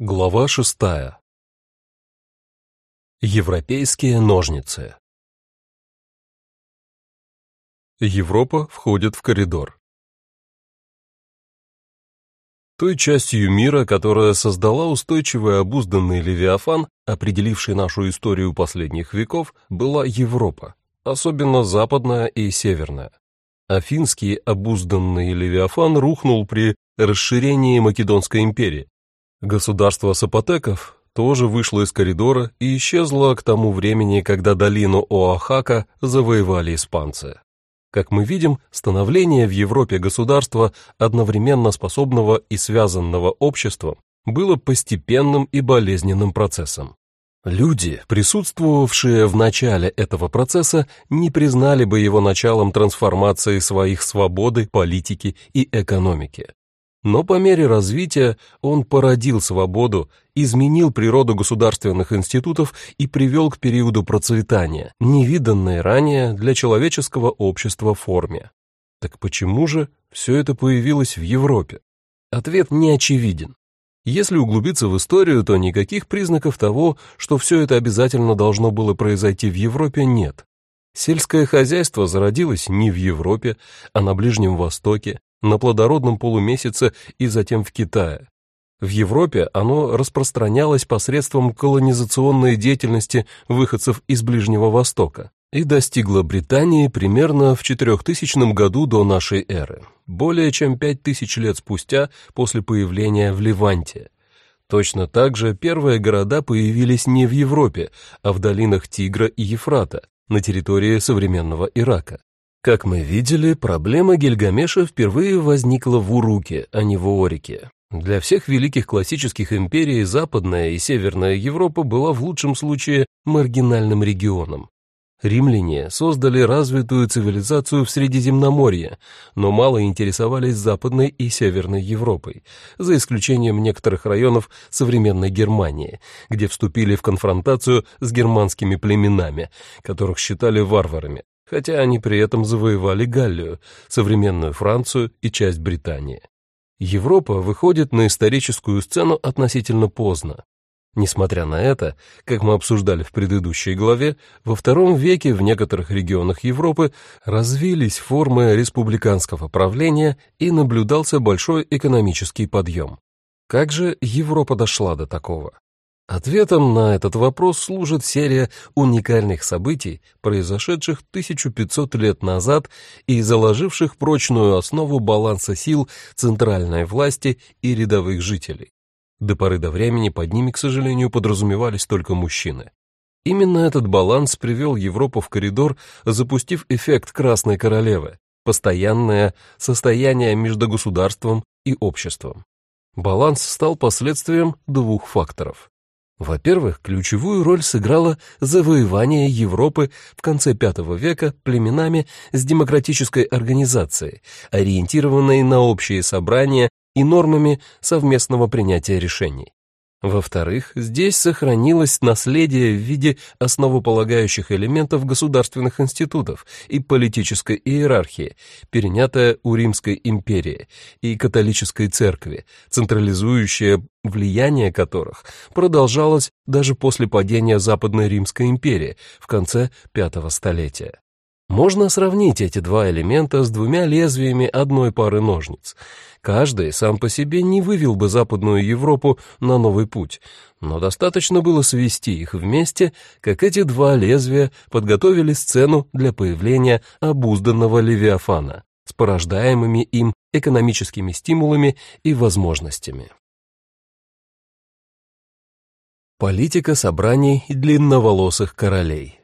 Глава шестая. Европейские ножницы. Европа входит в коридор. Той частью мира, которая создала устойчивый обузданный левиафан, определивший нашу историю последних веков, была Европа, особенно западная и северная. Афинский обузданный левиафан рухнул при расширении Македонской империи, Государство сапотеков тоже вышло из коридора и исчезло к тому времени, когда долину Оахака завоевали испанцы. Как мы видим, становление в Европе государства, одновременно способного и связанного обществом, было постепенным и болезненным процессом. Люди, присутствовавшие в начале этого процесса, не признали бы его началом трансформации своих свободы, политики и экономики. Но по мере развития он породил свободу, изменил природу государственных институтов и привел к периоду процветания, невиданной ранее для человеческого общества форме. Так почему же все это появилось в Европе? Ответ не очевиден. Если углубиться в историю, то никаких признаков того, что все это обязательно должно было произойти в Европе, нет. Сельское хозяйство зародилось не в Европе, а на Ближнем Востоке, на плодородном полумесяце и затем в Китае. В Европе оно распространялось посредством колонизационной деятельности выходцев из Ближнего Востока и достигло Британии примерно в 4000 году до нашей эры, более чем 5000 лет спустя после появления в Ливанте. Точно так же первые города появились не в Европе, а в долинах Тигра и Ефрата, на территории современного Ирака. Как мы видели, проблема Гильгамеша впервые возникла в Уруке, а не в Орике. Для всех великих классических империй Западная и Северная Европа была в лучшем случае маргинальным регионом. Римляне создали развитую цивилизацию в Средиземноморье, но мало интересовались Западной и Северной Европой, за исключением некоторых районов современной Германии, где вступили в конфронтацию с германскими племенами, которых считали варварами, хотя они при этом завоевали Галлию, современную Францию и часть Британии. Европа выходит на историческую сцену относительно поздно. Несмотря на это, как мы обсуждали в предыдущей главе, во втором веке в некоторых регионах Европы развились формы республиканского правления и наблюдался большой экономический подъем. Как же Европа дошла до такого? Ответом на этот вопрос служит серия уникальных событий, произошедших 1500 лет назад и заложивших прочную основу баланса сил центральной власти и рядовых жителей. До поры до времени под ними, к сожалению, подразумевались только мужчины. Именно этот баланс привел Европу в коридор, запустив эффект Красной Королевы, постоянное состояние между государством и обществом. Баланс стал последствием двух факторов. Во-первых, ключевую роль сыграло завоевание Европы в конце V века племенами с демократической организацией, ориентированной на общие собрания и нормами совместного принятия решений. Во-вторых, здесь сохранилось наследие в виде основополагающих элементов государственных институтов и политической иерархии, перенятое у Римской империи и католической церкви, централизующее влияние которых продолжалось даже после падения Западной Римской империи в конце V столетия. Можно сравнить эти два элемента с двумя лезвиями одной пары ножниц. Каждый сам по себе не вывел бы Западную Европу на новый путь, но достаточно было свести их вместе, как эти два лезвия подготовили сцену для появления обузданного Левиафана с порождаемыми им экономическими стимулами и возможностями. Политика собраний длинноволосых королей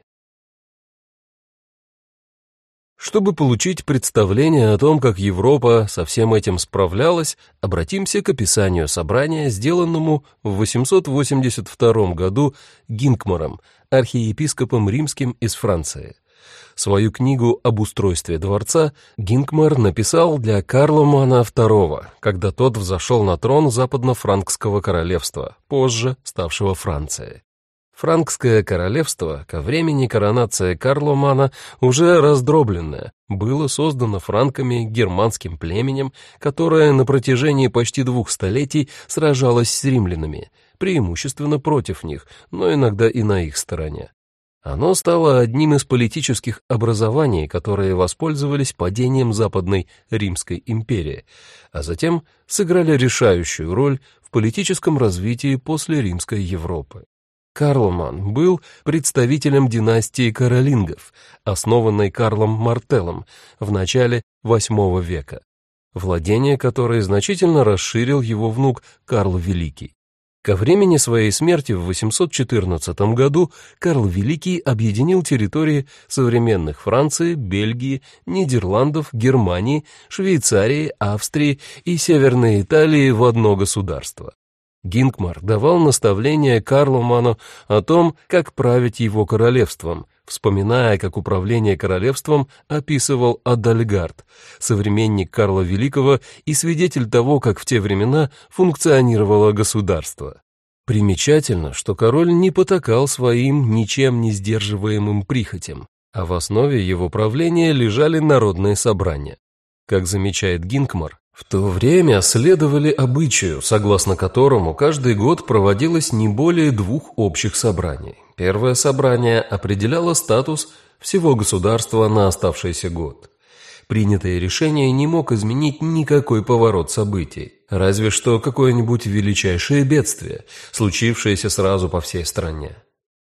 Чтобы получить представление о том, как Европа со всем этим справлялась, обратимся к описанию собрания, сделанному в 882 году Гинкмаром, архиепископом римским из Франции. Свою книгу об устройстве дворца Гинкмар написал для Карломана II, когда тот взошел на трон западно-франкского королевства, позже ставшего Францией. Франкское королевство ко времени коронации Карломана уже раздробленное, было создано франками германским племенем, которое на протяжении почти двух столетий сражалось с римлянами, преимущественно против них, но иногда и на их стороне. Оно стало одним из политических образований, которые воспользовались падением Западной Римской империи, а затем сыграли решающую роль в политическом развитии после Римской Европы. Карлман был представителем династии Каролингов, основанной Карлом Мартеллом в начале VIII века, владение которой значительно расширил его внук Карл Великий. Ко времени своей смерти в 814 году Карл Великий объединил территории современных Франции, Бельгии, Нидерландов, Германии, Швейцарии, Австрии и Северной Италии в одно государство. Гинкмар давал наставления Карлуману о том, как править его королевством, вспоминая, как управление королевством описывал Адальгард, современник Карла Великого и свидетель того, как в те времена функционировало государство. Примечательно, что король не потакал своим ничем не сдерживаемым прихотям, а в основе его правления лежали народные собрания. Как замечает Гинкмар, в то время следовали обычаю, согласно которому каждый год проводилось не более двух общих собраний. Первое собрание определяло статус всего государства на оставшийся год. Принятое решение не мог изменить никакой поворот событий, разве что какое-нибудь величайшее бедствие, случившееся сразу по всей стране.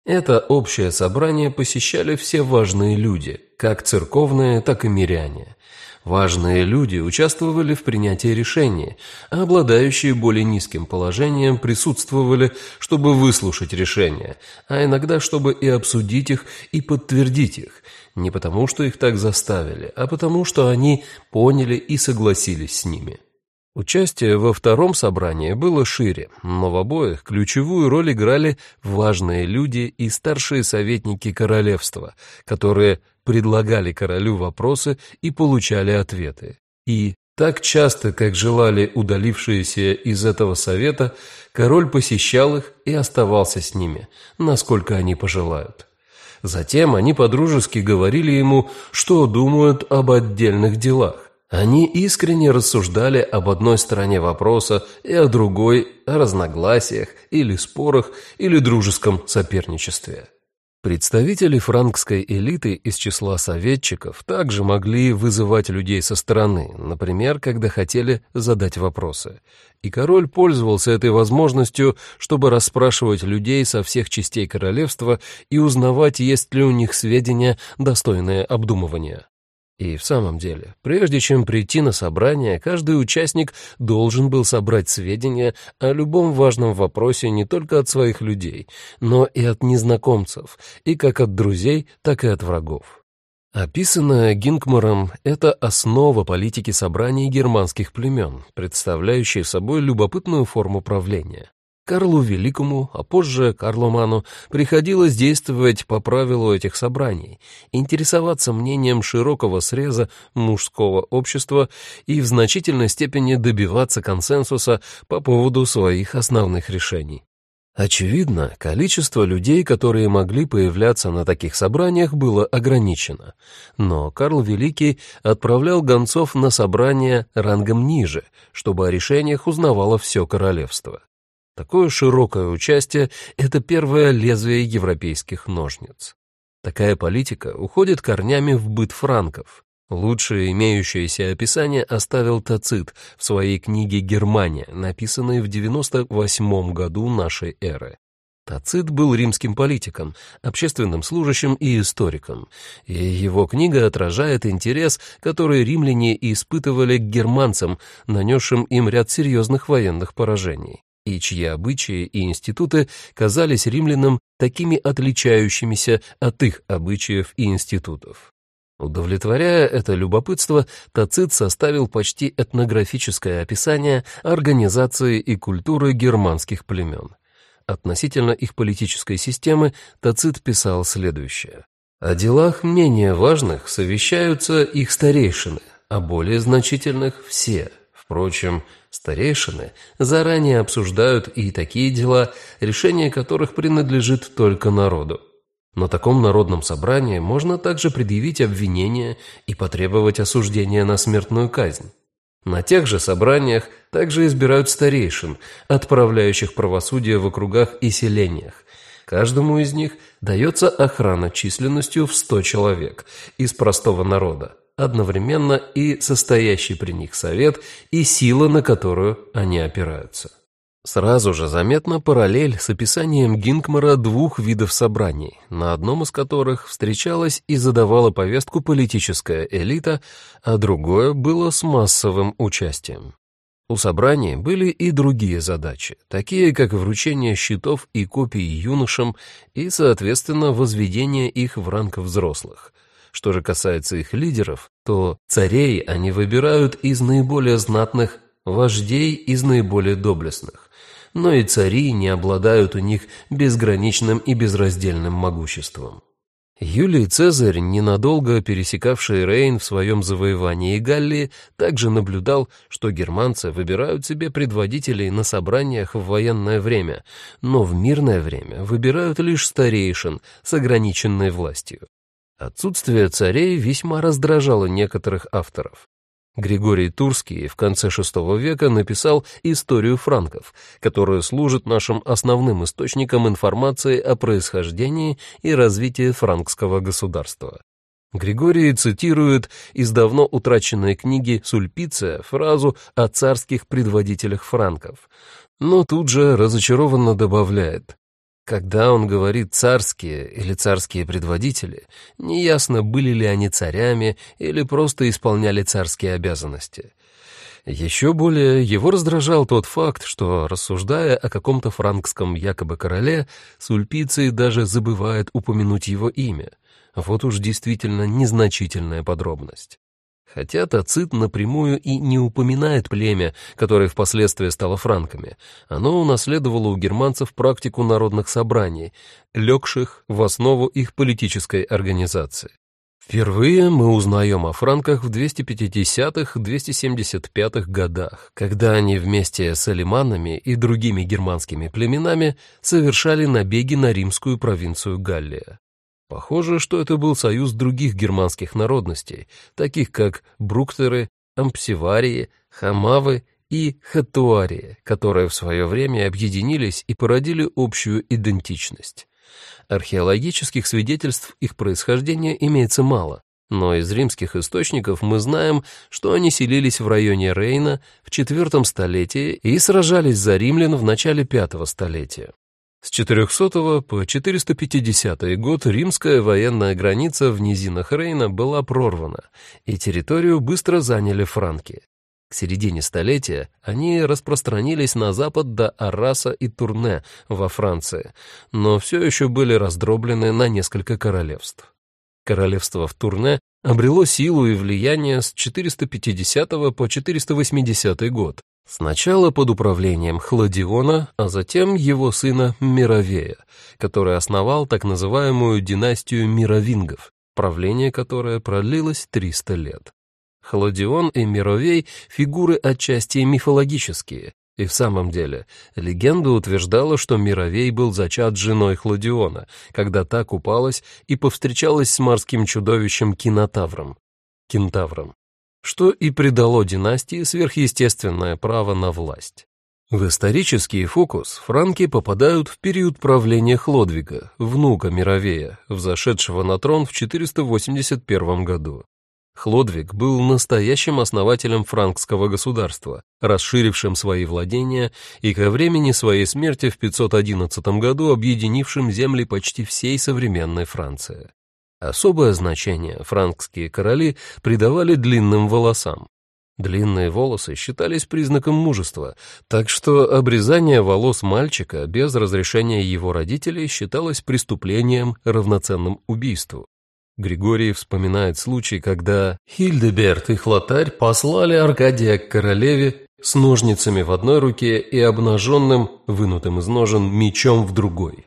Это общее собрание посещали все важные люди, как церковные, так и миряне. Важные люди участвовали в принятии решений, а обладающие более низким положением присутствовали, чтобы выслушать решения, а иногда чтобы и обсудить их, и подтвердить их, не потому что их так заставили, а потому что они поняли и согласились с ними. Участие во втором собрании было шире, но в обоих ключевую роль играли важные люди и старшие советники королевства, которые предлагали королю вопросы и получали ответы. И так часто, как желали удалившиеся из этого совета, король посещал их и оставался с ними, насколько они пожелают. Затем они подружески говорили ему, что думают об отдельных делах. Они искренне рассуждали об одной стороне вопроса и о другой, о разногласиях или спорах или дружеском соперничестве. Представители франкской элиты из числа советчиков также могли вызывать людей со стороны, например, когда хотели задать вопросы. И король пользовался этой возможностью, чтобы расспрашивать людей со всех частей королевства и узнавать, есть ли у них сведения, достойные обдумывания. И в самом деле, прежде чем прийти на собрание, каждый участник должен был собрать сведения о любом важном вопросе не только от своих людей, но и от незнакомцев, и как от друзей, так и от врагов. Описанное Гинкмаром – это основа политики собраний германских племен, представляющей собой любопытную форму правления. Карлу Великому, а позже Карломану, приходилось действовать по правилу этих собраний, интересоваться мнением широкого среза мужского общества и в значительной степени добиваться консенсуса по поводу своих основных решений. Очевидно, количество людей, которые могли появляться на таких собраниях, было ограничено, но Карл Великий отправлял гонцов на собрания рангом ниже, чтобы о решениях узнавало все королевство. Такое широкое участие – это первое лезвие европейских ножниц. Такая политика уходит корнями в быт франков. Лучшее имеющееся описание оставил Тацит в своей книге «Германия», написанной в 98 году нашей эры. Тацит был римским политиком, общественным служащим и историком, и его книга отражает интерес, который римляне испытывали к германцам, нанесшим им ряд серьезных военных поражений и чьи обычаи и институты казались римлянам такими отличающимися от их обычаев и институтов. Удовлетворяя это любопытство, Тацит составил почти этнографическое описание организации и культуры германских племен. Относительно их политической системы Тацит писал следующее. «О делах менее важных совещаются их старейшины, о более значительных — все. Впрочем, Старейшины заранее обсуждают и такие дела, решение которых принадлежит только народу. На таком народном собрании можно также предъявить обвинение и потребовать осуждения на смертную казнь. На тех же собраниях также избирают старейшин, отправляющих правосудие в округах и селениях. Каждому из них дается охрана численностью в 100 человек из простого народа, одновременно и состоящий при них совет и сила, на которую они опираются. Сразу же заметна параллель с описанием Гинкмара двух видов собраний, на одном из которых встречалась и задавала повестку политическая элита, а другое было с массовым участием. У собраний были и другие задачи, такие как вручение щитов и копий юношам и, соответственно, возведение их в ранг взрослых. Что же касается их лидеров, то царей они выбирают из наиболее знатных, вождей из наиболее доблестных но и цари не обладают у них безграничным и безраздельным могуществом. Юлий Цезарь, ненадолго пересекавший Рейн в своем завоевании Галлии, также наблюдал, что германцы выбирают себе предводителей на собраниях в военное время, но в мирное время выбирают лишь старейшин с ограниченной властью. Отсутствие царей весьма раздражало некоторых авторов. Григорий Турский в конце VI века написал «Историю франков», которая служит нашим основным источником информации о происхождении и развитии франкского государства. Григорий цитирует из давно утраченной книги Сульпиция фразу о царских предводителях франков, но тут же разочарованно добавляет когда он говорит «царские» или «царские предводители», неясно, были ли они царями или просто исполняли царские обязанности. Еще более его раздражал тот факт, что, рассуждая о каком-то франкском якобы короле, Сульпиций даже забывает упомянуть его имя. Вот уж действительно незначительная подробность. Хотя Тацит напрямую и не упоминает племя, которое впоследствии стало франками. Оно унаследовало у германцев практику народных собраний, легших в основу их политической организации. Впервые мы узнаем о франках в 250-275 годах, когда они вместе с алиманами и другими германскими племенами совершали набеги на римскую провинцию Галлия. Похоже, что это был союз других германских народностей, таких как бруктеры, ампсиварии, хамавы и хатуарии, которые в свое время объединились и породили общую идентичность. Археологических свидетельств их происхождения имеется мало, но из римских источников мы знаем, что они селились в районе Рейна в IV столетии и сражались за римлян в начале V столетия. С 400 по 450 год римская военная граница в низинах Рейна была прорвана, и территорию быстро заняли франки. К середине столетия они распространились на запад до Арраса и Турне во Франции, но все еще были раздроблены на несколько королевств. Королевство в Турне обрело силу и влияние с 450 по 480 год, Сначала под управлением Хладиона, а затем его сына Мировея, который основал так называемую династию мировингов, правление которое продлилось 300 лет. Хладион и Мировей — фигуры отчасти мифологические, и в самом деле, легенда утверждала, что Мировей был зачат женой Хладиона, когда та купалась и повстречалась с морским чудовищем Кинотавром. Кентавром что и придало династии сверхъестественное право на власть. В исторический фокус франки попадают в период правления Хлодвига, внука Мировея, взошедшего на трон в 481 году. Хлодвиг был настоящим основателем франкского государства, расширившим свои владения и ко времени своей смерти в 511 году объединившим земли почти всей современной Франции. Особое значение франкские короли придавали длинным волосам. Длинные волосы считались признаком мужества, так что обрезание волос мальчика без разрешения его родителей считалось преступлением, равноценным убийству. Григорий вспоминает случай, когда Хильдеберт и Хлотарь послали Аркадия к королеве с ножницами в одной руке и обнаженным, вынутым из ножен, мечом в другой.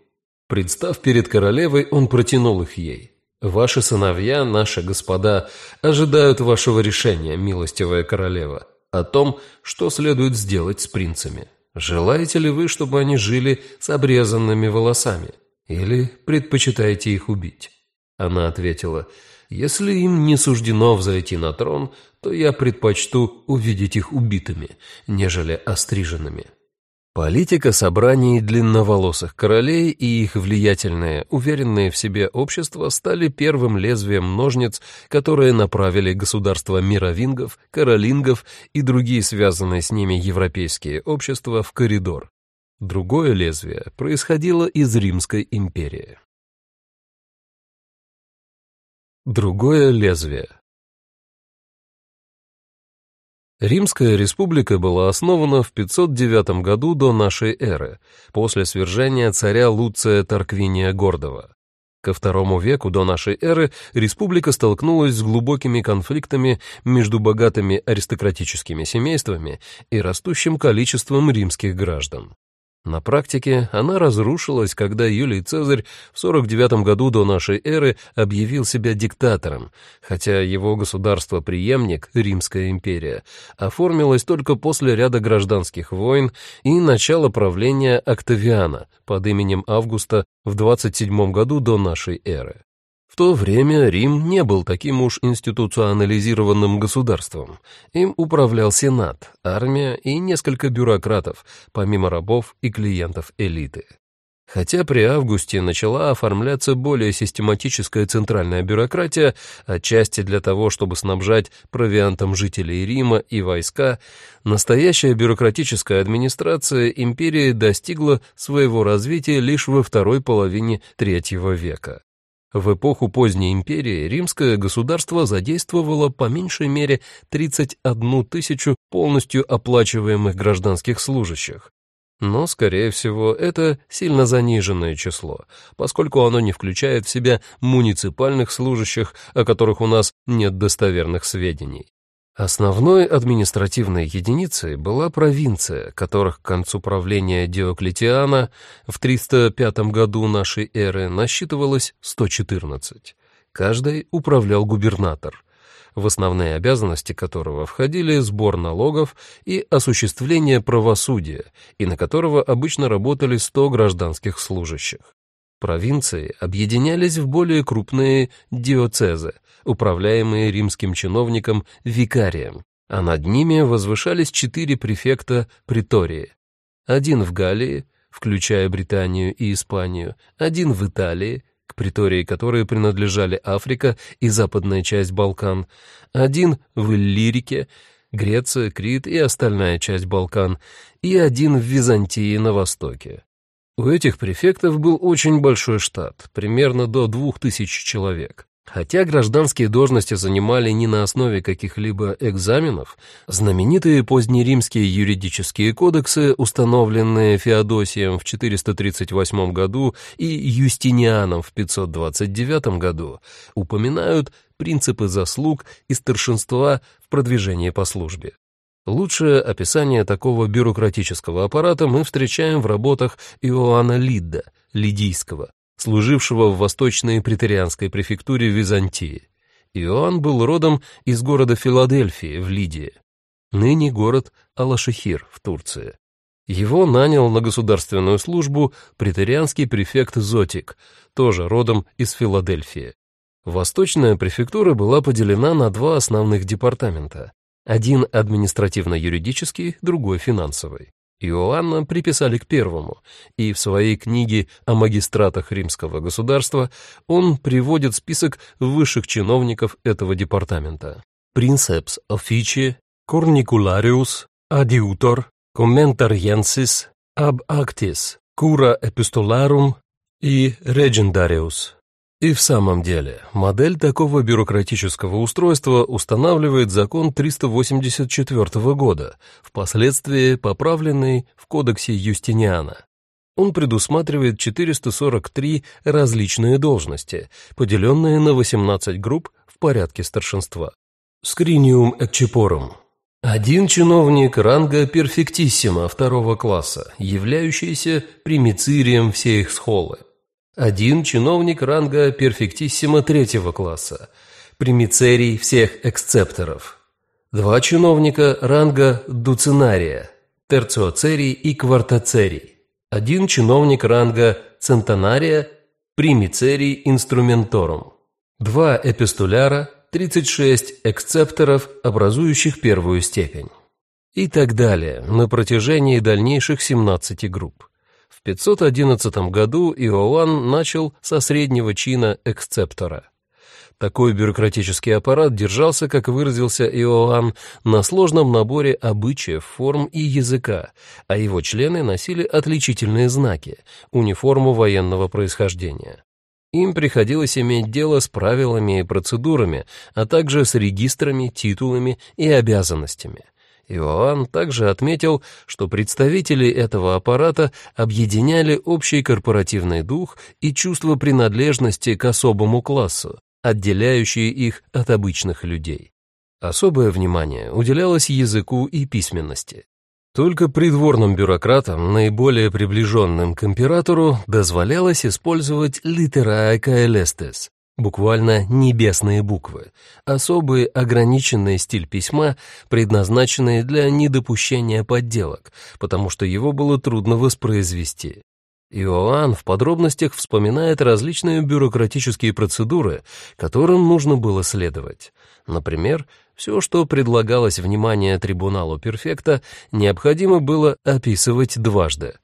Представ перед королевой, он протянул их ей. Ваши сыновья, наши господа, ожидают вашего решения, милостивая королева. о том, что следует сделать с принцами. Желаете ли вы, чтобы они жили с обрезанными волосами? Или предпочитаете их убить? Она ответила, если им не суждено взойти на трон, то я предпочту увидеть их убитыми, нежели остриженными. Политика собраний длинноволосых королей и их влиятельное, уверенное в себе общество стали первым лезвием ножниц, которые направили государства мировингов, каролингов и другие связанные с ними европейские общества в коридор. Другое лезвие происходило из Римской империи. Другое лезвие Римская республика была основана в 509 году до нашей эры, после свержения царя Луция Тарквиния Гордова. Ко второму веку до нашей эры республика столкнулась с глубокими конфликтами между богатыми аристократическими семействами и растущим количеством римских граждан. На практике она разрушилась, когда Юлий Цезарь в 49 году до нашей эры объявил себя диктатором, хотя его государство-преемник, Римская империя, оформилось только после ряда гражданских войн и начала правления Октавиана под именем Августа в 27 году до нашей эры. В то время Рим не был таким уж институционализированным государством. Им управлял Сенат, армия и несколько бюрократов, помимо рабов и клиентов элиты. Хотя при августе начала оформляться более систематическая центральная бюрократия, отчасти для того, чтобы снабжать провиантом жителей Рима и войска, настоящая бюрократическая администрация империи достигла своего развития лишь во второй половине третьего века. В эпоху поздней империи римское государство задействовало по меньшей мере 31 тысячу полностью оплачиваемых гражданских служащих. Но, скорее всего, это сильно заниженное число, поскольку оно не включает в себя муниципальных служащих, о которых у нас нет достоверных сведений. Основной административной единицей была провинция, которых к концу правления Диоклетиана в 305 году нашей эры насчитывалось 114. Каждой управлял губернатор, в основные обязанности которого входили сбор налогов и осуществление правосудия, и на которого обычно работали 100 гражданских служащих. Провинции объединялись в более крупные диоцезы, управляемые римским чиновником викарием, а над ними возвышались четыре префекта притории. Один в Галлии, включая Британию и Испанию, один в Италии, к притории которой принадлежали Африка и западная часть Балкан, один в Иллирике, Греция, Крит и остальная часть Балкан, и один в Византии на востоке. У этих префектов был очень большой штат, примерно до двух тысяч человек. Хотя гражданские должности занимали не на основе каких-либо экзаменов, знаменитые позднеримские юридические кодексы, установленные Феодосием в 438 году и Юстинианом в 529 году, упоминают принципы заслуг и старшинства в продвижении по службе. Лучшее описание такого бюрократического аппарата мы встречаем в работах Иоанна Лидда, Лидийского, служившего в восточной претерианской префектуре Византии. Иоанн был родом из города Филадельфии в Лидии, ныне город Алашехир в Турции. Его нанял на государственную службу претерианский префект Зотик, тоже родом из Филадельфии. Восточная префектура была поделена на два основных департамента один административно-юридический, другой финансовый. Иоанна приписали к первому, и в своей книге о магистратах римского государства он приводит список высших чиновников этого департамента. Princeps offici, cornicularius, adiutor, commentariensis, ab actis, cura epistolarum и regendarius. И в самом деле, модель такого бюрократического устройства устанавливает закон 384 года, впоследствии поправленный в Кодексе Юстиниана. Он предусматривает 443 различные должности, поделенные на 18 групп в порядке старшинства. Скриниум экчипорум. Один чиновник ранга перфектиссима второго класса, являющийся примицирием всей их схолы. Один чиновник ранга перфектиссима третьего класса, примицерий всех эксцепторов. два чиновника ранга дуцинария, терциоцерий и квартоцерий, один чиновник ранга центонария, примицерий инструменторум, два эпистуляра, 36 эксцепторов, образующих первую степень. И так далее на протяжении дальнейших 17 групп. В 511 году Иоанн начал со среднего чина эксцептора. Такой бюрократический аппарат держался, как выразился Иоанн, на сложном наборе обычаев, форм и языка, а его члены носили отличительные знаки, униформу военного происхождения. Им приходилось иметь дело с правилами и процедурами, а также с регистрами, титулами и обязанностями. Иоанн также отметил, что представители этого аппарата объединяли общий корпоративный дух и чувство принадлежности к особому классу, отделяющие их от обычных людей. Особое внимание уделялось языку и письменности. Только придворным бюрократам, наиболее приближенным к императору, дозволялось использовать литера каэлестес, буквально небесные буквы, особый ограниченный стиль письма, предназначенный для недопущения подделок, потому что его было трудно воспроизвести. Иоанн в подробностях вспоминает различные бюрократические процедуры, которым нужно было следовать. Например, все, что предлагалось внимание трибуналу перфекта, необходимо было описывать дважды.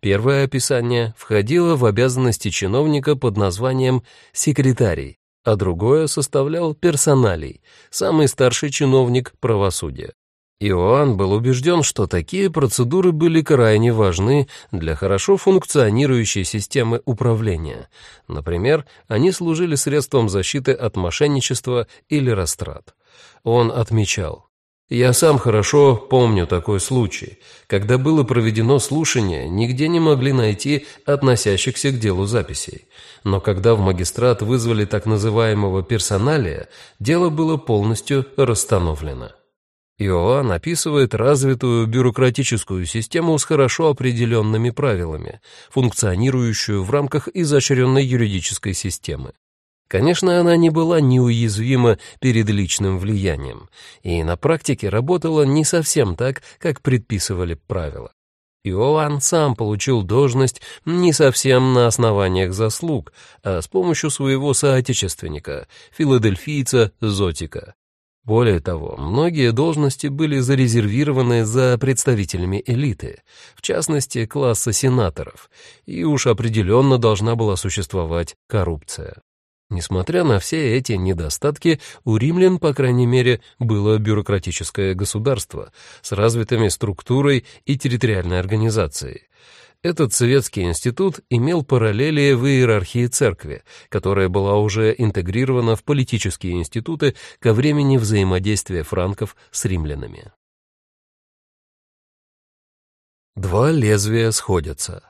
Первое описание входило в обязанности чиновника под названием «секретарий», а другое составлял персоналий, самый старший чиновник правосудия. Иоанн был убежден, что такие процедуры были крайне важны для хорошо функционирующей системы управления. Например, они служили средством защиты от мошенничества или растрат. Он отмечал, «Я сам хорошо помню такой случай. Когда было проведено слушание, нигде не могли найти относящихся к делу записей. Но когда в магистрат вызвали так называемого персоналия, дело было полностью расстановлено». Иоанн описывает развитую бюрократическую систему с хорошо определенными правилами, функционирующую в рамках изощренной юридической системы. Конечно, она не была неуязвима перед личным влиянием, и на практике работала не совсем так, как предписывали правила. Иоанн сам получил должность не совсем на основаниях заслуг, а с помощью своего соотечественника, филадельфийца Зотика. Более того, многие должности были зарезервированы за представителями элиты, в частности, класса сенаторов, и уж определенно должна была существовать коррупция. Несмотря на все эти недостатки, у римлян, по крайней мере, было бюрократическое государство с развитыми структурой и территориальной организацией. Этот советский институт имел параллели в иерархии церкви, которая была уже интегрирована в политические институты ко времени взаимодействия франков с римлянами. Два лезвия сходятся.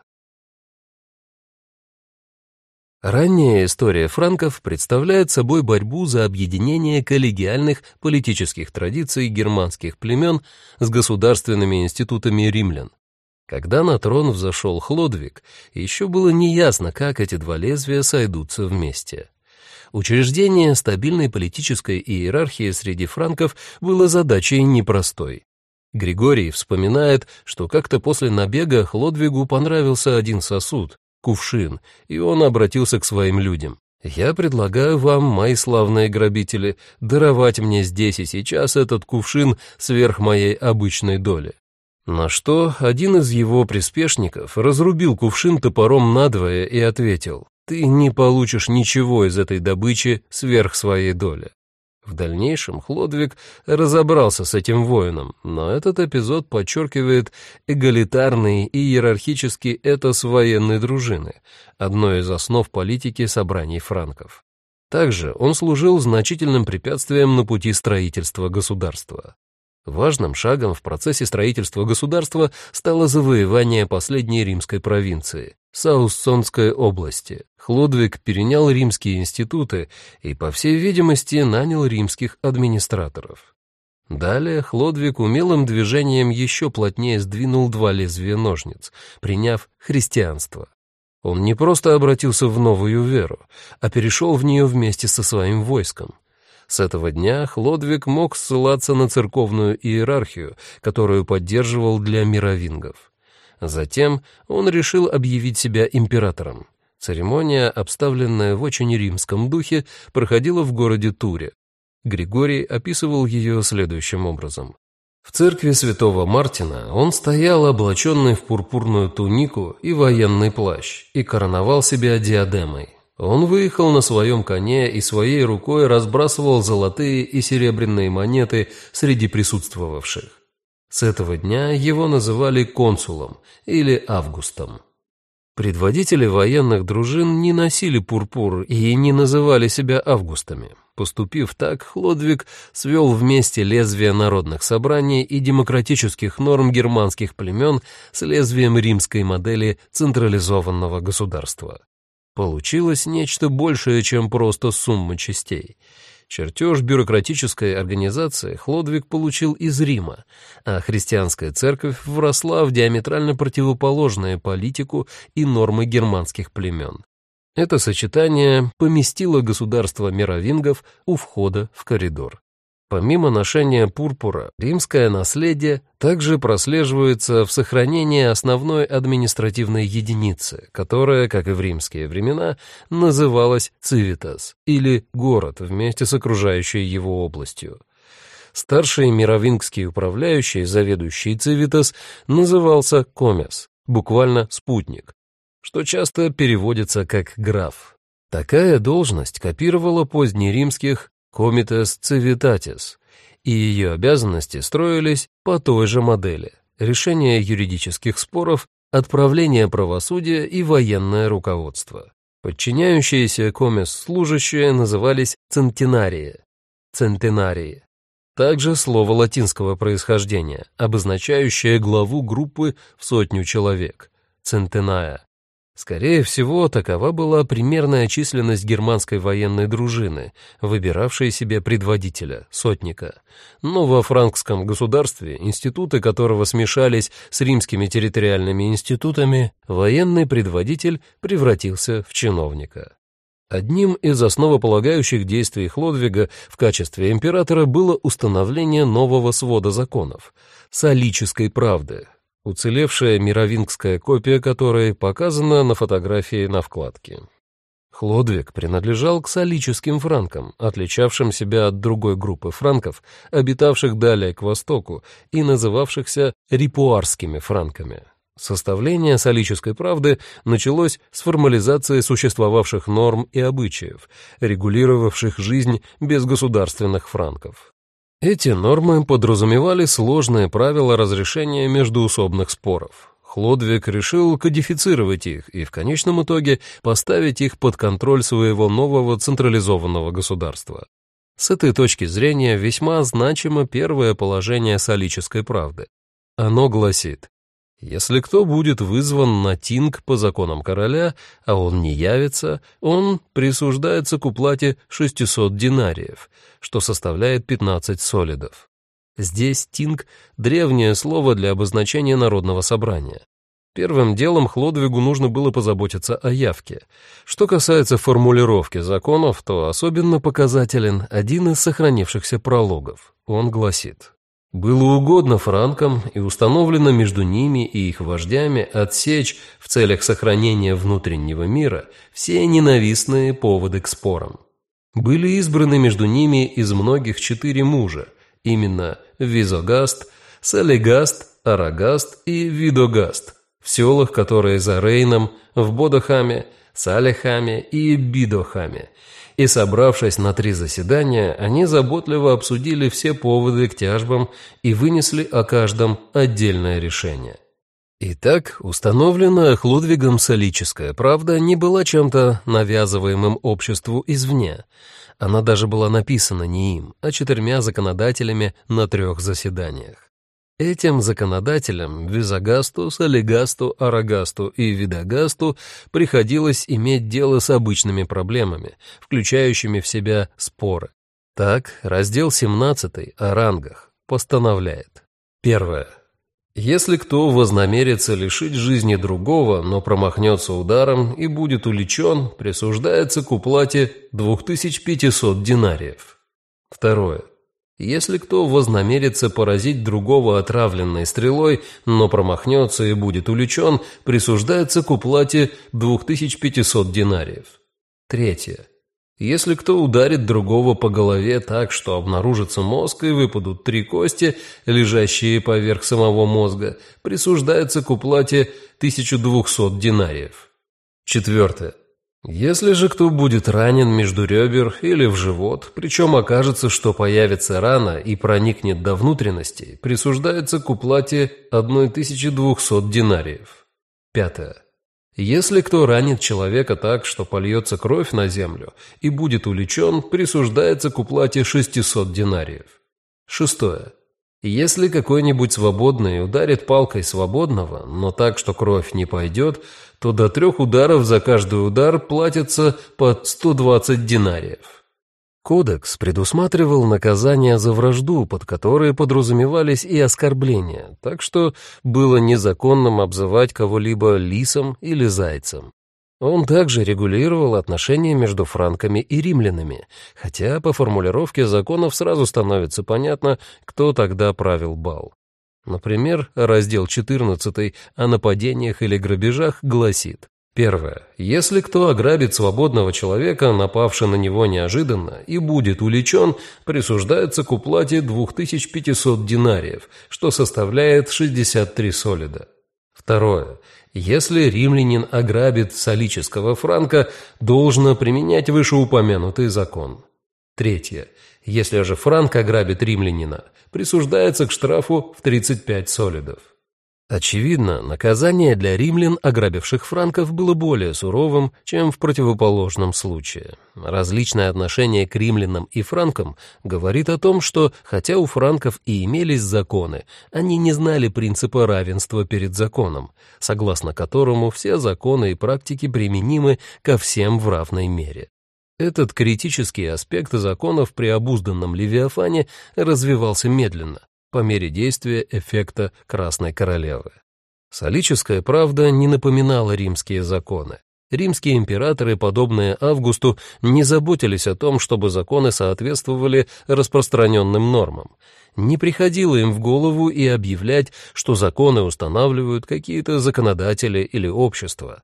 Ранняя история франков представляет собой борьбу за объединение коллегиальных политических традиций германских племен с государственными институтами римлян, когда на трон взошел Хлодвиг, еще было неясно, как эти два лезвия сойдутся вместе. Учреждение стабильной политической иерархии среди франков было задачей непростой. Григорий вспоминает, что как-то после набега Хлодвигу понравился один сосуд, кувшин, и он обратился к своим людям. «Я предлагаю вам, мои славные грабители, даровать мне здесь и сейчас этот кувшин сверх моей обычной доли. На что один из его приспешников разрубил кувшин топором надвое и ответил, «Ты не получишь ничего из этой добычи сверх своей доли». В дальнейшем Хлодвиг разобрался с этим воином, но этот эпизод подчеркивает эгалитарный и иерархический этос военной дружины, одной из основ политики собраний франков. Также он служил значительным препятствием на пути строительства государства. Важным шагом в процессе строительства государства стало завоевание последней римской провинции – Сауссонской области. Хлодвиг перенял римские институты и, по всей видимости, нанял римских администраторов. Далее Хлодвиг умелым движением еще плотнее сдвинул два лезвия ножниц, приняв христианство. Он не просто обратился в новую веру, а перешел в нее вместе со своим войском – С этого дня Хлодвиг мог ссылаться на церковную иерархию, которую поддерживал для мировингов. Затем он решил объявить себя императором. Церемония, обставленная в очень римском духе, проходила в городе Туре. Григорий описывал ее следующим образом. В церкви святого Мартина он стоял облаченный в пурпурную тунику и военный плащ и короновал себя диадемой. Он выехал на своем коне и своей рукой разбрасывал золотые и серебряные монеты среди присутствовавших. С этого дня его называли консулом или августом. Предводители военных дружин не носили пурпур и не называли себя августами. Поступив так, Хлодвиг свел вместе лезвие народных собраний и демократических норм германских племен с лезвием римской модели централизованного государства. Получилось нечто большее, чем просто сумма частей. Чертеж бюрократической организации Хлодвиг получил из Рима, а христианская церковь вросла в диаметрально противоположную политику и нормы германских племен. Это сочетание поместило государство мировингов у входа в коридор. Помимо ношения пурпура, римское наследие также прослеживается в сохранении основной административной единицы, которая, как и в римские времена, называлась цивитас, или город вместе с окружающей его областью. Старший мировингский управляющий, заведующий цивитас, назывался комес, буквально спутник, что часто переводится как граф. Такая должность копировала позднеримских Комитес Цивитатис, и ее обязанности строились по той же модели – решение юридических споров, отправление правосудия и военное руководство. Подчиняющиеся комис служащие назывались центенарии. Центенарии. Также слово латинского происхождения, обозначающее главу группы в сотню человек – центеная. Скорее всего, такова была примерная численность германской военной дружины, выбиравшей себе предводителя, сотника. Но во франкском государстве, институты которого смешались с римскими территориальными институтами, военный предводитель превратился в чиновника. Одним из основополагающих действий Хлодвига в качестве императора было установление нового свода законов – солической правды, уцелевшая мировингская копия которой показана на фотографии на вкладке. Хлодвиг принадлежал к солическим франкам, отличавшим себя от другой группы франков, обитавших далее к востоку и называвшихся рипуарскими франками. Составление солической правды началось с формализации существовавших норм и обычаев, регулировавших жизнь без государственных франков. Эти нормы подразумевали сложные правила разрешения междуусобных споров. Хлодвиг решил кодифицировать их и в конечном итоге поставить их под контроль своего нового централизованного государства. С этой точки зрения весьма значимо первое положение солической правды. Оно гласит, если кто будет вызван на тинг по законам короля, а он не явится, он присуждается к уплате 600 динариев, что составляет 15 солидов. Здесь тинг — древнее слово для обозначения народного собрания. Первым делом Хлодвигу нужно было позаботиться о явке. Что касается формулировки законов, то особенно показателен один из сохранившихся прологов. Он гласит было угодно франкам и установлено между ними и их вождями отсечь в целях сохранения внутреннего мира все ненавистные поводы к спорам. Были избраны между ними из многих четыре мужа, именно Визогаст, Салигаст, Арагаст и Видогаст, в селах, которые за Рейном, в Бодохаме, Салихаме и Бидохаме, и, собравшись на три заседания, они заботливо обсудили все поводы к тяжбам и вынесли о каждом отдельное решение. Итак, установленная Хлудвигом солическая правда не была чем-то навязываемым обществу извне. Она даже была написана не им, а четырьмя законодателями на трех заседаниях. Этим законодателям Визагасту, Салигасту, Арагасту и Видагасту приходилось иметь дело с обычными проблемами, включающими в себя споры. Так, раздел 17 о рангах постановляет. Первое. Если кто вознамерится лишить жизни другого, но промахнется ударом и будет уличен, присуждается к уплате 2500 динариев. Второе. Если кто вознамерится поразить другого отравленной стрелой, но промахнется и будет увлечен, присуждается к уплате 2500 динариев. Третье. Если кто ударит другого по голове так, что обнаружится мозг и выпадут три кости, лежащие поверх самого мозга, присуждается к уплате 1200 динариев. Четвертое. Если же кто будет ранен между ребер или в живот, причем окажется, что появится рана и проникнет до внутренностей, присуждается к уплате 1200 динариев. Пятое. Если кто ранит человека так, что польется кровь на землю и будет уличен, присуждается к уплате 600 динариев. Шестое. Если какой-нибудь свободный ударит палкой свободного, но так, что кровь не пойдет, то до трех ударов за каждый удар платится под 120 динариев. Кодекс предусматривал наказание за вражду, под которые подразумевались и оскорбления, так что было незаконным обзывать кого-либо лисом или зайцем. Он также регулировал отношения между франками и римлянами, хотя по формулировке законов сразу становится понятно, кто тогда правил бал. Например, раздел 14 о нападениях или грабежах гласит Первое. Если кто ограбит свободного человека, напавший на него неожиданно, и будет уличен, присуждается к уплате 2500 динариев, что составляет 63 солида. Второе. Если римлянин ограбит солического франка, должно применять вышеупомянутый закон. Третье. Если же франк ограбит римлянина, присуждается к штрафу в 35 солидов. Очевидно, наказание для римлян, ограбивших франков, было более суровым, чем в противоположном случае. Различное отношение к римлянам и франкам говорит о том, что, хотя у франков и имелись законы, они не знали принципа равенства перед законом, согласно которому все законы и практики применимы ко всем в равной мере. Этот критический аспект законов при обузданном Левиафане развивался медленно, по мере действия эффекта Красной Королевы. Солическая правда не напоминала римские законы. Римские императоры, подобные Августу, не заботились о том, чтобы законы соответствовали распространенным нормам. Не приходило им в голову и объявлять, что законы устанавливают какие-то законодатели или общества.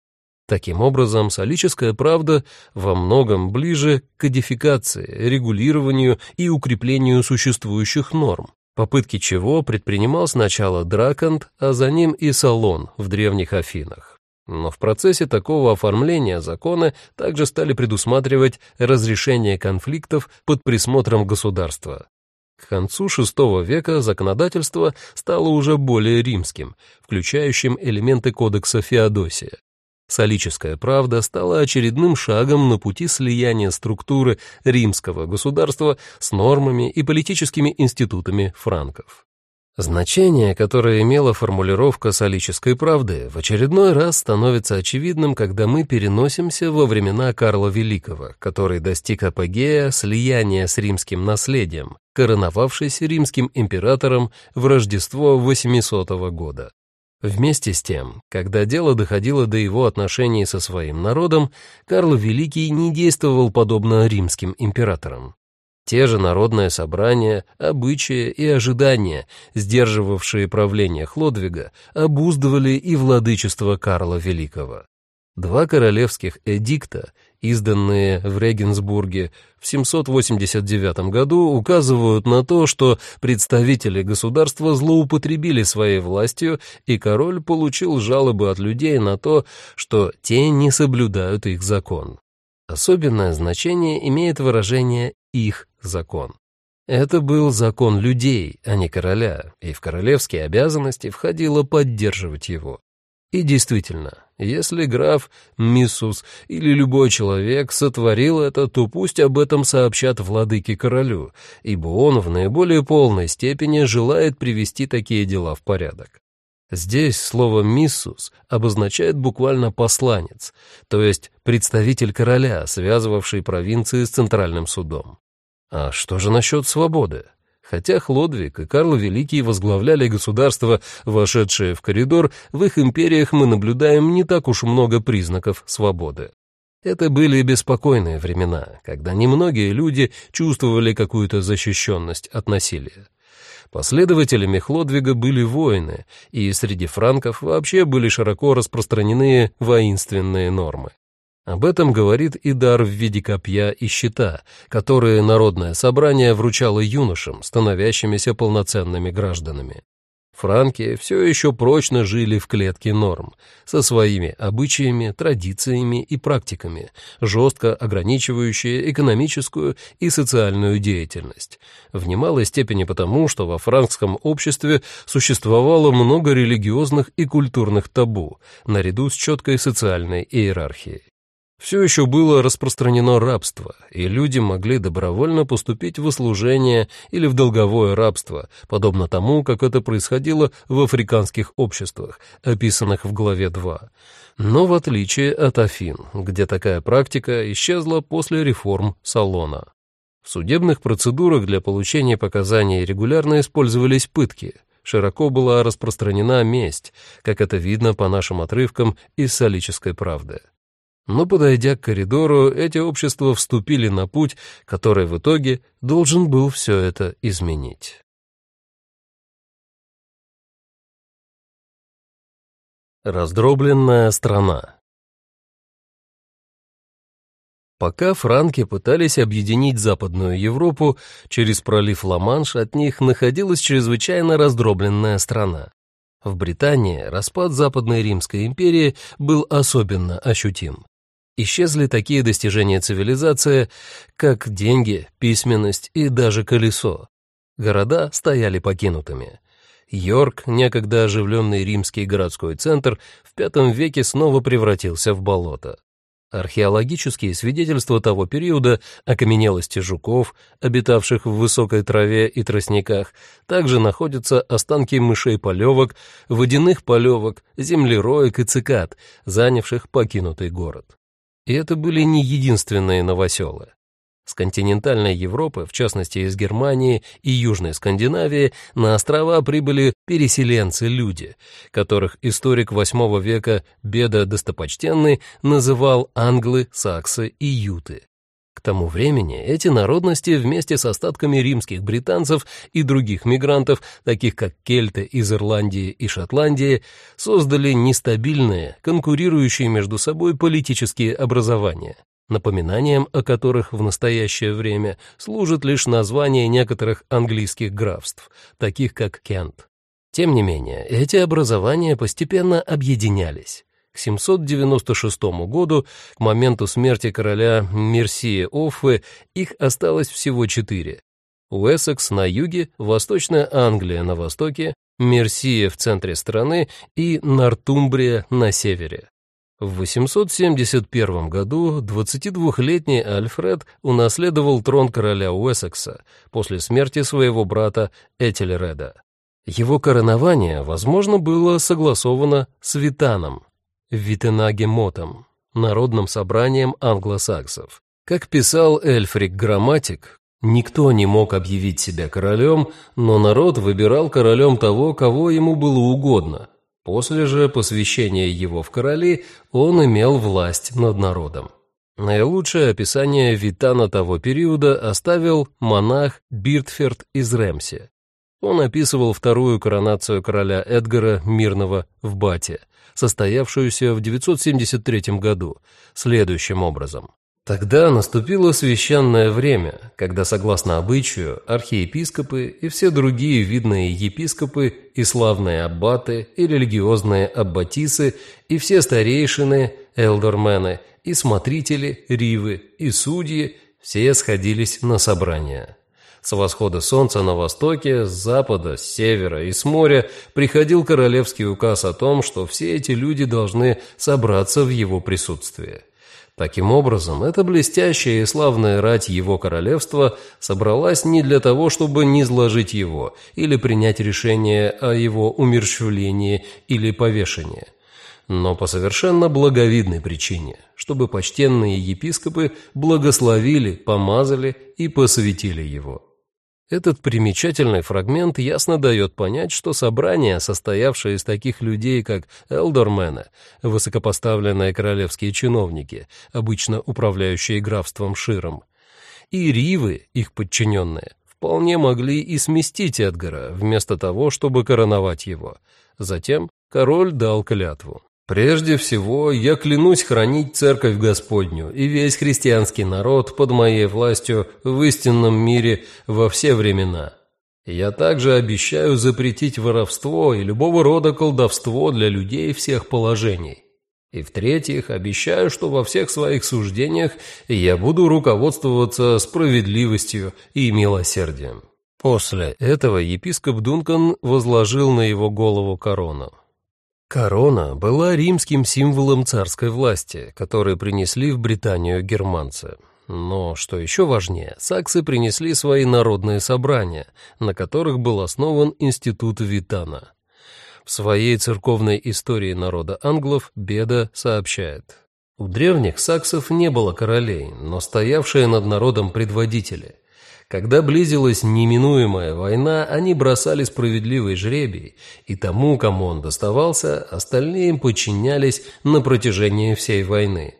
Таким образом, солическая правда во многом ближе к кодификации, регулированию и укреплению существующих норм попытки чего предпринимал сначала Драконт, а за ним и Салон в древних Афинах. Но в процессе такого оформления законы также стали предусматривать разрешение конфликтов под присмотром государства. К концу VI века законодательство стало уже более римским, включающим элементы кодекса Феодосия. Солическая правда стала очередным шагом на пути слияния структуры римского государства с нормами и политическими институтами франков. Значение, которое имела формулировка солической правды, в очередной раз становится очевидным, когда мы переносимся во времена Карла Великого, который достиг апогея слияния с римским наследием, короновавшись римским императором в Рождество 800 года. Вместе с тем, когда дело доходило до его отношений со своим народом, Карл Великий не действовал подобно римским императорам. Те же народное собрание, обычаи и ожидания, сдерживавшие правление Хлодвига, обуздывали и владычество Карла Великого. Два королевских эдикта, изданные в Регенсбурге в 789 году, указывают на то, что представители государства злоупотребили своей властью, и король получил жалобы от людей на то, что те не соблюдают их закон. Особенное значение имеет выражение «их закон». Это был закон людей, а не короля, и в королевские обязанности входило поддерживать его. И действительно, если граф Миссус или любой человек сотворил это, то пусть об этом сообщат владыке королю, ибо он в наиболее полной степени желает привести такие дела в порядок. Здесь слово «миссус» обозначает буквально «посланец», то есть представитель короля, связывавший провинции с центральным судом. А что же насчет свободы? Хотя Хлодвиг и Карл Великий возглавляли государства, вошедшие в коридор, в их империях мы наблюдаем не так уж много признаков свободы. Это были беспокойные времена, когда немногие люди чувствовали какую-то защищенность от насилия. Последователями Хлодвига были воины, и среди франков вообще были широко распространены воинственные нормы. Об этом говорит и дар в виде копья и щита, которые народное собрание вручало юношам, становящимися полноценными гражданами. Франки все еще прочно жили в клетке норм, со своими обычаями, традициями и практиками, жестко ограничивающие экономическую и социальную деятельность, в немалой степени потому, что во франкском обществе существовало много религиозных и культурных табу, наряду с четкой социальной иерархией. Все еще было распространено рабство, и люди могли добровольно поступить в услужение или в долговое рабство, подобно тому, как это происходило в африканских обществах, описанных в главе 2. Но в отличие от Афин, где такая практика исчезла после реформ Салона. В судебных процедурах для получения показаний регулярно использовались пытки. Широко была распространена месть, как это видно по нашим отрывкам из «Солической правды». Но, подойдя к коридору, эти общества вступили на путь, который в итоге должен был все это изменить. Раздробленная страна Пока франки пытались объединить Западную Европу, через пролив Ла-Манш от них находилась чрезвычайно раздробленная страна. В Британии распад Западной Римской империи был особенно ощутим. Исчезли такие достижения цивилизации, как деньги, письменность и даже колесо. Города стояли покинутыми. Йорк, некогда оживленный римский городской центр, в V веке снова превратился в болото. Археологические свидетельства того периода, окаменелости жуков, обитавших в высокой траве и тростниках, также находятся останки мышей-полевок, водяных полевок, землероек и цикад, занявших покинутый город. И это были не единственные новоселы. С континентальной Европы, в частности из Германии и Южной Скандинавии, на острова прибыли переселенцы-люди, которых историк VIII века Беда Достопочтенный называл англы, саксы и юты. К тому времени эти народности вместе с остатками римских британцев и других мигрантов, таких как кельты из Ирландии и Шотландии, создали нестабильные, конкурирующие между собой политические образования, напоминанием о которых в настоящее время служит лишь название некоторых английских графств, таких как Кент. Тем не менее, эти образования постепенно объединялись. К 796 году, к моменту смерти короля Мерсия Оффы, их осталось всего четыре. Уэссекс на юге, Восточная Англия на востоке, Мерсия в центре страны и Нортумбрия на севере. В 871 году 22-летний Альфред унаследовал трон короля Уэссекса после смерти своего брата Этельреда. Его коронование, возможно, было согласовано с Витаном, Витенагемотом, народным собранием англосаксов. Как писал Эльфрик Грамматик, никто не мог объявить себя королем, но народ выбирал королем того, кого ему было угодно. После же посвящения его в короли он имел власть над народом. Наилучшее описание Витана того периода оставил монах Биртферд из Ремси. Он описывал вторую коронацию короля Эдгара Мирного в Бате – состоявшуюся в 973 году, следующим образом. Тогда наступило священное время, когда, согласно обычаю, архиепископы и все другие видные епископы и славные аббаты и религиозные аббатисы и все старейшины, элдормены и смотрители, ривы и судьи все сходились на собрание. С восхода солнца на востоке, с запада, с севера и с моря приходил королевский указ о том, что все эти люди должны собраться в его присутствии. Таким образом, эта блестящая и славная рать его королевства собралась не для того, чтобы низложить его или принять решение о его умерщвлении или повешении, но по совершенно благовидной причине, чтобы почтенные епископы благословили, помазали и посвятили его. Этот примечательный фрагмент ясно дает понять, что собрание, состоявшее из таких людей, как элдормены, высокопоставленные королевские чиновники, обычно управляющие графством Широм, и ривы, их подчиненные, вполне могли и сместить Эдгара, вместо того, чтобы короновать его. Затем король дал клятву. Прежде всего, я клянусь хранить церковь Господню и весь христианский народ под моей властью в истинном мире во все времена. Я также обещаю запретить воровство и любого рода колдовство для людей всех положений. И в-третьих, обещаю, что во всех своих суждениях я буду руководствоваться справедливостью и милосердием. После этого епископ Дункан возложил на его голову корону. Корона была римским символом царской власти, который принесли в Британию германцы. Но, что еще важнее, саксы принесли свои народные собрания, на которых был основан институт Витана. В своей церковной истории народа англов Беда сообщает. У древних саксов не было королей, но стоявшие над народом предводители – когда близилась неминуемая война, они бросали справедливый жребий, и тому, кому он доставался, остальные им подчинялись на протяжении всей войны.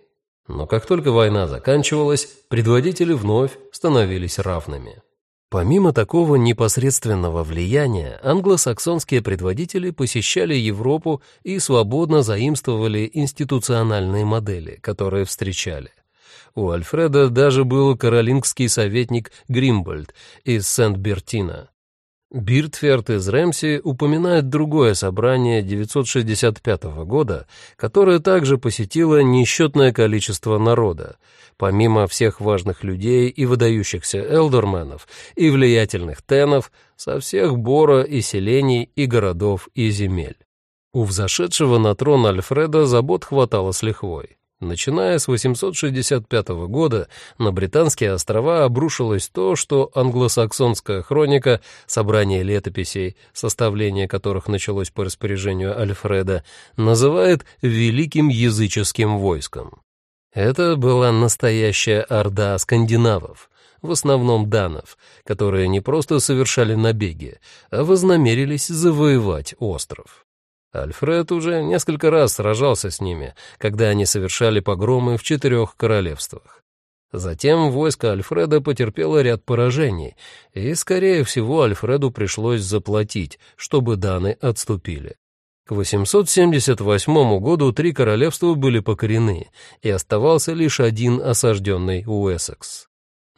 Но как только война заканчивалась, предводители вновь становились равными. Помимо такого непосредственного влияния, англосаксонские предводители посещали Европу и свободно заимствовали институциональные модели, которые встречали. У Альфреда даже был каролингский советник Гримбольд из Сент-Бертина. Биртферд из Рэмси упоминает другое собрание 965 года, которое также посетило несчетное количество народа, помимо всех важных людей и выдающихся элдерменов и влиятельных тенов со всех бора и селений и городов и земель. У взошедшего на трон Альфреда забот хватало с лихвой. Начиная с 865 года на Британские острова обрушилось то, что англосаксонская хроника, собрание летописей, составление которых началось по распоряжению Альфреда, называет «великим языческим войском». Это была настоящая орда скандинавов, в основном данов, которые не просто совершали набеги, а вознамерились завоевать остров. Альфред уже несколько раз сражался с ними, когда они совершали погромы в четырех королевствах. Затем войско Альфреда потерпело ряд поражений, и, скорее всего, Альфреду пришлось заплатить, чтобы даны отступили. К 878 году три королевства были покорены, и оставался лишь один осажденный Уэссекс.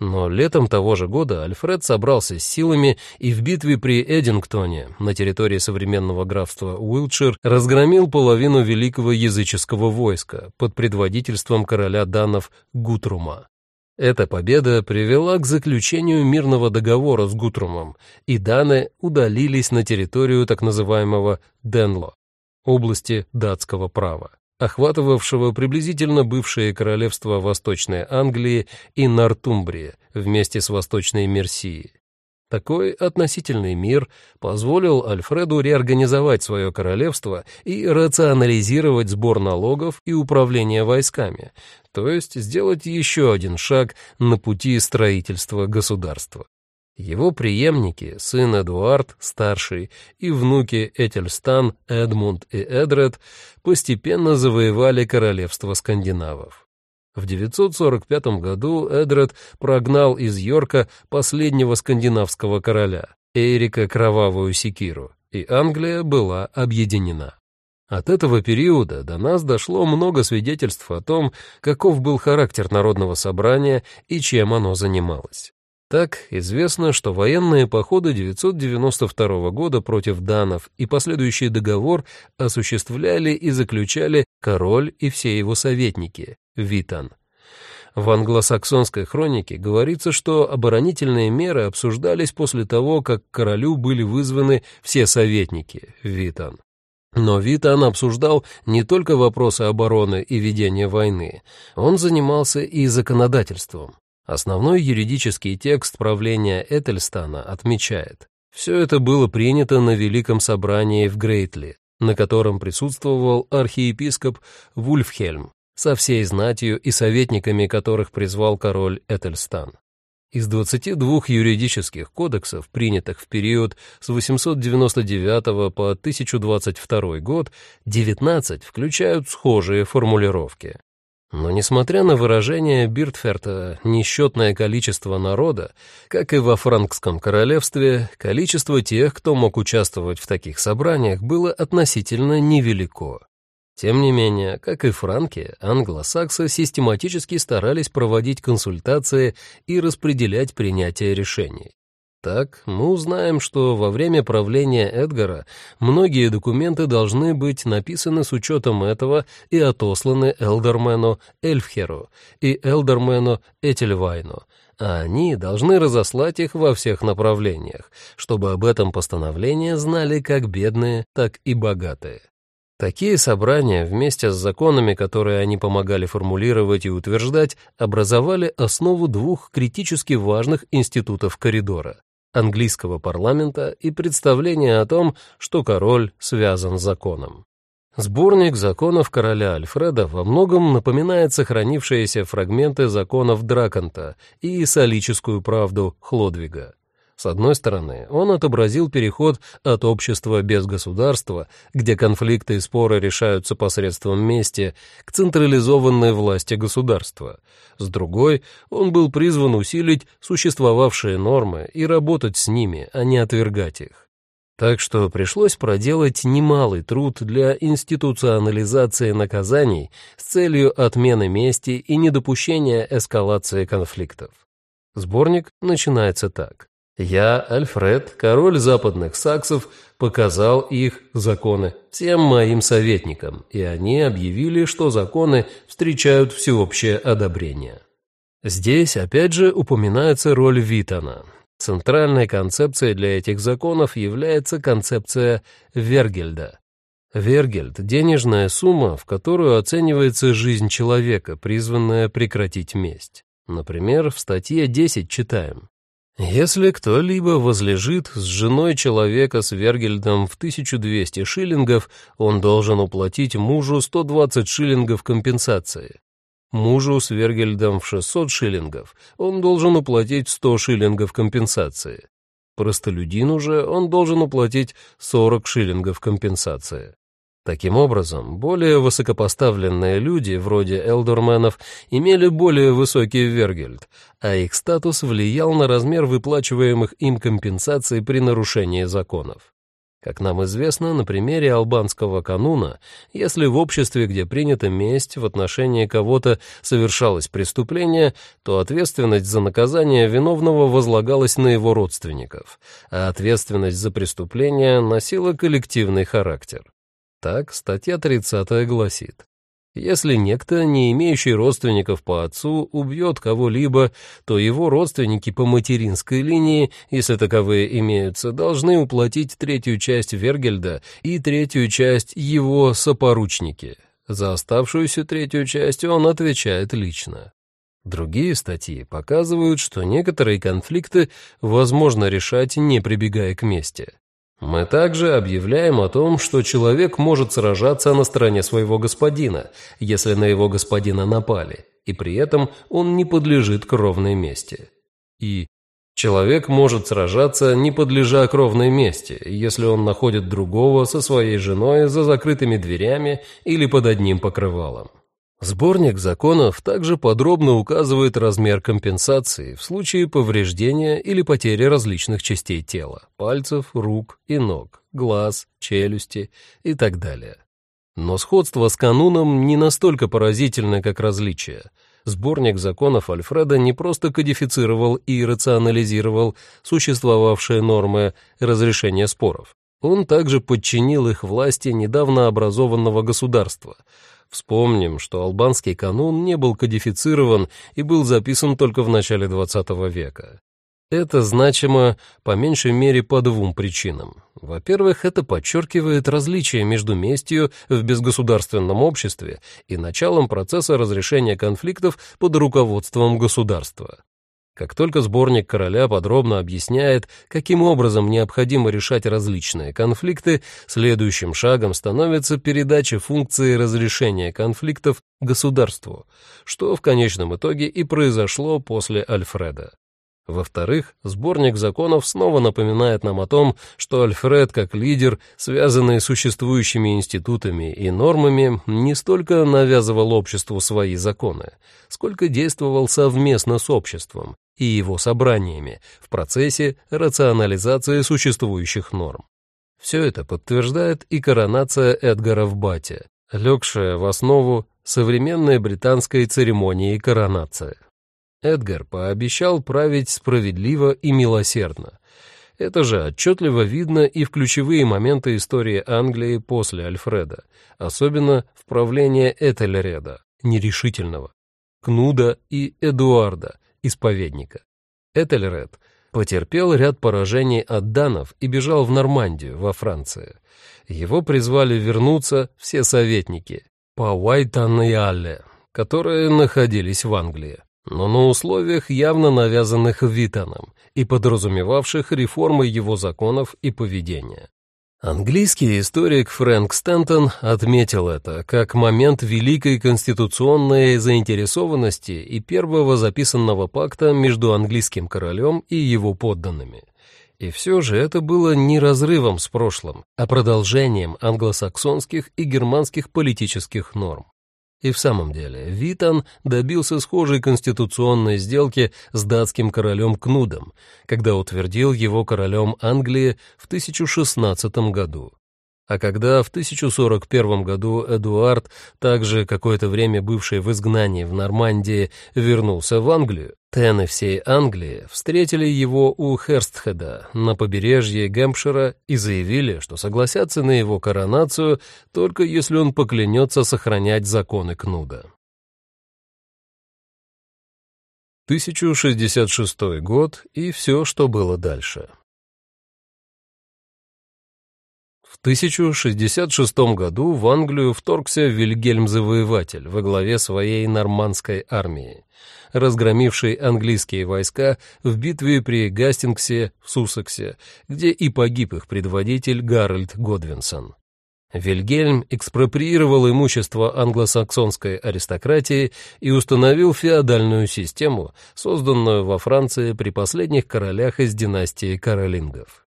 Но летом того же года Альфред собрался с силами и в битве при Эдингтоне на территории современного графства Уилтшир разгромил половину великого языческого войска под предводительством короля данов Гутрума. Эта победа привела к заключению мирного договора с Гутрумом, и даны удалились на территорию так называемого Денло, области датского права охватывавшего приблизительно бывшее королевство Восточной Англии и Нортумбрии вместе с Восточной Мерсией. Такой относительный мир позволил Альфреду реорганизовать свое королевство и рационализировать сбор налогов и управление войсками, то есть сделать еще один шаг на пути строительства государства. Его преемники, сын Эдуард, старший, и внуки Этельстан, Эдмунд и Эдред, постепенно завоевали королевство скандинавов. В 945 году Эдред прогнал из Йорка последнего скандинавского короля, Эрика Кровавую Секиру, и Англия была объединена. От этого периода до нас дошло много свидетельств о том, каков был характер народного собрания и чем оно занималось. Так, известно, что военные походы 992 года против данов и последующий договор осуществляли и заключали король и все его советники, Витан. В англосаксонской хронике говорится, что оборонительные меры обсуждались после того, как королю были вызваны все советники, Витан. Но Витан обсуждал не только вопросы обороны и ведения войны, он занимался и законодательством. Основной юридический текст правления Этельстана отмечает, все это было принято на Великом собрании в Грейтли, на котором присутствовал архиепископ Вульфхельм со всей знатью и советниками которых призвал король Этельстан. Из 22 юридических кодексов, принятых в период с 899 по 1022 год, 19 включают схожие формулировки. Но несмотря на выражение Биртферта «несчетное количество народа», как и во франкском королевстве, количество тех, кто мог участвовать в таких собраниях, было относительно невелико. Тем не менее, как и франки, англосаксы систематически старались проводить консультации и распределять принятие решений. Так, мы узнаем, что во время правления Эдгара многие документы должны быть написаны с учетом этого и отосланы Элдермену Эльфхеру и Элдермену Этельвайну, а они должны разослать их во всех направлениях, чтобы об этом постановлении знали как бедные, так и богатые. Такие собрания вместе с законами, которые они помогали формулировать и утверждать, образовали основу двух критически важных институтов коридора – английского парламента и представления о том, что король связан законом. Сборник законов короля Альфреда во многом напоминает сохранившиеся фрагменты законов Драконта и солическую правду Хлодвига. С одной стороны, он отобразил переход от общества без государства, где конфликты и споры решаются посредством мести, к централизованной власти государства. С другой, он был призван усилить существовавшие нормы и работать с ними, а не отвергать их. Так что пришлось проделать немалый труд для институционализации наказаний с целью отмены мести и недопущения эскалации конфликтов. Сборник начинается так. Я, Альфред, король западных саксов, показал их законы всем моим советникам, и они объявили, что законы встречают всеобщее одобрение. Здесь опять же упоминается роль Витона. Центральной концепцией для этих законов является концепция Вергельда. Вергельд – денежная сумма, в которую оценивается жизнь человека, призванная прекратить месть. Например, в статье 10 читаем если кто-либо возлежит с женой человека с Вергельдом в 1200 шиллингов, он должен уплатить мужу 120 шиллингов компенсации. Мужу с Вергельдом в 600 шиллингов он должен уплатить 100 шиллингов компенсации. Простолюдину же он должен уплатить 40 шиллингов компенсации. Таким образом, более высокопоставленные люди, вроде элдерменов, имели более высокий вергельд, а их статус влиял на размер выплачиваемых им компенсаций при нарушении законов. Как нам известно, на примере албанского кануна, если в обществе, где принята месть, в отношении кого-то совершалось преступление, то ответственность за наказание виновного возлагалась на его родственников, а ответственность за преступление носила коллективный характер. Так статья 30 гласит. Если некто, не имеющий родственников по отцу, убьет кого-либо, то его родственники по материнской линии, если таковые имеются, должны уплатить третью часть Вергельда и третью часть его сопоручники. За оставшуюся третью часть он отвечает лично. Другие статьи показывают, что некоторые конфликты возможно решать, не прибегая к мести. Мы также объявляем о том, что человек может сражаться на стороне своего господина, если на его господина напали, и при этом он не подлежит кровной мести. И человек может сражаться, не подлежа кровной мести, если он находит другого со своей женой за закрытыми дверями или под одним покрывалом. Сборник законов также подробно указывает размер компенсации в случае повреждения или потери различных частей тела – пальцев, рук и ног, глаз, челюсти и так далее. Но сходство с кануном не настолько поразительно, как различие. Сборник законов Альфреда не просто кодифицировал и рационализировал существовавшие нормы разрешения споров. Он также подчинил их власти недавно образованного государства – Вспомним, что албанский канун не был кодифицирован и был записан только в начале XX века. Это значимо по меньшей мере по двум причинам. Во-первых, это подчеркивает различие между местью в безгосударственном обществе и началом процесса разрешения конфликтов под руководством государства. Как только сборник короля подробно объясняет, каким образом необходимо решать различные конфликты, следующим шагом становится передача функции разрешения конфликтов государству, что в конечном итоге и произошло после Альфреда. Во-вторых, сборник законов снова напоминает нам о том, что Альфред, как лидер, связанный с существующими институтами и нормами, не столько навязывал обществу свои законы, сколько действовал совместно с обществом и его собраниями в процессе рационализации существующих норм. Все это подтверждает и коронация Эдгара в Бате, легшая в основу современной британской церемонии коронации. Эдгар пообещал править справедливо и милосердно. Это же отчетливо видно и в ключевые моменты истории Англии после Альфреда, особенно в правлении Этельреда, нерешительного, Кнуда и Эдуарда, исповедника. Этельред потерпел ряд поражений от данов и бежал в Нормандию, во Франции. Его призвали вернуться все советники по Алле, которые находились в Англии но на условиях, явно навязанных Витаном и подразумевавших реформы его законов и поведения. Английский историк Фрэнк Стентон отметил это как момент великой конституционной заинтересованности и первого записанного пакта между английским королем и его подданными. И все же это было не разрывом с прошлым, а продолжением англосаксонских и германских политических норм. И в самом деле, Витан добился схожей конституционной сделки с датским королем Кнудом, когда утвердил его королем Англии в 1016 году. А когда в 1041 году Эдуард, также какое-то время бывший в изгнании в Нормандии, вернулся в Англию, тены всей Англии встретили его у Херстхеда на побережье Гэмпшира и заявили, что согласятся на его коронацию только если он поклянется сохранять законы Кнуда. 1066 год и все, что было дальше. 1066 году в Англию вторгся Вильгельм Завоеватель во главе своей нормандской армии, разгромивший английские войска в битве при Гастингсе в Суссексе, где и погиб их предводитель Гарольд Годвинсон. Вильгельм экспроприировал имущество англосаксонской аристократии и установил феодальную систему, созданную во Франции при последних королях из династии каролингов.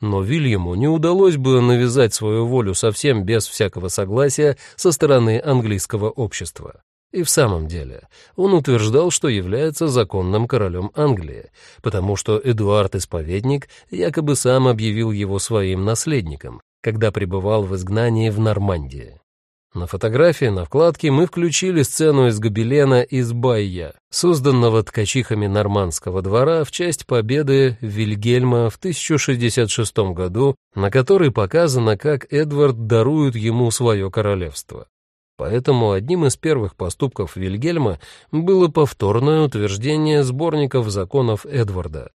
Но Вильяму не удалось бы навязать свою волю совсем без всякого согласия со стороны английского общества. И в самом деле, он утверждал, что является законным королем Англии, потому что Эдуард-исповедник якобы сам объявил его своим наследником, когда пребывал в изгнании в Нормандии. На фотографии на вкладке мы включили сцену из гобелена из Байя, созданного ткачихами нормандского двора в честь победы Вильгельма в 1066 году, на которой показано, как Эдвард дарует ему свое королевство. Поэтому одним из первых поступков Вильгельма было повторное утверждение сборников законов Эдварда.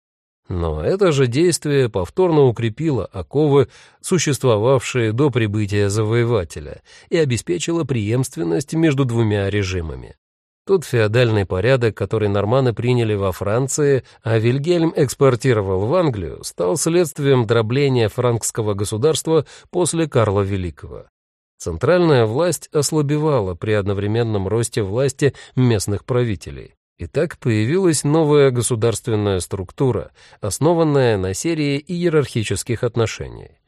Но это же действие повторно укрепило оковы, существовавшие до прибытия завоевателя, и обеспечило преемственность между двумя режимами. Тот феодальный порядок, который норманы приняли во Франции, а Вильгельм экспортировал в Англию, стал следствием дробления франкского государства после Карла Великого. Центральная власть ослабевала при одновременном росте власти местных правителей. И так появилась новая государственная структура, основанная на серии иерархических отношений.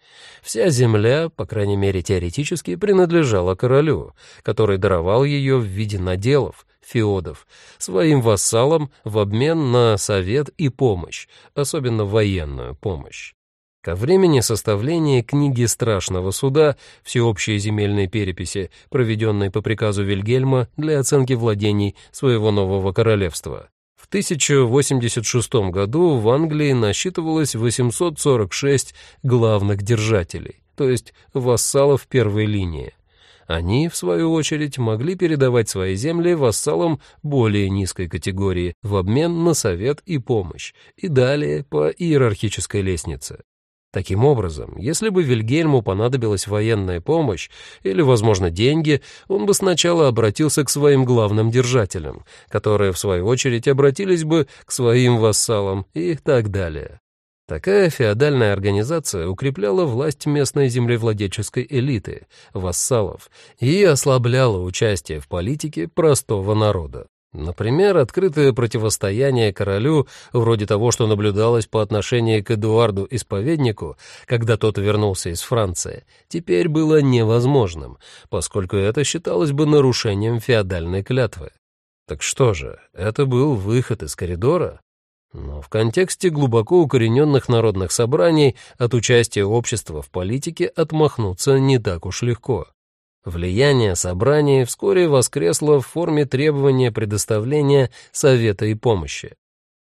Вся земля, по крайней мере теоретически, принадлежала королю, который даровал ее в виде наделов, феодов, своим вассалам в обмен на совет и помощь, особенно военную помощь. Ко времени составления книги Страшного суда всеобщей земельной переписи, проведенной по приказу Вильгельма для оценки владений своего нового королевства, в 1086 году в Англии насчитывалось 846 главных держателей, то есть вассалов первой линии. Они, в свою очередь, могли передавать свои земли вассалам более низкой категории в обмен на совет и помощь, и далее по иерархической лестнице. Таким образом, если бы Вильгельму понадобилась военная помощь или, возможно, деньги, он бы сначала обратился к своим главным держателям, которые, в свою очередь, обратились бы к своим вассалам и так далее. Такая феодальная организация укрепляла власть местной землевладельческой элиты, вассалов, и ослабляла участие в политике простого народа. Например, открытое противостояние королю, вроде того, что наблюдалось по отношению к Эдуарду Исповеднику, когда тот вернулся из Франции, теперь было невозможным, поскольку это считалось бы нарушением феодальной клятвы. Так что же, это был выход из коридора? Но в контексте глубоко укорененных народных собраний от участия общества в политике отмахнуться не так уж легко. Влияние собраний вскоре воскресло в форме требования предоставления совета и помощи.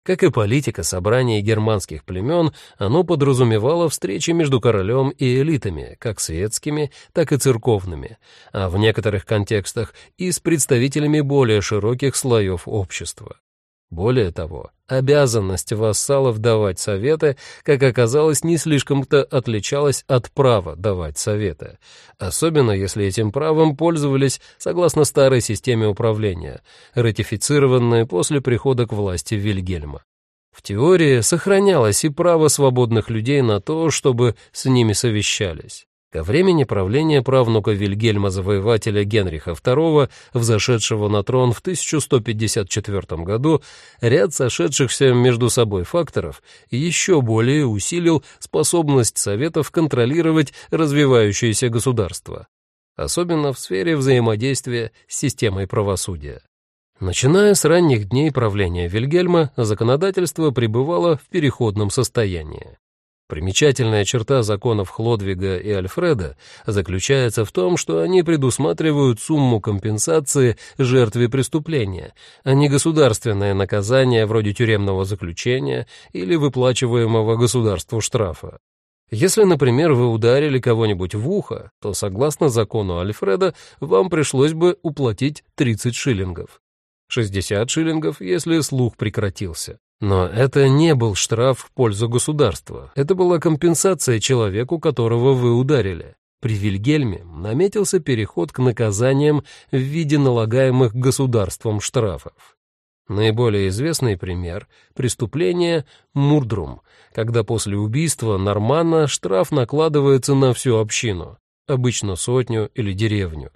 Как и политика собраний германских племен, оно подразумевало встречи между королем и элитами, как светскими, так и церковными, а в некоторых контекстах и с представителями более широких слоев общества. Более того, обязанность вассалов давать советы, как оказалось, не слишком-то отличалась от права давать советы, особенно если этим правом пользовались согласно старой системе управления, ратифицированной после прихода к власти Вильгельма. В теории сохранялось и право свободных людей на то, чтобы с ними совещались. Ко времени правления правнука Вильгельма Завоевателя Генриха II, взошедшего на трон в 1154 году, ряд сошедшихся между собой факторов еще более усилил способность Советов контролировать развивающееся государство, особенно в сфере взаимодействия с системой правосудия. Начиная с ранних дней правления Вильгельма, законодательство пребывало в переходном состоянии. Примечательная черта законов Хлодвига и Альфреда заключается в том, что они предусматривают сумму компенсации жертве преступления, а не государственное наказание вроде тюремного заключения или выплачиваемого государству штрафа. Если, например, вы ударили кого-нибудь в ухо, то, согласно закону Альфреда, вам пришлось бы уплатить 30 шиллингов. 60 шиллингов, если слух прекратился. Но это не был штраф в пользу государства. Это была компенсация человеку, которого вы ударили. При Вильгельме наметился переход к наказаниям в виде налагаемых государством штрафов. Наиболее известный пример — преступление Мурдрум, когда после убийства Нормана штраф накладывается на всю общину, обычно сотню или деревню,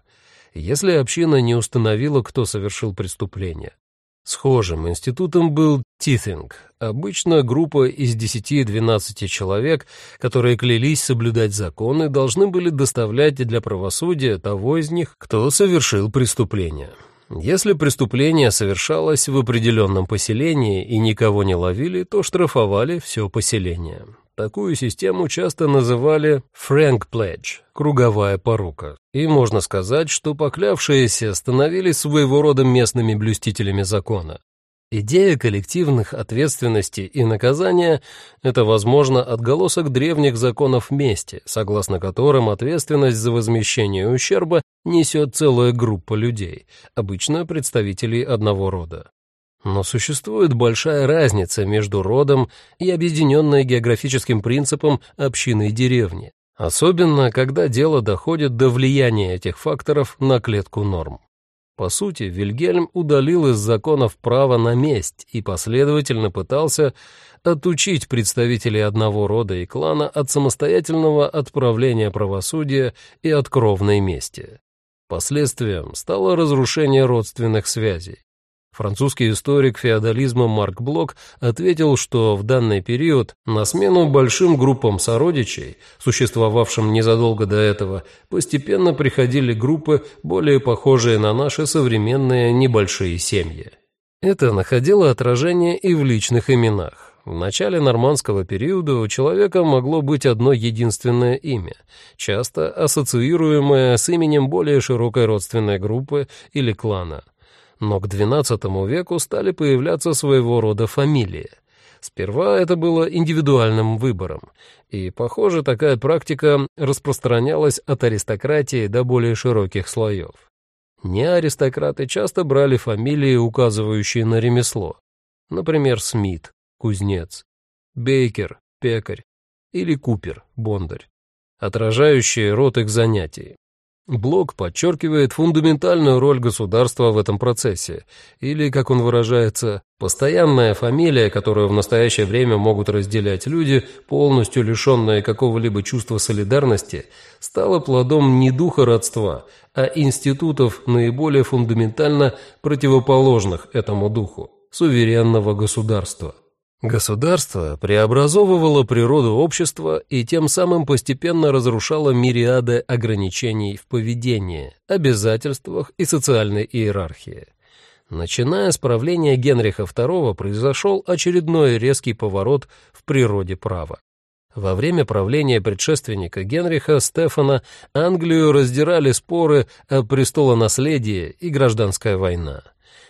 если община не установила, кто совершил преступление. Схожим институтом был тithing, обычно группа из 10-12 человек, которые клялись соблюдать законы, должны были доставлять для правосудия того из них, кто совершил преступление. Если преступление совершалось в определенном поселении и никого не ловили, то штрафовали все поселение. Такую систему часто называли «Frank Pledge» — круговая порука. И можно сказать, что поклявшиеся становились своего рода местными блюстителями закона. Идея коллективных ответственности и наказания — это, возможно, отголосок древних законов мести, согласно которым ответственность за возмещение ущерба несет целая группа людей, обычно представителей одного рода. Но существует большая разница между родом и объединенной географическим принципом общиной деревни, особенно когда дело доходит до влияния этих факторов на клетку норм. По сути, Вильгельм удалил из законов право на месть и последовательно пытался отучить представителей одного рода и клана от самостоятельного отправления правосудия и от кровной мести. Последствием стало разрушение родственных связей. Французский историк феодализма Марк Блок ответил, что в данный период на смену большим группам сородичей, существовавшим незадолго до этого, постепенно приходили группы, более похожие на наши современные небольшие семьи. Это находило отражение и в личных именах. В начале нормандского периода у человека могло быть одно единственное имя, часто ассоциируемое с именем более широкой родственной группы или клана – но к XII веку стали появляться своего рода фамилии. Сперва это было индивидуальным выбором, и, похоже, такая практика распространялась от аристократии до более широких слоев. Не аристократы часто брали фамилии, указывающие на ремесло. Например, Смит, кузнец, Бейкер, пекарь или Купер, бондарь, отражающие род их занятий. Блок подчеркивает фундаментальную роль государства в этом процессе, или, как он выражается, постоянная фамилия, которую в настоящее время могут разделять люди, полностью лишенные какого-либо чувства солидарности, стала плодом не духа родства, а институтов наиболее фундаментально противоположных этому духу – суверенного государства. Государство преобразовывало природу общества и тем самым постепенно разрушало мириады ограничений в поведении, обязательствах и социальной иерархии. Начиная с правления Генриха II произошел очередной резкий поворот в природе права. Во время правления предшественника Генриха Стефана Англию раздирали споры о престолонаследии и гражданская война.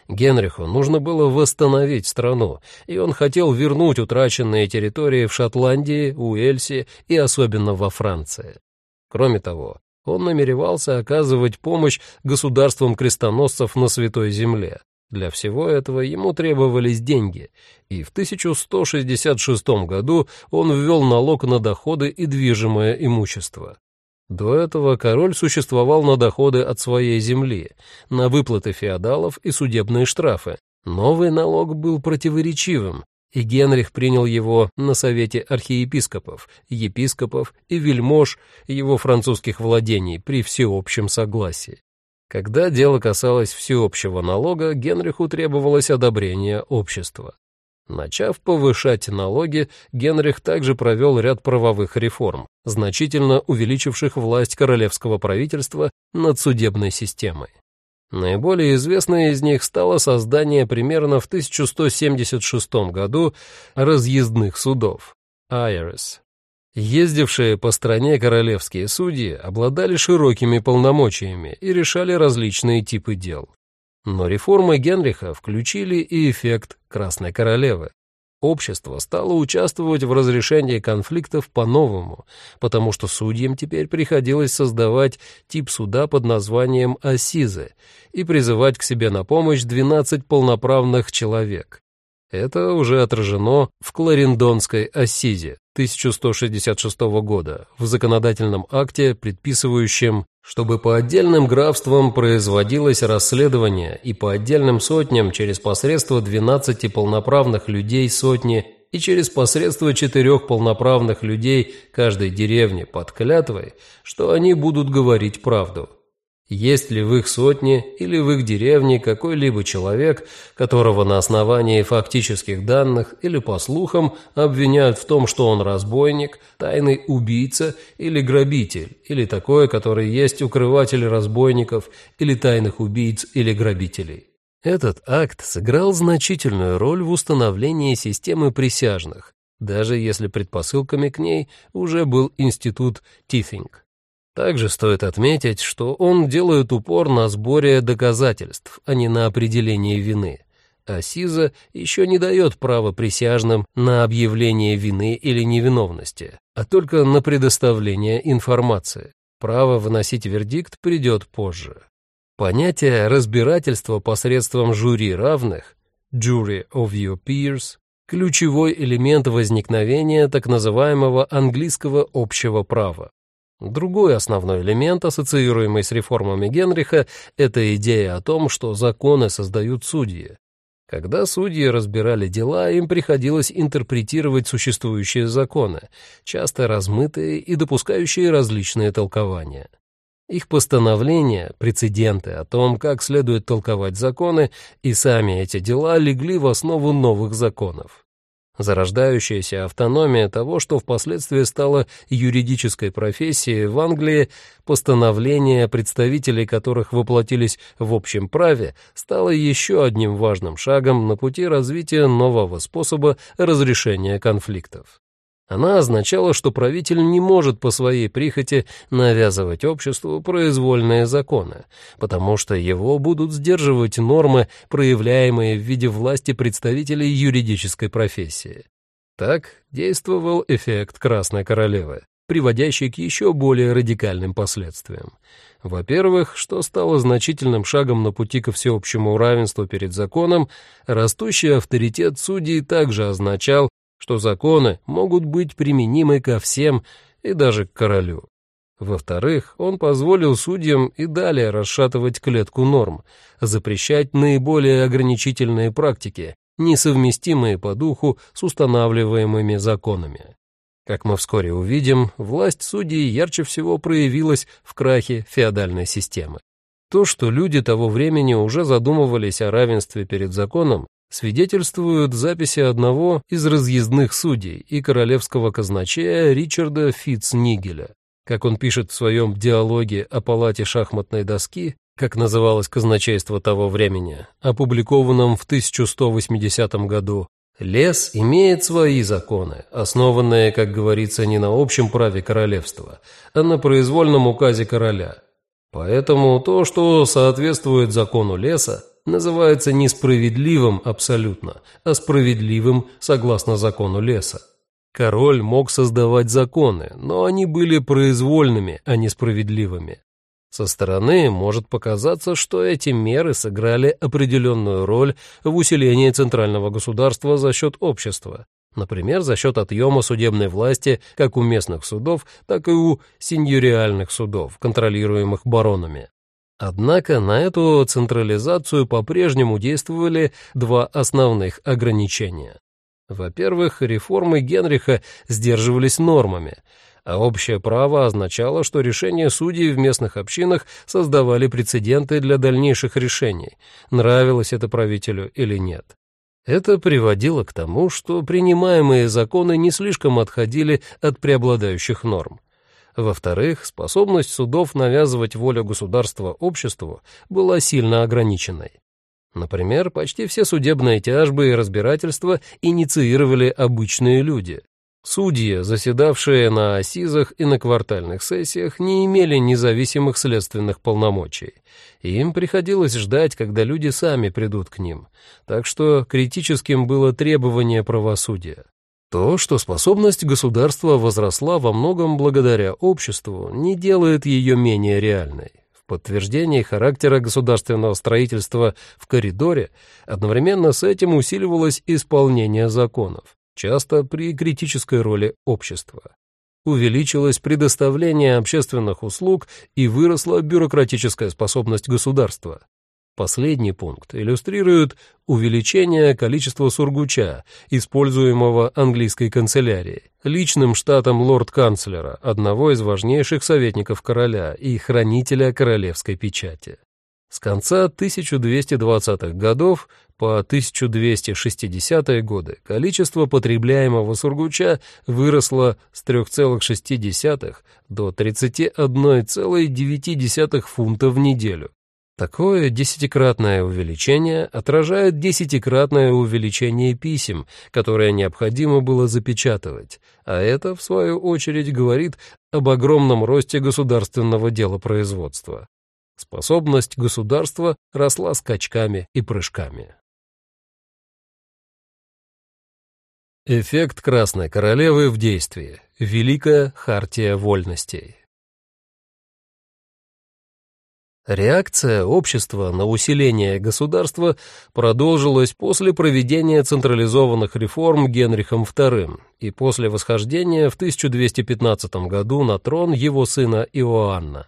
Генриху нужно было восстановить страну, и он хотел вернуть утраченные территории в Шотландии, Уэльсе и особенно во Франции. Кроме того, он намеревался оказывать помощь государствам крестоносцев на Святой Земле. Для всего этого ему требовались деньги, и в 1166 году он ввел налог на доходы и движимое имущество. До этого король существовал на доходы от своей земли, на выплаты феодалов и судебные штрафы. Новый налог был противоречивым, и Генрих принял его на совете архиепископов, епископов и вельмож его французских владений при всеобщем согласии. Когда дело касалось всеобщего налога, Генриху требовалось одобрение общества. Начав повышать налоги, Генрих также провел ряд правовых реформ, значительно увеличивших власть королевского правительства над судебной системой. Наиболее известной из них стало создание примерно в 1176 году разъездных судов (Айрес). Ездившие по стране королевские судьи обладали широкими полномочиями и решали различные типы дел. Но реформы Генриха включили и эффект Красной Королевы. Общество стало участвовать в разрешении конфликтов по-новому, потому что судьям теперь приходилось создавать тип суда под названием «Ассизы» и призывать к себе на помощь 12 полноправных человек. Это уже отражено в Кларендонской Ассизе 1166 года, в законодательном акте, предписывающем чтобы по отдельным графствам производилось расследование и по отдельным сотням через посредство 12 полноправных людей сотни и через посредство четырех полноправных людей каждой деревни под клятвой, что они будут говорить правду. Есть ли в их сотне или в их деревне какой-либо человек, которого на основании фактических данных или по слухам обвиняют в том, что он разбойник, тайный убийца или грабитель, или такой, который есть укрыватель разбойников или тайных убийц или грабителей? Этот акт сыграл значительную роль в установлении системы присяжных, даже если предпосылками к ней уже был институт Тифинг. Также стоит отметить, что он делает упор на сборе доказательств, а не на определении вины. А СИЗа еще не дает права присяжным на объявление вины или невиновности, а только на предоставление информации. Право выносить вердикт придет позже. Понятие разбирательства посредством жюри равных «jury of your peers» ключевой элемент возникновения так называемого английского общего права. Другой основной элемент, ассоциируемый с реформами Генриха, это идея о том, что законы создают судьи. Когда судьи разбирали дела, им приходилось интерпретировать существующие законы, часто размытые и допускающие различные толкования. Их постановления, прецеденты о том, как следует толковать законы, и сами эти дела легли в основу новых законов. Зарождающаяся автономия того, что впоследствии стало юридической профессией в Англии, постановления, представителей которых воплотились в общем праве, стало еще одним важным шагом на пути развития нового способа разрешения конфликтов. Она означала, что правитель не может по своей прихоти навязывать обществу произвольные законы, потому что его будут сдерживать нормы, проявляемые в виде власти представителей юридической профессии. Так действовал эффект Красной Королевы, приводящий к еще более радикальным последствиям. Во-первых, что стало значительным шагом на пути ко всеобщему равенству перед законом, растущий авторитет судей также означал, что законы могут быть применимы ко всем и даже к королю. Во-вторых, он позволил судьям и далее расшатывать клетку норм, запрещать наиболее ограничительные практики, несовместимые по духу с устанавливаемыми законами. Как мы вскоре увидим, власть судей ярче всего проявилась в крахе феодальной системы. То, что люди того времени уже задумывались о равенстве перед законом, свидетельствуют записи одного из разъездных судей и королевского казначея Ричарда Фитцнигеля. Как он пишет в своем диалоге о палате шахматной доски, как называлось казначейство того времени, опубликованном в 1180 году, «Лес имеет свои законы, основанные, как говорится, не на общем праве королевства, а на произвольном указе короля. Поэтому то, что соответствует закону леса, называется несправедливым абсолютно, а справедливым согласно закону леса. Король мог создавать законы, но они были произвольными, а не справедливыми. Со стороны может показаться, что эти меры сыграли определенную роль в усилении центрального государства за счет общества, например, за счет отъема судебной власти как у местных судов, так и у сеньориальных судов, контролируемых баронами. Однако на эту централизацию по-прежнему действовали два основных ограничения. Во-первых, реформы Генриха сдерживались нормами, а общее право означало, что решения судей в местных общинах создавали прецеденты для дальнейших решений, нравилось это правителю или нет. Это приводило к тому, что принимаемые законы не слишком отходили от преобладающих норм. Во-вторых, способность судов навязывать волю государства обществу была сильно ограниченной. Например, почти все судебные тяжбы и разбирательства инициировали обычные люди. Судьи, заседавшие на осизах и на квартальных сессиях, не имели независимых следственных полномочий. Им приходилось ждать, когда люди сами придут к ним. Так что критическим было требование правосудия. То, что способность государства возросла во многом благодаря обществу, не делает ее менее реальной подтверждении характера государственного строительства в коридоре одновременно с этим усиливалось исполнение законов, часто при критической роли общества. Увеличилось предоставление общественных услуг и выросла бюрократическая способность государства. Последний пункт иллюстрирует увеличение количества сургуча, используемого английской канцелярией, личным штатом лорд-канцлера, одного из важнейших советников короля и хранителя королевской печати. С конца 1220-х годов по 1260-е годы количество потребляемого сургуча выросло с 3,6 до 31,9 фунта в неделю, Такое десятикратное увеличение отражает десятикратное увеличение писем, которое необходимо было запечатывать, а это, в свою очередь, говорит об огромном росте государственного делопроизводства. Способность государства росла скачками и прыжками. Эффект Красной Королевы в действии. Великая Хартия Вольностей. Реакция общества на усиление государства продолжилась после проведения централизованных реформ Генрихом II и после восхождения в 1215 году на трон его сына Иоанна.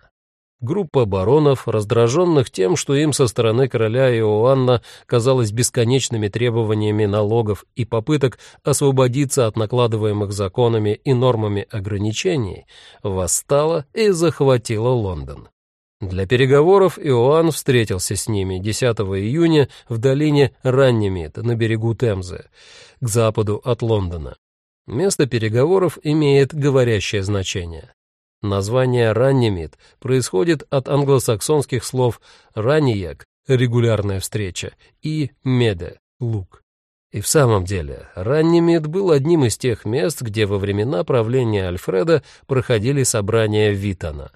Группа баронов, раздраженных тем, что им со стороны короля Иоанна казалось бесконечными требованиями налогов и попыток освободиться от накладываемых законами и нормами ограничений, восстала и захватила Лондон. Для переговоров Иоанн встретился с ними 10 июня в долине Раннемит на берегу Темзы, к западу от Лондона. Место переговоров имеет говорящее значение. Название Раннемит происходит от англосаксонских слов «ранияк» — регулярная встреча, и «меде» — лук. И в самом деле, Раннемит был одним из тех мест, где во времена правления Альфреда проходили собрания Витона.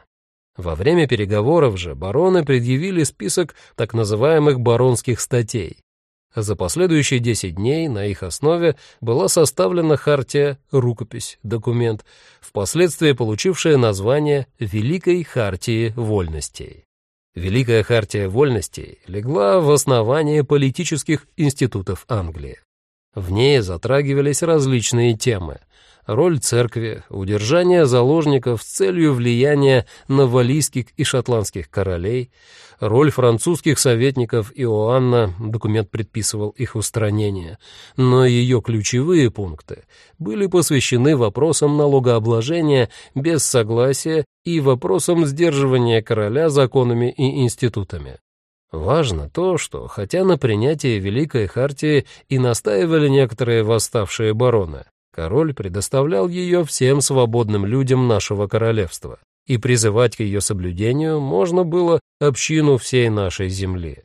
Во время переговоров же бароны предъявили список так называемых баронских статей. За последующие 10 дней на их основе была составлена хартия, рукопись, документ, впоследствии получившая название Великой хартии вольностей. Великая хартия вольностей легла в основание политических институтов Англии. В ней затрагивались различные темы — роль церкви, удержание заложников с целью влияния на валийских и шотландских королей, роль французских советников Иоанна, документ предписывал их устранение, но ее ключевые пункты были посвящены вопросам налогообложения без согласия и вопросам сдерживания короля законами и институтами. Важно то, что, хотя на принятие Великой Хартии и настаивали некоторые восставшие бароны, Король предоставлял ее всем свободным людям нашего королевства, и призывать к ее соблюдению можно было общину всей нашей земли.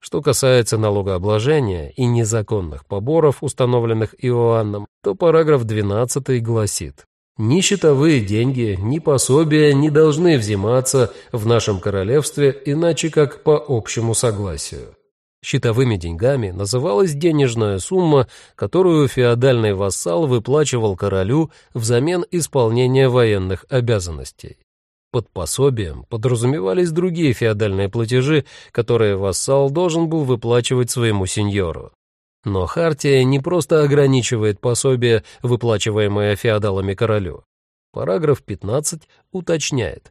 Что касается налогообложения и незаконных поборов, установленных Иоанном, то параграф 12 гласит «Ни счетовые деньги, ни пособия не должны взиматься в нашем королевстве иначе как по общему согласию». Счетовыми деньгами называлась денежная сумма, которую феодальный вассал выплачивал королю взамен исполнения военных обязанностей. Под пособием подразумевались другие феодальные платежи, которые вассал должен был выплачивать своему сеньору. Но Хартия не просто ограничивает пособие, выплачиваемое феодалами королю. Параграф 15 уточняет,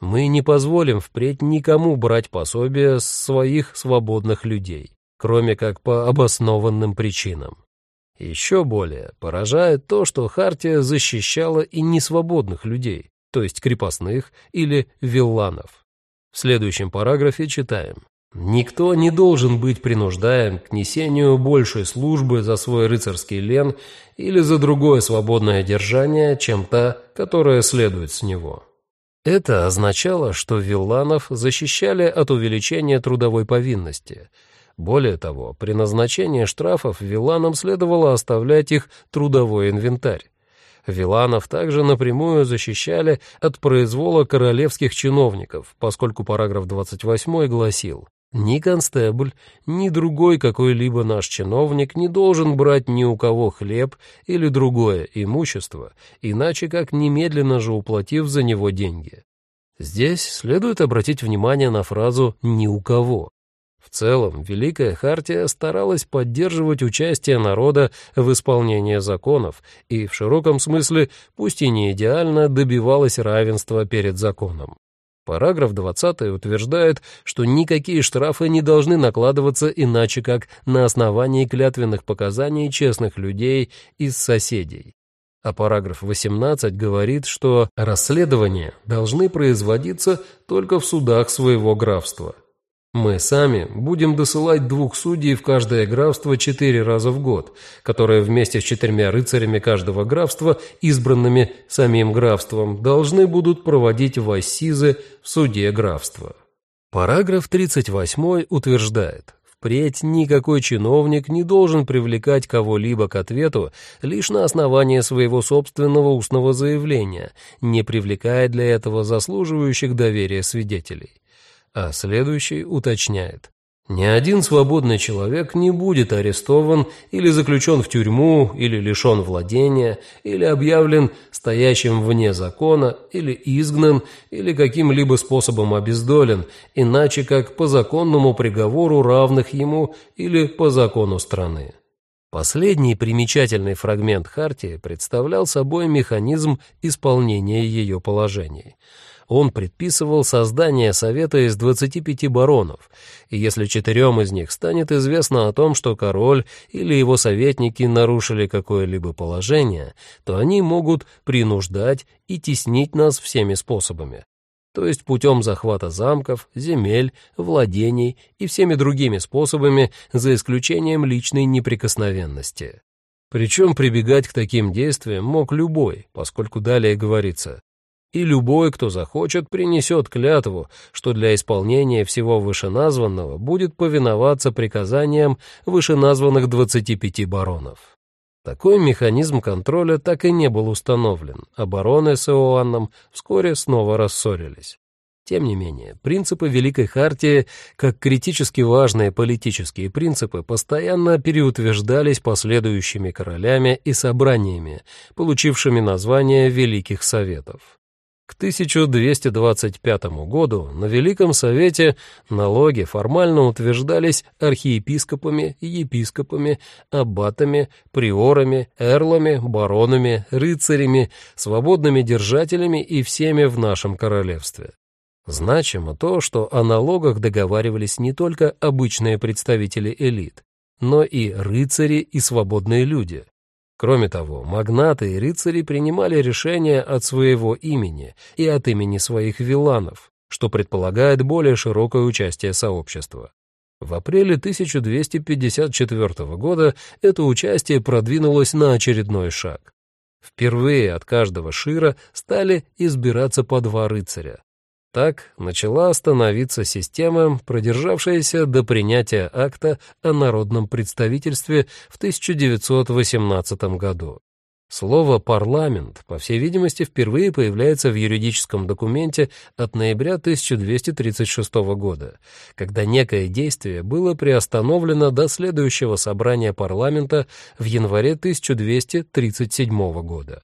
мы не позволим впредь никому брать пособие с своих свободных людей, кроме как по обоснованным причинам. Еще более поражает то, что Хартия защищала и несвободных людей, то есть крепостных или вилланов. В следующем параграфе читаем. Никто не должен быть принуждаем к несению большей службы за свой рыцарский лен или за другое свободное держание, чем та, которая следует с него. Это означало, что вилланов защищали от увеличения трудовой повинности. Более того, при назначении штрафов вилланам следовало оставлять их трудовой инвентарь. Виланов также напрямую защищали от произвола королевских чиновников, поскольку параграф 28 гласил «Ни констебль, ни другой какой-либо наш чиновник не должен брать ни у кого хлеб или другое имущество, иначе как немедленно же уплатив за него деньги». Здесь следует обратить внимание на фразу «ни у кого». В целом, Великая Хартия старалась поддерживать участие народа в исполнении законов и, в широком смысле, пусть и не идеально, добивалась равенства перед законом. Параграф 20 утверждает, что никакие штрафы не должны накладываться иначе как на основании клятвенных показаний честных людей из соседей. А параграф 18 говорит, что расследования должны производиться только в судах своего графства. Мы сами будем досылать двух судей в каждое графство четыре раза в год, которые вместе с четырьмя рыцарями каждого графства, избранными самим графством, должны будут проводить вассизы в суде графства. Параграф 38 утверждает, впредь никакой чиновник не должен привлекать кого-либо к ответу лишь на основании своего собственного устного заявления, не привлекая для этого заслуживающих доверия свидетелей а следующий уточняет. Ни один свободный человек не будет арестован или заключен в тюрьму, или лишен владения, или объявлен стоящим вне закона, или изгнан, или каким-либо способом обездолен, иначе как по законному приговору равных ему или по закону страны. Последний примечательный фрагмент Хартии представлял собой механизм исполнения ее положений – он предписывал создание совета из 25 баронов, и если четырем из них станет известно о том, что король или его советники нарушили какое-либо положение, то они могут принуждать и теснить нас всеми способами то есть путем захвата замков, земель, владений и всеми другими способами, за исключением личной неприкосновенности. Причем прибегать к таким действиям мог любой, поскольку далее говорится и любой, кто захочет, принесет клятву, что для исполнения всего вышеназванного будет повиноваться приказаниям вышеназванных 25 баронов. Такой механизм контроля так и не был установлен, а бароны с Иоанном вскоре снова рассорились. Тем не менее, принципы Великой Хартии, как критически важные политические принципы, постоянно переутверждались последующими королями и собраниями, получившими название Великих Советов. К 1225 году на Великом Совете налоги формально утверждались архиепископами, епископами, аббатами, приорами, эрлами, баронами, рыцарями, свободными держателями и всеми в нашем королевстве. Значимо то, что о налогах договаривались не только обычные представители элит, но и рыцари и свободные люди. Кроме того, магнаты и рыцари принимали решения от своего имени и от имени своих виланов, что предполагает более широкое участие сообщества. В апреле 1254 года это участие продвинулось на очередной шаг. Впервые от каждого шира стали избираться по два рыцаря. Так начала становиться система, продержавшаяся до принятия акта о народном представительстве в 1918 году. Слово «парламент», по всей видимости, впервые появляется в юридическом документе от ноября 1236 года, когда некое действие было приостановлено до следующего собрания парламента в январе 1237 года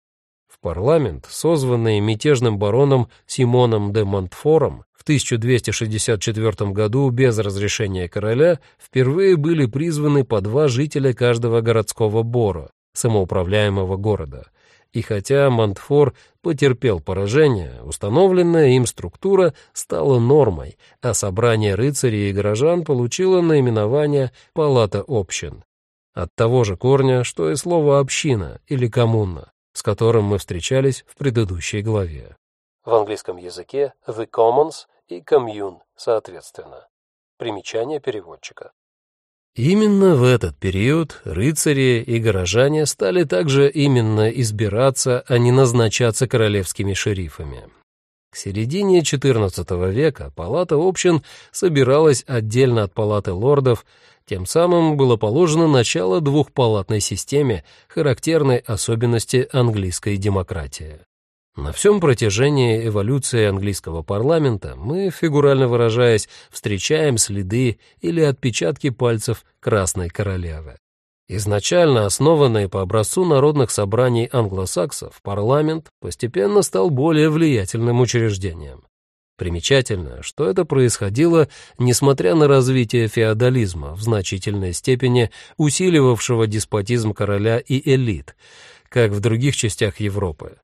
парламент, созванный мятежным бароном Симоном де Монтфором в 1264 году без разрешения короля, впервые были призваны по два жителя каждого городского бора, самоуправляемого города. И хотя Монтфор потерпел поражение, установленная им структура стала нормой, а собрание рыцарей и горожан получило наименование «Палата общин». От того же корня, что и слово «община» или «коммуна» с которым мы встречались в предыдущей главе. В английском языке «the commons» и «commune» соответственно. Примечание переводчика. Именно в этот период рыцари и горожане стали также именно избираться, а не назначаться королевскими шерифами. К середине XIV века палата общин собиралась отдельно от палаты лордов, тем самым было положено начало двухпалатной системе, характерной особенности английской демократии. На всем протяжении эволюции английского парламента мы, фигурально выражаясь, встречаем следы или отпечатки пальцев Красной Королевы. Изначально основанный по образцу народных собраний англосаксов, парламент постепенно стал более влиятельным учреждением. Примечательно, что это происходило несмотря на развитие феодализма, в значительной степени усиливавшего деспотизм короля и элит, как в других частях Европы.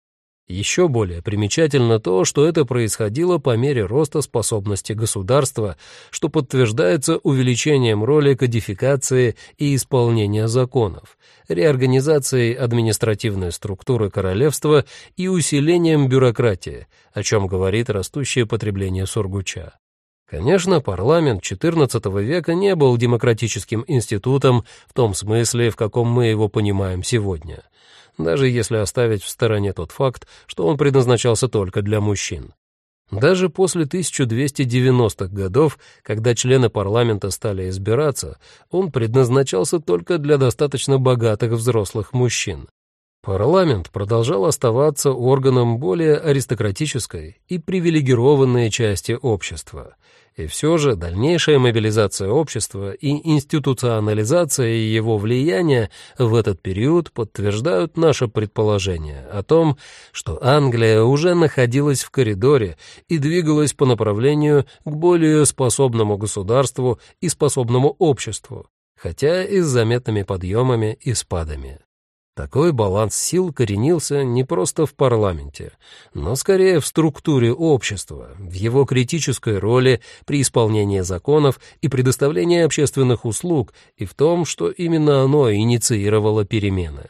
Еще более примечательно то, что это происходило по мере роста способности государства, что подтверждается увеличением роли кодификации и исполнения законов, реорганизацией административной структуры королевства и усилением бюрократии, о чем говорит растущее потребление сургуча. Конечно, парламент XIV века не был демократическим институтом в том смысле, в каком мы его понимаем сегодня, даже если оставить в стороне тот факт, что он предназначался только для мужчин. Даже после 1290-х годов, когда члены парламента стали избираться, он предназначался только для достаточно богатых взрослых мужчин. Парламент продолжал оставаться органом более аристократической и привилегированной части общества — и все же дальнейшая мобилизация общества и институционализация его влияния в этот период подтверждают наше предположение о том, что Англия уже находилась в коридоре и двигалась по направлению к более способному государству и способному обществу, хотя и с заметными подъемами и спадами. Такой баланс сил коренился не просто в парламенте, но скорее в структуре общества, в его критической роли при исполнении законов и предоставлении общественных услуг и в том, что именно оно инициировало перемены.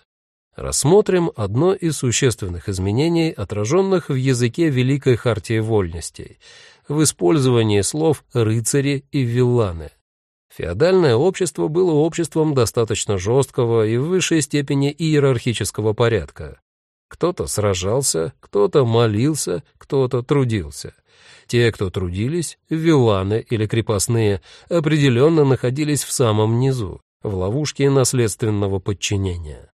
Рассмотрим одно из существенных изменений, отраженных в языке Великой Хартии Вольностей, в использовании слов «рыцари» и «вилланы». Феодальное общество было обществом достаточно жесткого и в высшей степени иерархического порядка. Кто-то сражался, кто-то молился, кто-то трудился. Те, кто трудились, виланы или крепостные, определенно находились в самом низу, в ловушке наследственного подчинения.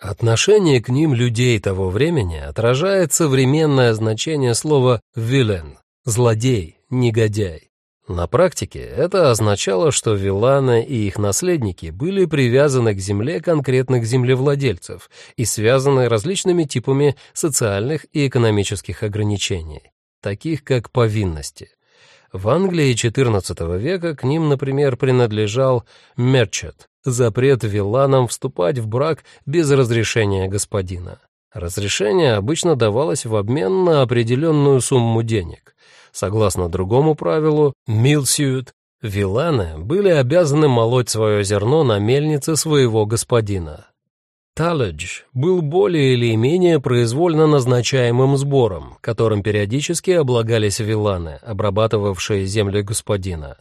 Отношение к ним людей того времени отражает современное значение слова «вилен» — «злодей», «негодяй». На практике это означало, что виланы и их наследники были привязаны к земле конкретных землевладельцев и связаны различными типами социальных и экономических ограничений, таких как повинности. В Англии XIV века к ним, например, принадлежал мерчет — запрет виланам вступать в брак без разрешения господина. Разрешение обычно давалось в обмен на определенную сумму денег. Согласно другому правилу, милсют, виланы были обязаны молоть свое зерно на мельнице своего господина. Талледж был более или менее произвольно назначаемым сбором, которым периодически облагались виланы, обрабатывавшие земли господина.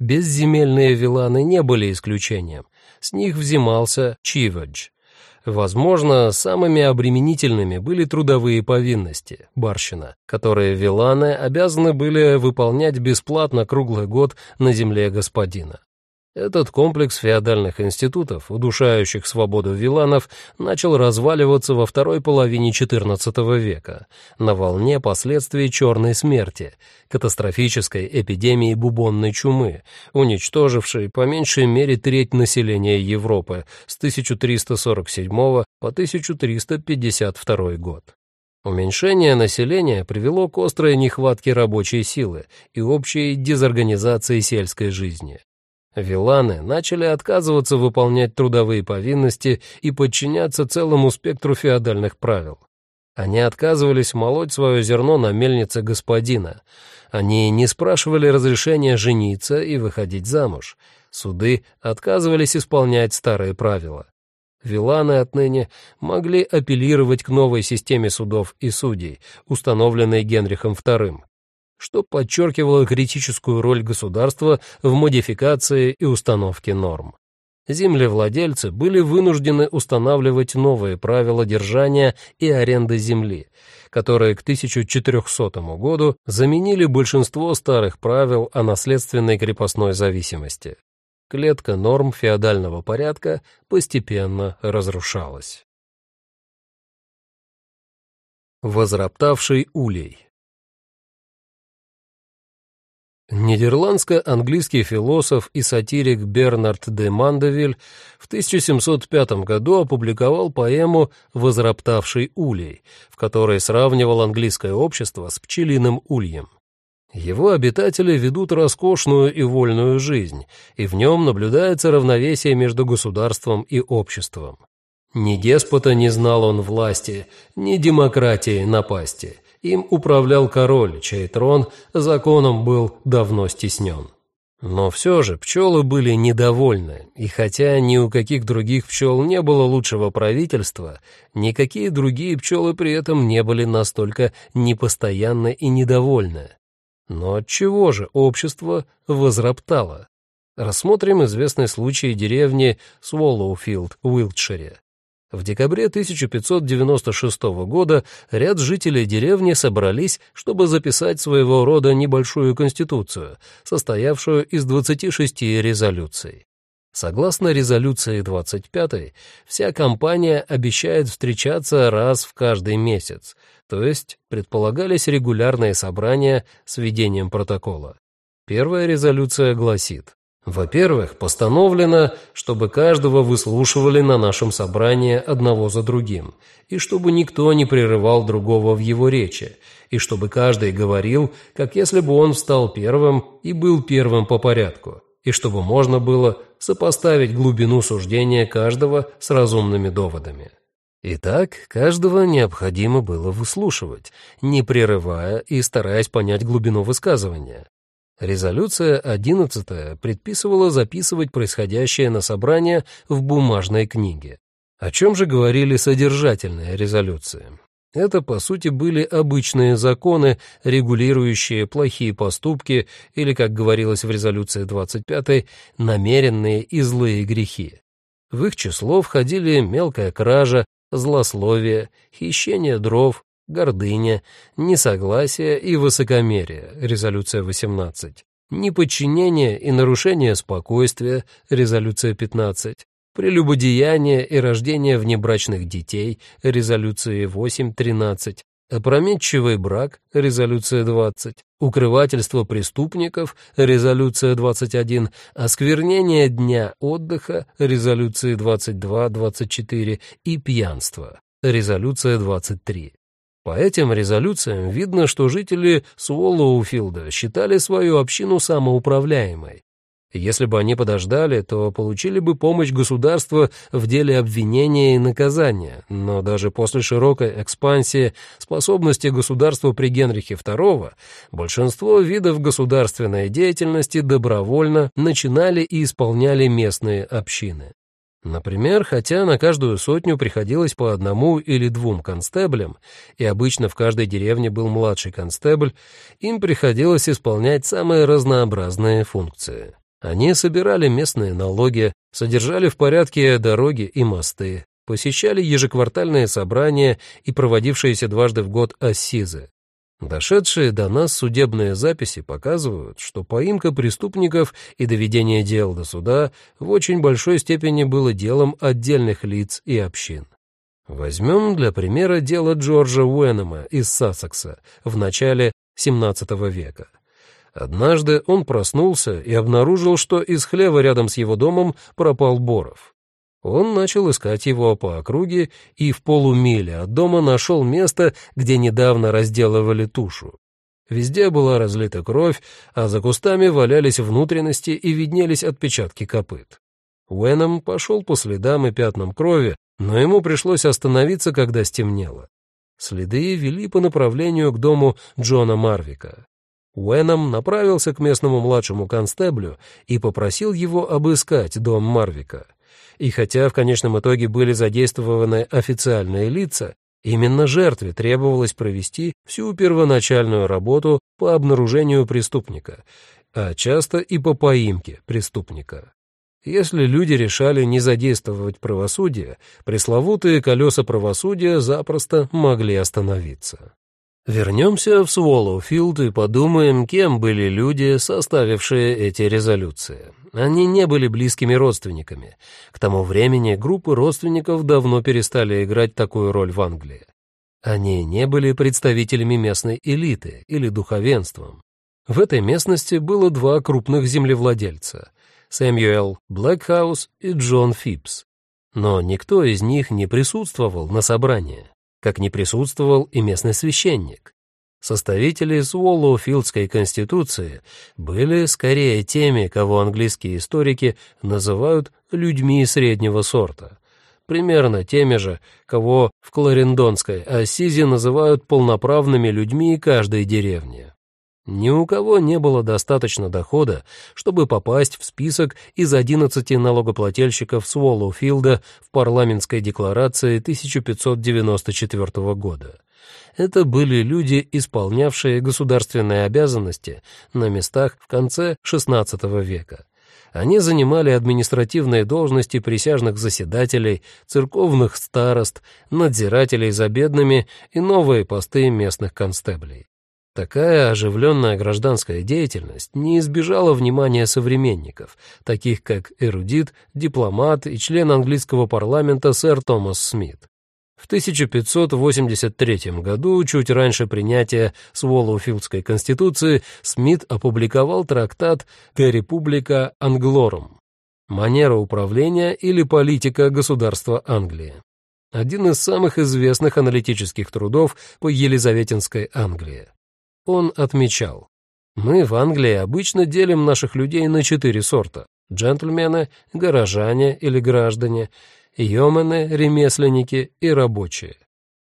Безземельные виланы не были исключением, с них взимался чиведж, Возможно, самыми обременительными были трудовые повинности, барщина, которые виланы обязаны были выполнять бесплатно круглый год на земле господина. Этот комплекс феодальных институтов, удушающих свободу виланов, начал разваливаться во второй половине XIV века на волне последствий Черной смерти, катастрофической эпидемии бубонной чумы, уничтожившей по меньшей мере треть населения Европы с 1347 по 1352 год. Уменьшение населения привело к острой нехватке рабочей силы и общей дезорганизации сельской жизни. Виланы начали отказываться выполнять трудовые повинности и подчиняться целому спектру феодальных правил. Они отказывались молоть свое зерно на мельнице господина. Они не спрашивали разрешения жениться и выходить замуж. Суды отказывались исполнять старые правила. Виланы отныне могли апеллировать к новой системе судов и судей, установленной Генрихом II что подчеркивало критическую роль государства в модификации и установке норм. Землевладельцы были вынуждены устанавливать новые правила держания и аренды земли, которые к 1400 году заменили большинство старых правил о наследственной крепостной зависимости. Клетка норм феодального порядка постепенно разрушалась. Возроптавший улей Нидерландско-английский философ и сатирик Бернард де Мандевиль в 1705 году опубликовал поэму «Возроптавший улей», в которой сравнивал английское общество с пчелиным ульем. Его обитатели ведут роскошную и вольную жизнь, и в нем наблюдается равновесие между государством и обществом. Ни деспота не знал он власти, ни демократии напасти – им управлял король, чей трон законом был давно стеснен. Но все же пчелы были недовольны, и хотя ни у каких других пчел не было лучшего правительства, никакие другие пчелы при этом не были настолько непостоянны и недовольны. Но от чего же общество возроптало? Рассмотрим известный случай деревни Своллоуфилд в Уилтшире. В декабре 1596 года ряд жителей деревни собрались, чтобы записать своего рода небольшую конституцию, состоявшую из 26 резолюций. Согласно резолюции 25, вся компания обещает встречаться раз в каждый месяц, то есть предполагались регулярные собрания с ведением протокола. Первая резолюция гласит во-первых, постановлено, чтобы каждого выслушивали на нашем собрании одного за другим, и чтобы никто не прерывал другого в его речи, и чтобы каждый говорил, как если бы он встал первым и был первым по порядку, и чтобы можно было сопоставить глубину суждения каждого с разумными доводами. Итак, каждого необходимо было выслушивать, не прерывая и стараясь понять глубину высказывания. Резолюция 11 предписывала записывать происходящее на собрание в бумажной книге. О чем же говорили содержательные резолюции? Это, по сути, были обычные законы, регулирующие плохие поступки или, как говорилось в резолюции 25, намеренные и злые грехи. В их число входили мелкая кража, злословие, хищение дров, гордыня, несогласие и высокомерие, резолюция 18, неподчинение и нарушение спокойствия, резолюция 15, прелюбодеяние и рождение внебрачных детей, резолюции 8.13, опрометчивый брак, резолюция 20, укрывательство преступников, резолюция 21, осквернение дня отдыха, резолюции 22-24 и пьянство, резолюция 23. По этим резолюциям видно, что жители Суоллоуфилда считали свою общину самоуправляемой, если бы они подождали, то получили бы помощь государства в деле обвинения и наказания, но даже после широкой экспансии способности государства при Генрихе II большинство видов государственной деятельности добровольно начинали и исполняли местные общины. Например, хотя на каждую сотню приходилось по одному или двум констеблям, и обычно в каждой деревне был младший констебль, им приходилось исполнять самые разнообразные функции. Они собирали местные налоги, содержали в порядке дороги и мосты, посещали ежеквартальные собрания и проводившиеся дважды в год ассизы. Дошедшие до нас судебные записи показывают, что поимка преступников и доведение дел до суда в очень большой степени было делом отдельных лиц и общин. Возьмем для примера дело Джорджа Уэннема из Сассекса в начале XVII века. Однажды он проснулся и обнаружил, что из хлева рядом с его домом пропал Боров. Он начал искать его по округе и в полумиле от дома нашел место, где недавно разделывали тушу. Везде была разлита кровь, а за кустами валялись внутренности и виднелись отпечатки копыт. Уэном пошел по следам и пятнам крови, но ему пришлось остановиться, когда стемнело. Следы вели по направлению к дому Джона Марвика. Уэном направился к местному младшему констеблю и попросил его обыскать дом Марвика. И хотя в конечном итоге были задействованы официальные лица, именно жертве требовалось провести всю первоначальную работу по обнаружению преступника, а часто и по поимке преступника. Если люди решали не задействовать правосудие, пресловутые колеса правосудия запросто могли остановиться. Вернемся в Своллоуфилд и подумаем, кем были люди, составившие эти резолюции. Они не были близкими родственниками. К тому времени группы родственников давно перестали играть такую роль в Англии. Они не были представителями местной элиты или духовенством. В этой местности было два крупных землевладельца — Сэмюэл Блэкхаус и Джон Фипс. Но никто из них не присутствовал на собрании как не присутствовал и местный священник. Составители Суоллоуфилдской конституции были скорее теми, кого английские историки называют «людьми среднего сорта», примерно теми же, кого в Кларендонской Ассизе называют полноправными людьми каждой деревни. Ни у кого не было достаточно дохода, чтобы попасть в список из 11 налогоплательщиков Своллоуфилда в парламентской декларации 1594 года. Это были люди, исполнявшие государственные обязанности на местах в конце XVI века. Они занимали административные должности присяжных заседателей, церковных старост, надзирателей за бедными и новые посты местных констеблей. Такая оживленная гражданская деятельность не избежала внимания современников, таких как эрудит, дипломат и член английского парламента сэр Томас Смит. В 1583 году, чуть раньше принятия Своллоуфилдской конституции, Смит опубликовал трактат «De Republica Anglorum» «Манера управления или политика государства Англии». Один из самых известных аналитических трудов по Елизаветинской Англии. Он отмечал, «Мы в Англии обычно делим наших людей на четыре сорта – джентльмены, горожане или граждане, йомены, ремесленники и рабочие.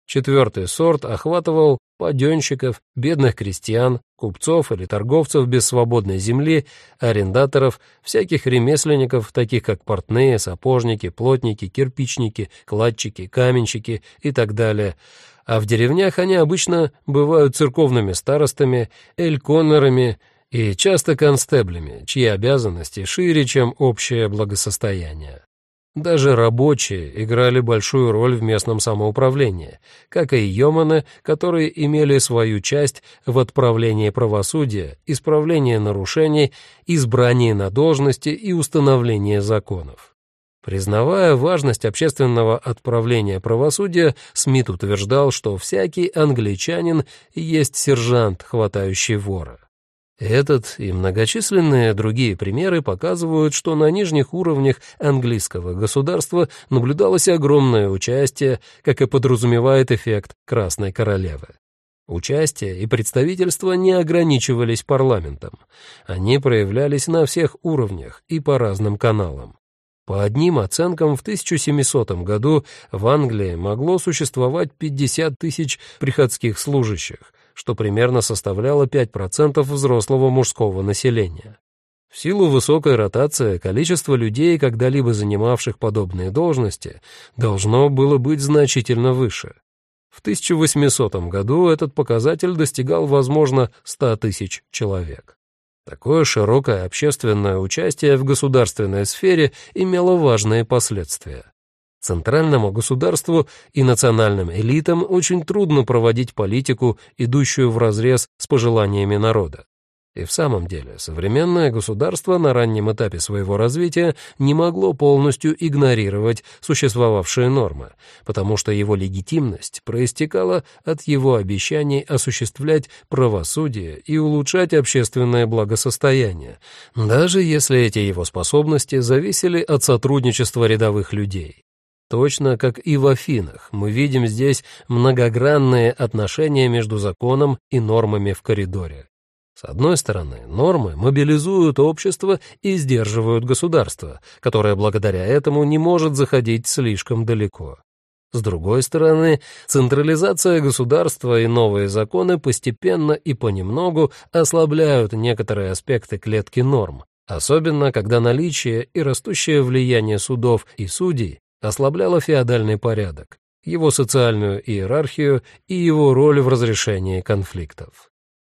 Четвертый сорт охватывал паденщиков, бедных крестьян, купцов или торговцев без свободной земли, арендаторов, всяких ремесленников, таких как портные, сапожники, плотники, кирпичники, кладчики, каменщики и так далее, а в деревнях они обычно бывают церковными старостами, эльконнерами и часто констеблями, чьи обязанности шире, чем общее благосостояние. Даже рабочие играли большую роль в местном самоуправлении, как и йоманы, которые имели свою часть в отправлении правосудия, исправлении нарушений, избрании на должности и установлении законов. Признавая важность общественного отправления правосудия, Смит утверждал, что всякий англичанин есть сержант, хватающий вора. Этот и многочисленные другие примеры показывают, что на нижних уровнях английского государства наблюдалось огромное участие, как и подразумевает эффект Красной Королевы. Участие и представительство не ограничивались парламентом. Они проявлялись на всех уровнях и по разным каналам. По одним оценкам, в 1700 году в Англии могло существовать 50 тысяч приходских служащих, что примерно составляло 5% взрослого мужского населения. В силу высокой ротации количество людей, когда-либо занимавших подобные должности, должно было быть значительно выше. В 1800 году этот показатель достигал, возможно, 100 тысяч человек. Такое широкое общественное участие в государственной сфере имело важные последствия. Центральному государству и национальным элитам очень трудно проводить политику, идущую вразрез с пожеланиями народа. И в самом деле, современное государство на раннем этапе своего развития не могло полностью игнорировать существовавшие нормы, потому что его легитимность проистекала от его обещаний осуществлять правосудие и улучшать общественное благосостояние, даже если эти его способности зависели от сотрудничества рядовых людей. Точно как и в Афинах, мы видим здесь многогранные отношения между законом и нормами в коридоре. С одной стороны, нормы мобилизуют общество и сдерживают государство, которое благодаря этому не может заходить слишком далеко. С другой стороны, централизация государства и новые законы постепенно и понемногу ослабляют некоторые аспекты клетки норм, особенно когда наличие и растущее влияние судов и судей ослабляло феодальный порядок, его социальную иерархию и его роль в разрешении конфликтов.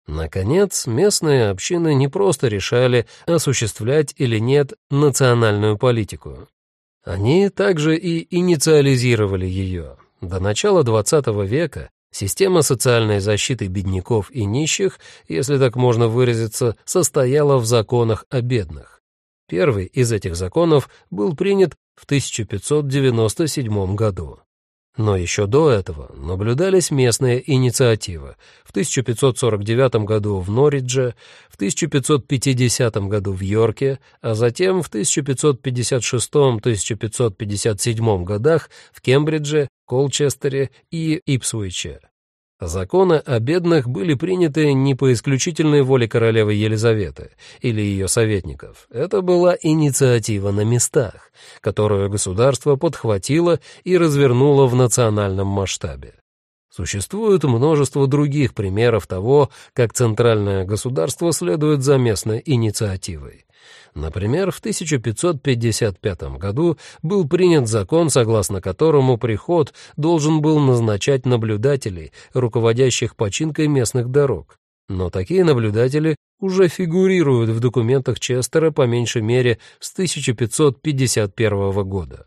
Наконец, местные общины не просто решали, осуществлять или нет национальную политику. Они также и инициализировали ее. До начала XX века система социальной защиты бедняков и нищих, если так можно выразиться, состояла в законах о бедных. Первый из этих законов был принят в 1597 году. Но еще до этого наблюдались местные инициативы. В 1549 году в Норридже, в 1550 году в Йорке, а затем в 1556-1557 годах в Кембридже, Колчестере и Ипсуиче. Законы о бедных были приняты не по исключительной воле королевы Елизаветы или ее советников. Это была инициатива на местах, которую государство подхватило и развернуло в национальном масштабе. Существует множество других примеров того, как центральное государство следует за местной инициативой. Например, в 1555 году был принят закон, согласно которому приход должен был назначать наблюдателей, руководящих починкой местных дорог. Но такие наблюдатели уже фигурируют в документах Честера по меньшей мере с 1551 года.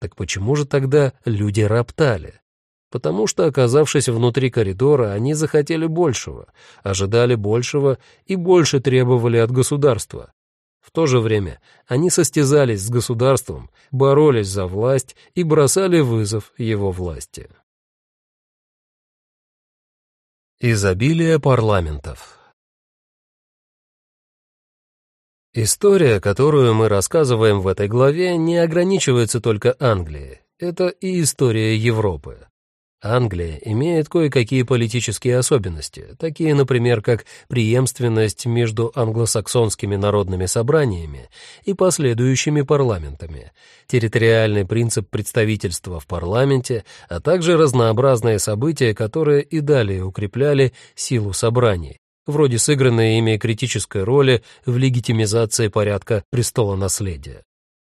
Так почему же тогда люди роптали? Потому что, оказавшись внутри коридора, они захотели большего, ожидали большего и больше требовали от государства. В то же время они состязались с государством, боролись за власть и бросали вызов его власти. Изобилие парламентов История, которую мы рассказываем в этой главе, не ограничивается только Англией. Это и история Европы. Англия имеет кое-какие политические особенности, такие, например, как преемственность между англосаксонскими народными собраниями и последующими парламентами, территориальный принцип представительства в парламенте, а также разнообразные события, которые и далее укрепляли силу собраний, вроде сыгранной ими критической роли в легитимизации порядка престола наследия.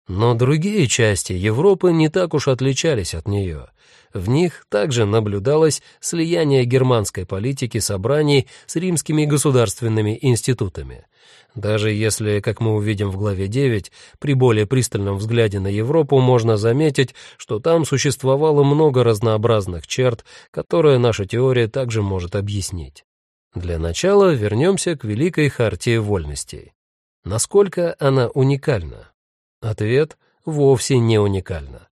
Но другие части Европы не так уж отличались от нее. В них также наблюдалось слияние германской политики собраний с римскими государственными институтами. Даже если, как мы увидим в главе 9, при более пристальном взгляде на Европу можно заметить, что там существовало много разнообразных черт, которые наша теория также может объяснить. Для начала вернемся к Великой Хартии Вольностей. Насколько она уникальна? Ответ вовсе не уникально.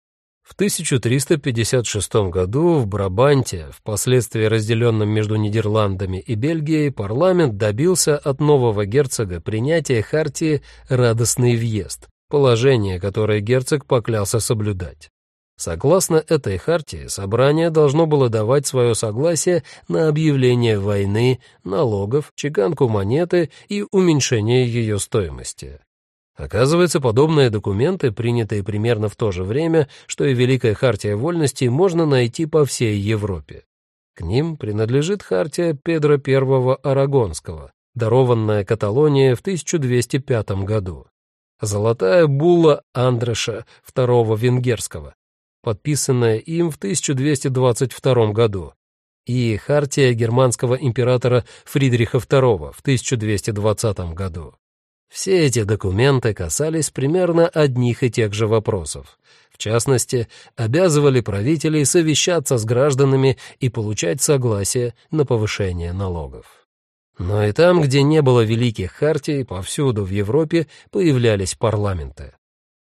В 1356 году в Брабанте, впоследствии разделенном между Нидерландами и Бельгией, парламент добился от нового герцога принятия хартии «Радостный въезд», положение, которое герцог поклялся соблюдать. Согласно этой хартии, собрание должно было давать свое согласие на объявление войны, налогов, чеканку монеты и уменьшение ее стоимости. Оказывается, подобные документы, принятые примерно в то же время, что и Великая Хартия Вольности, можно найти по всей Европе. К ним принадлежит Хартия Педро I Арагонского, дарованная Каталонии в 1205 году. Золотая булла Андреша II Венгерского, подписанная им в 1222 году, и Хартия германского императора Фридриха II в 1220 году. Все эти документы касались примерно одних и тех же вопросов. В частности, обязывали правителей совещаться с гражданами и получать согласие на повышение налогов. Но и там, где не было великих хартий, повсюду в Европе появлялись парламенты.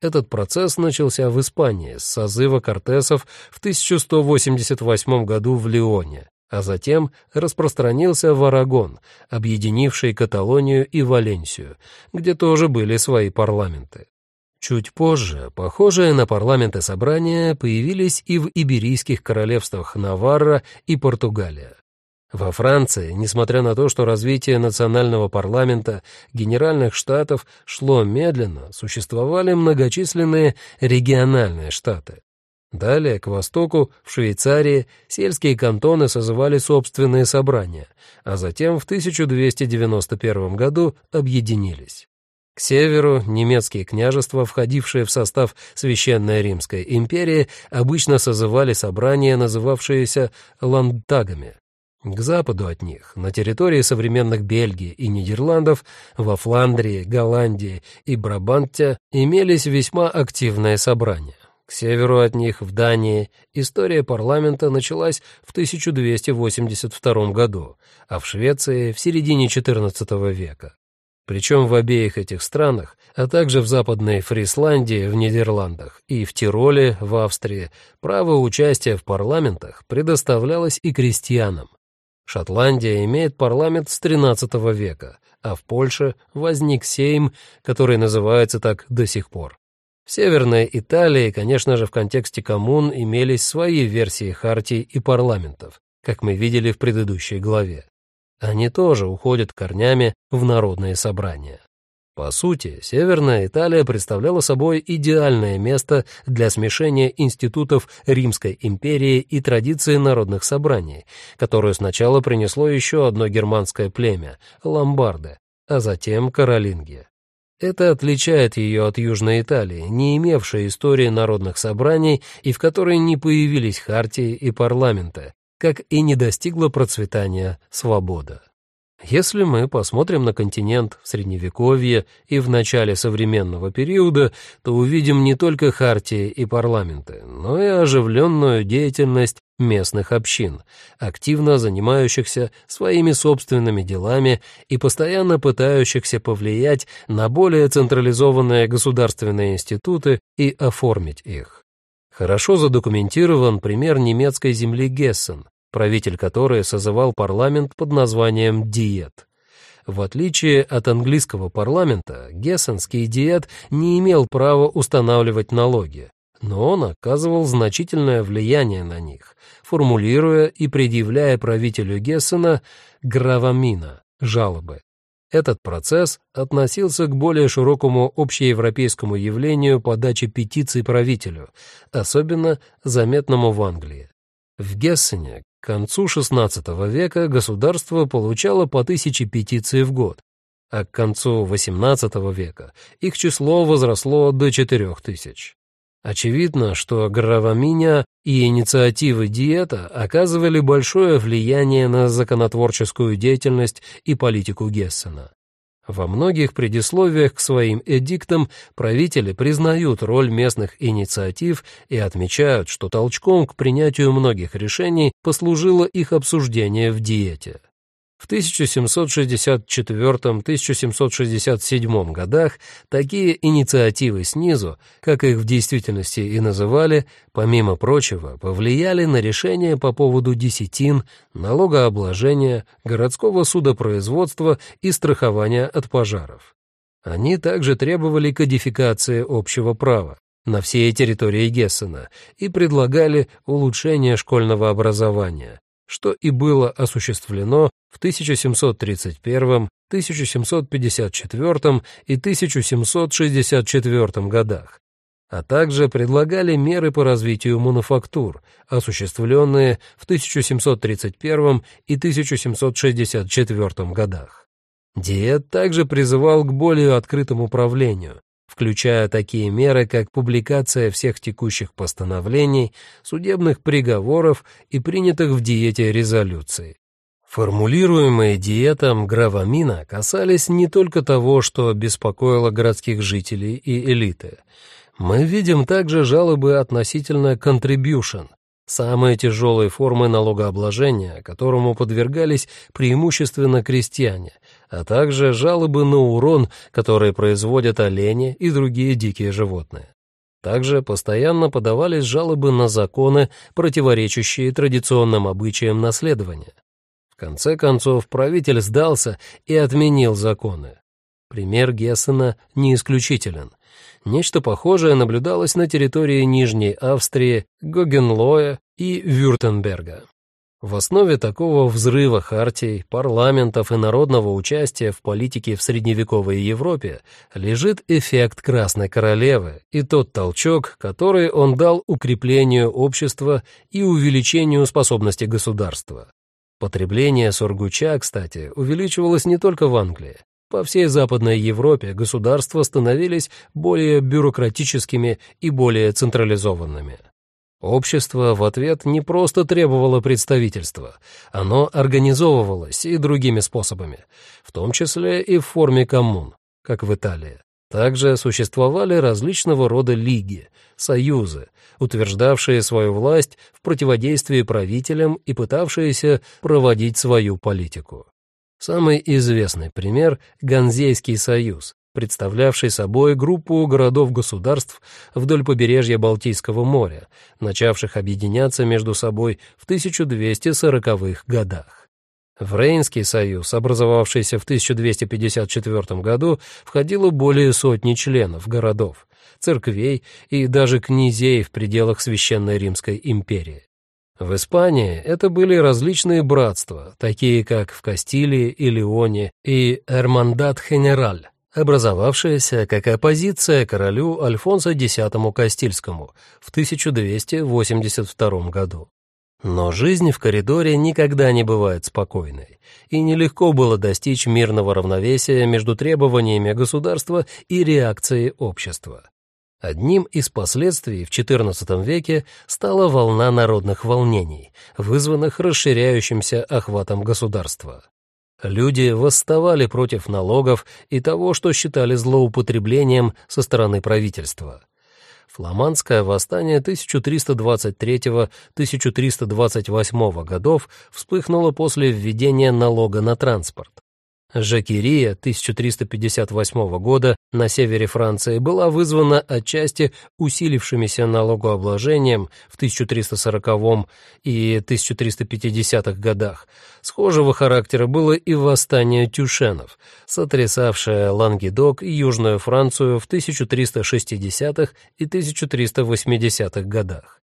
Этот процесс начался в Испании с созыва Кортесов в 1188 году в Лионе, а затем распространился в Арагон, объединивший Каталонию и Валенсию, где тоже были свои парламенты. Чуть позже похожие на парламенты собрания появились и в иберийских королевствах Наварра и Португалия. Во Франции, несмотря на то, что развитие национального парламента генеральных штатов шло медленно, существовали многочисленные региональные штаты. Далее, к востоку, в Швейцарии, сельские кантоны созывали собственные собрания, а затем в 1291 году объединились. К северу немецкие княжества, входившие в состав Священной Римской империи, обычно созывали собрания, называвшиеся ландтагами. К западу от них, на территории современных Бельгии и Нидерландов, во Фландрии, Голландии и Брабанте имелись весьма активные собрания. К северу от них, в Дании, история парламента началась в 1282 году, а в Швеции — в середине XIV века. Причем в обеих этих странах, а также в Западной Фрисландии в Нидерландах и в Тироле в Австрии, право участия в парламентах предоставлялось и крестьянам. Шотландия имеет парламент с XIII века, а в Польше возник Сейм, который называется так до сих пор. В Северной Италии, конечно же, в контексте коммун имелись свои версии хартий и парламентов, как мы видели в предыдущей главе. Они тоже уходят корнями в народные собрания. По сути, Северная Италия представляла собой идеальное место для смешения институтов Римской империи и традиции народных собраний, которую сначала принесло еще одно германское племя — ломбарды, а затем каролинги. Это отличает ее от Южной Италии, не имевшей истории народных собраний и в которой не появились хартии и парламенты, как и не достигла процветания свобода. Если мы посмотрим на континент в Средневековье и в начале современного периода, то увидим не только хартии и парламенты, но и оживленную деятельность местных общин, активно занимающихся своими собственными делами и постоянно пытающихся повлиять на более централизованные государственные институты и оформить их. Хорошо задокументирован пример немецкой земли Гессен, правитель которой созывал парламент под названием «Диет». В отличие от английского парламента, гессенский диет не имел права устанавливать налоги, но он оказывал значительное влияние на них, формулируя и предъявляя правителю Гессена гравамина, жалобы. Этот процесс относился к более широкому общеевропейскому явлению подачи петиций правителю, особенно заметному в Англии. В Гессене к концу XVI века государство получало по тысяче петиций в год, а к концу XVIII века их число возросло до четырех тысяч. Очевидно, что граваминя и инициативы диета оказывали большое влияние на законотворческую деятельность и политику Гессена. Во многих предисловиях к своим эдиктам правители признают роль местных инициатив и отмечают, что толчком к принятию многих решений послужило их обсуждение в диете. В 1764-1767 годах такие инициативы снизу, как их в действительности и называли, помимо прочего, повлияли на решение по поводу десятин, налогообложения, городского судопроизводства и страхования от пожаров. Они также требовали кодификации общего права на всей территории Гессена и предлагали улучшение школьного образования, что и было осуществлено в 1731, 1754 и 1764 годах, а также предлагали меры по развитию мануфактур, осуществленные в 1731 и 1764 годах. Диет также призывал к более открытому управлению, включая такие меры, как публикация всех текущих постановлений, судебных приговоров и принятых в диете резолюций. Формулируемые диетом гравамина касались не только того, что беспокоило городских жителей и элиты. Мы видим также жалобы относительно contribution, самые тяжелые формы налогообложения, которому подвергались преимущественно крестьяне, а также жалобы на урон, которые производят олени и другие дикие животные. Также постоянно подавались жалобы на законы, противоречащие традиционным обычаям наследования. В конце концов, правитель сдался и отменил законы. Пример Гессена не исключителен. Нечто похожее наблюдалось на территории Нижней Австрии, Гогенлоя и Вюртемберга. В основе такого взрыва хартий, парламентов и народного участия в политике в средневековой Европе лежит эффект Красной Королевы и тот толчок, который он дал укреплению общества и увеличению способности государства. Потребление сургуча, кстати, увеличивалось не только в Англии. По всей Западной Европе государства становились более бюрократическими и более централизованными. Общество в ответ не просто требовало представительства, оно организовывалось и другими способами, в том числе и в форме коммун, как в Италии. Также существовали различного рода лиги, союзы, утверждавшие свою власть в противодействии правителям и пытавшиеся проводить свою политику. Самый известный пример — Ганзейский союз, представлявший собой группу городов-государств вдоль побережья Балтийского моря, начавших объединяться между собой в 1240-х годах. В Рейнский союз, образовавшийся в 1254 году, входило более сотни членов городов, церквей и даже князей в пределах Священной Римской империи. В Испании это были различные братства, такие как в Кастилии и Леоне и Эрмандат Хенераль, образовавшаяся как оппозиция королю Альфонсо X Кастильскому в 1282 году. Но жизнь в коридоре никогда не бывает спокойной, и нелегко было достичь мирного равновесия между требованиями государства и реакцией общества. Одним из последствий в XIV веке стала волна народных волнений, вызванных расширяющимся охватом государства. Люди восставали против налогов и того, что считали злоупотреблением со стороны правительства. Фламандское восстание 1323-1328 годов вспыхнуло после введения налога на транспорт. Жакирия 1358 года на севере Франции была вызвана отчасти усилившимися налогообложением в 1340 и 1350 годах. Схожего характера было и восстание тюшенов, сотрясавшее Лангедок и Южную Францию в 1360 и 1380 годах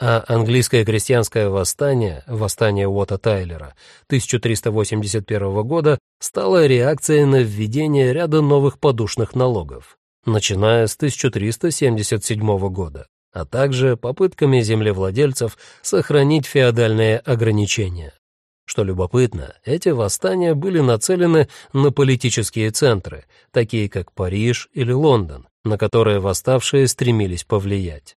а английское крестьянское восстание, восстание Уотта Тайлера 1381 года, стало реакцией на введение ряда новых подушных налогов, начиная с 1377 года, а также попытками землевладельцев сохранить феодальные ограничения. Что любопытно, эти восстания были нацелены на политические центры, такие как Париж или Лондон, на которые восставшие стремились повлиять.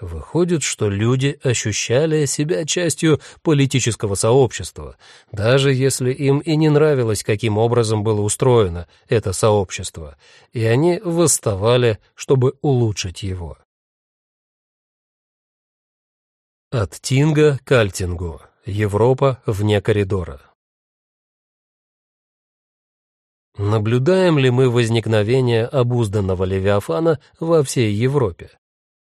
Выходит, что люди ощущали себя частью политического сообщества, даже если им и не нравилось, каким образом было устроено это сообщество, и они восставали, чтобы улучшить его. От Тинга к Альтингу. Европа вне коридора. Наблюдаем ли мы возникновение обузданного Левиафана во всей Европе?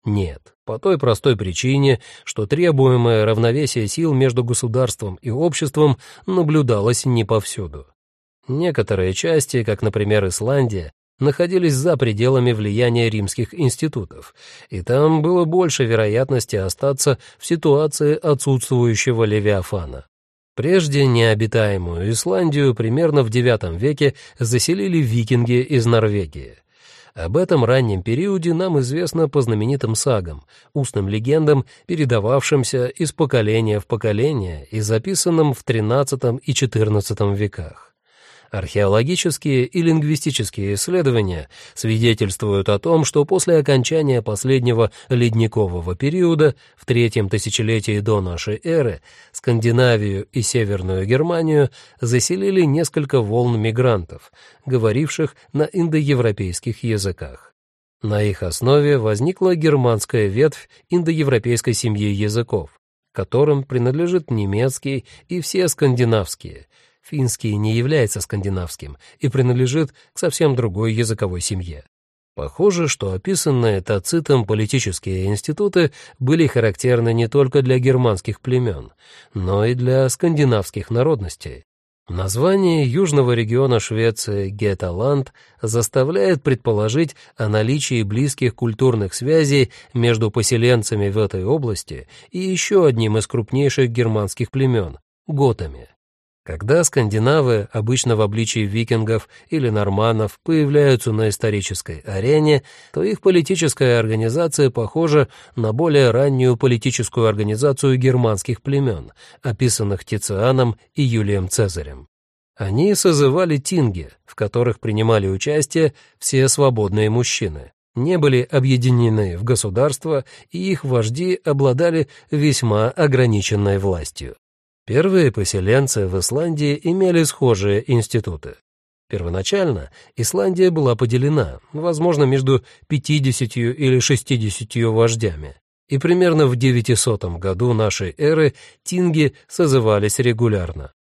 Нет, по той простой причине, что требуемое равновесие сил между государством и обществом наблюдалось не повсюду. Некоторые части, как, например, Исландия, находились за пределами влияния римских институтов, и там было больше вероятности остаться в ситуации отсутствующего Левиафана. Прежде необитаемую Исландию примерно в IX веке заселили викинги из Норвегии. Об этом раннем периоде нам известно по знаменитым сагам, устным легендам, передававшимся из поколения в поколение и записанным в XIII и XIV веках. Археологические и лингвистические исследования свидетельствуют о том, что после окончания последнего ледникового периода в третьем тысячелетии до нашей эры Скандинавию и Северную Германию заселили несколько волн мигрантов, говоривших на индоевропейских языках. На их основе возникла германская ветвь индоевропейской семьи языков, которым принадлежит немецкий и все скандинавские – Финский не является скандинавским и принадлежит к совсем другой языковой семье. Похоже, что описанные Тацитом политические институты были характерны не только для германских племен, но и для скандинавских народностей. Название южного региона Швеции Геталанд заставляет предположить о наличии близких культурных связей между поселенцами в этой области и еще одним из крупнейших германских племен — готами. Когда скандинавы, обычно в обличии викингов или норманов, появляются на исторической арене, то их политическая организация похожа на более раннюю политическую организацию германских племен, описанных Тицианом и Юлием Цезарем. Они созывали тинги, в которых принимали участие все свободные мужчины, не были объединены в государство, и их вожди обладали весьма ограниченной властью. Первые поселенцы в Исландии имели схожие институты. Первоначально Исландия была поделена, возможно, между 50 или 60 вождями, и примерно в 900 году нашей эры тинги созывались регулярно.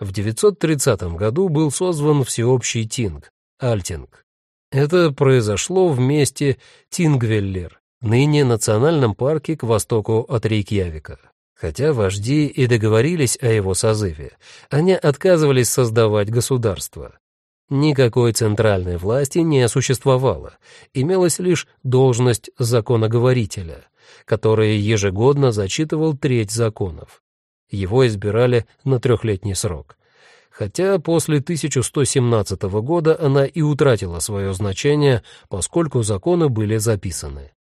В 930 году был созван всеобщий тинг, Альтинг. Это произошло в месте Тингвеллер, ныне национальном парке к востоку от Рейкьявика. Хотя вожди и договорились о его созыве, они отказывались создавать государство. Никакой центральной власти не существовало, имелась лишь должность законоговорителя, который ежегодно зачитывал треть законов. Его избирали на трехлетний срок. Хотя после 1117 года она и утратила свое значение, поскольку законы были записаны.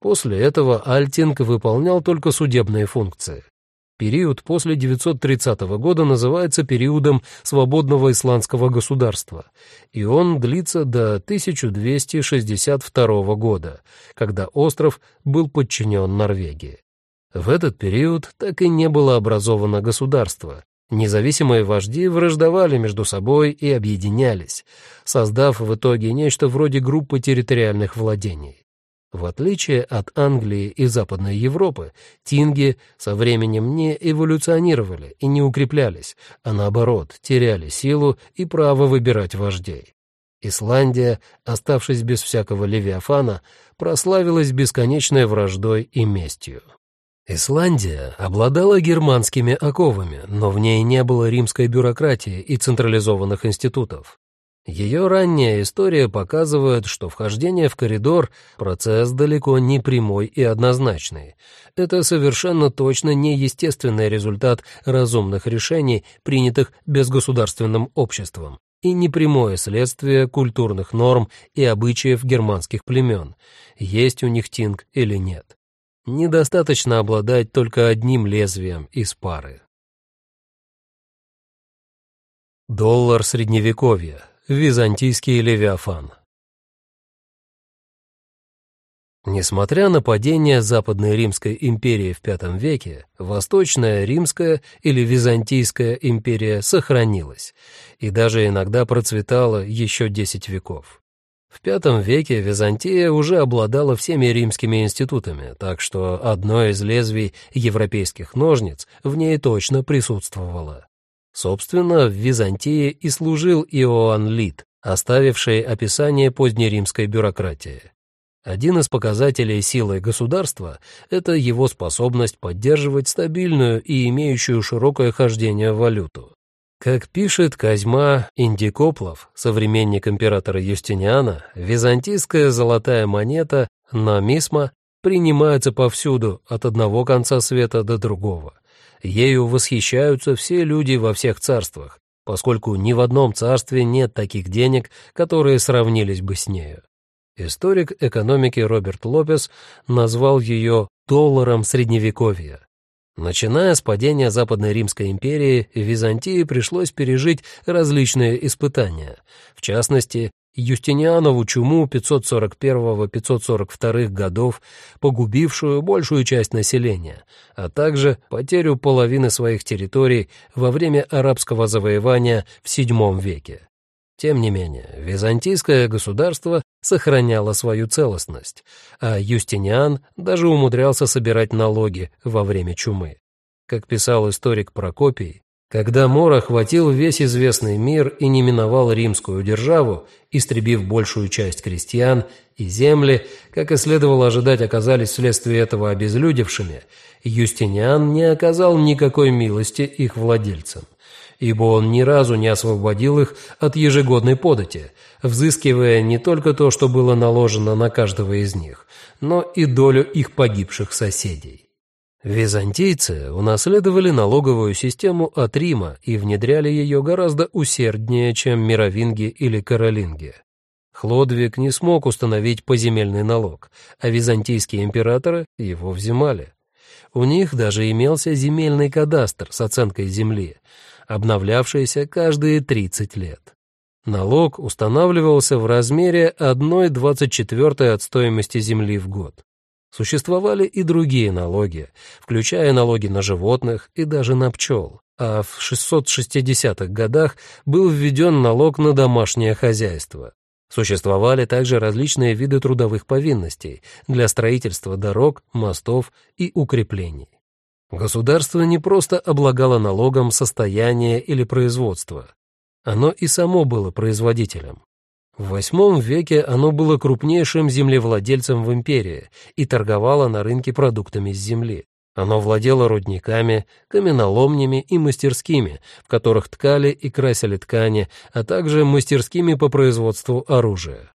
После этого Альтинг выполнял только судебные функции. Период после 930 года называется периодом свободного исландского государства, и он длится до 1262 года, когда остров был подчинен Норвегии. В этот период так и не было образовано государство. Независимые вожди враждовали между собой и объединялись, создав в итоге нечто вроде группы территориальных владений. В отличие от Англии и Западной Европы, тинги со временем не эволюционировали и не укреплялись, а наоборот теряли силу и право выбирать вождей. Исландия, оставшись без всякого левиафана, прославилась бесконечной враждой и местью. Исландия обладала германскими оковами, но в ней не было римской бюрократии и централизованных институтов. Ее ранняя история показывает, что вхождение в коридор — процесс далеко не прямой и однозначный. Это совершенно точно не естественный результат разумных решений, принятых безгосударственным обществом, и не прямое следствие культурных норм и обычаев германских племен, есть у них тинг или нет. Недостаточно обладать только одним лезвием из пары. Доллар Средневековья Византийский Левиафан Несмотря на падение Западной Римской империи в V веке, Восточная Римская или Византийская империя сохранилась и даже иногда процветала еще 10 веков. В V веке Византия уже обладала всеми римскими институтами, так что одно из лезвий европейских ножниц в ней точно присутствовало. Собственно, в Византии и служил Иоанн Лид, оставившей описание позднеримской бюрократии. Один из показателей силы государства – это его способность поддерживать стабильную и имеющую широкое хождение валюту. Как пишет Козьма Индикоплов, современник императора Юстиниана, византийская золотая монета намисма принимается повсюду, от одного конца света до другого. Ею восхищаются все люди во всех царствах, поскольку ни в одном царстве нет таких денег, которые сравнились бы с нею. Историк экономики Роберт Лопес назвал ее «долларом Средневековья». Начиная с падения Западной Римской империи, Византии пришлось пережить различные испытания. В частности, Юстинианову чуму 541-542 годов, погубившую большую часть населения, а также потерю половины своих территорий во время арабского завоевания в VII веке. Тем не менее, византийское государство сохраняло свою целостность, а Юстиниан даже умудрялся собирать налоги во время чумы. Как писал историк Прокопий, когда мор охватил весь известный мир и не миновал римскую державу, истребив большую часть крестьян, и земли, как и следовало ожидать, оказались вследствие этого обезлюдевшими, Юстиниан не оказал никакой милости их владельцам ибо он ни разу не освободил их от ежегодной подати, взыскивая не только то, что было наложено на каждого из них, но и долю их погибших соседей. Византийцы унаследовали налоговую систему от Рима и внедряли ее гораздо усерднее, чем мировинги или каролинги. Хлодвиг не смог установить поземельный налог, а византийские императоры его взимали. У них даже имелся земельный кадастр с оценкой земли, обновлявшийся каждые 30 лет. Налог устанавливался в размере 1,24 от стоимости земли в год. Существовали и другие налоги, включая налоги на животных и даже на пчел, а в 660-х годах был введен налог на домашнее хозяйство. Существовали также различные виды трудовых повинностей для строительства дорог, мостов и укреплений. Государство не просто облагало налогом состояние или производство. Оно и само было производителем. В VIII веке оно было крупнейшим землевладельцем в империи и торговало на рынке продуктами с земли. Оно владело рудниками, каменоломнями и мастерскими, в которых ткали и красили ткани, а также мастерскими по производству оружия.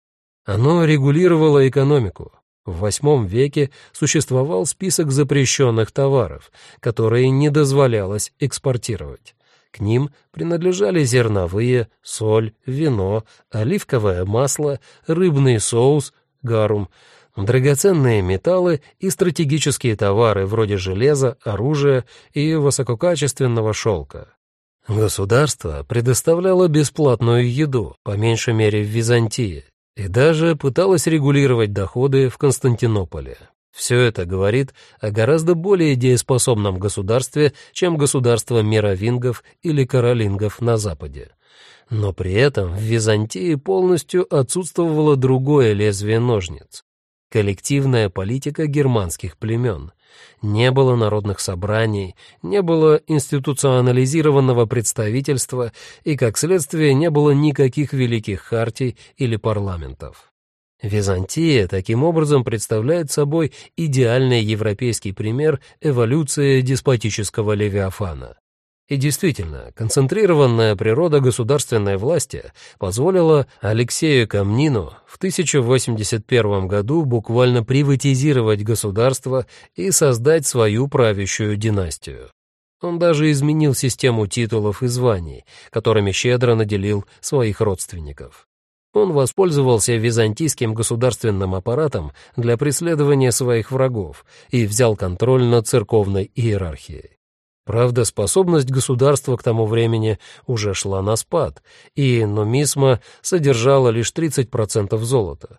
Оно регулировало экономику, в VIII веке существовал список запрещенных товаров, которые не дозволялось экспортировать. К ним принадлежали зерновые, соль, вино, оливковое масло, рыбный соус, гарум, драгоценные металлы и стратегические товары вроде железа, оружия и высококачественного шелка. Государство предоставляло бесплатную еду, по меньшей мере в Византии, и даже пыталась регулировать доходы в Константинополе. Все это говорит о гораздо более дееспособном государстве, чем государство мировингов или каролингов на Западе. Но при этом в Византии полностью отсутствовало другое лезвие ножниц — коллективная политика германских племен, не было народных собраний, не было институционализированного представительства и, как следствие, не было никаких великих хартий или парламентов. Византия таким образом представляет собой идеальный европейский пример эволюции деспотического левиафана. И действительно, концентрированная природа государственной власти позволила Алексею Камнину в 1081 году буквально приватизировать государство и создать свою правящую династию. Он даже изменил систему титулов и званий, которыми щедро наделил своих родственников. Он воспользовался византийским государственным аппаратом для преследования своих врагов и взял контроль над церковной иерархией. Правда, способность государства к тому времени уже шла на спад, и номисма содержала лишь 30% золота.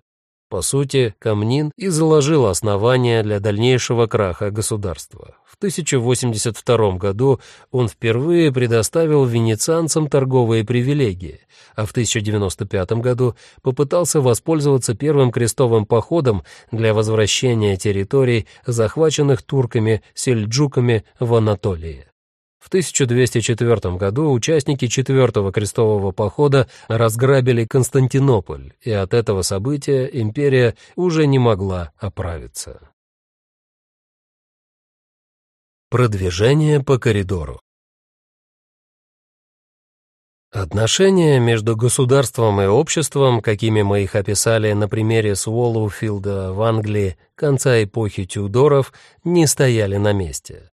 По сути, Камнин и заложил основания для дальнейшего краха государства. В 1082 году он впервые предоставил венецианцам торговые привилегии, а в 1095 году попытался воспользоваться первым крестовым походом для возвращения территорий, захваченных турками-сельджуками в Анатолии. В 1204 году участники Четвертого крестового похода разграбили Константинополь, и от этого события империя уже не могла оправиться. Продвижение по коридору Отношения между государством и обществом, какими мы их описали на примере Своллоуфилда в Англии конца эпохи Тюдоров, не стояли на месте.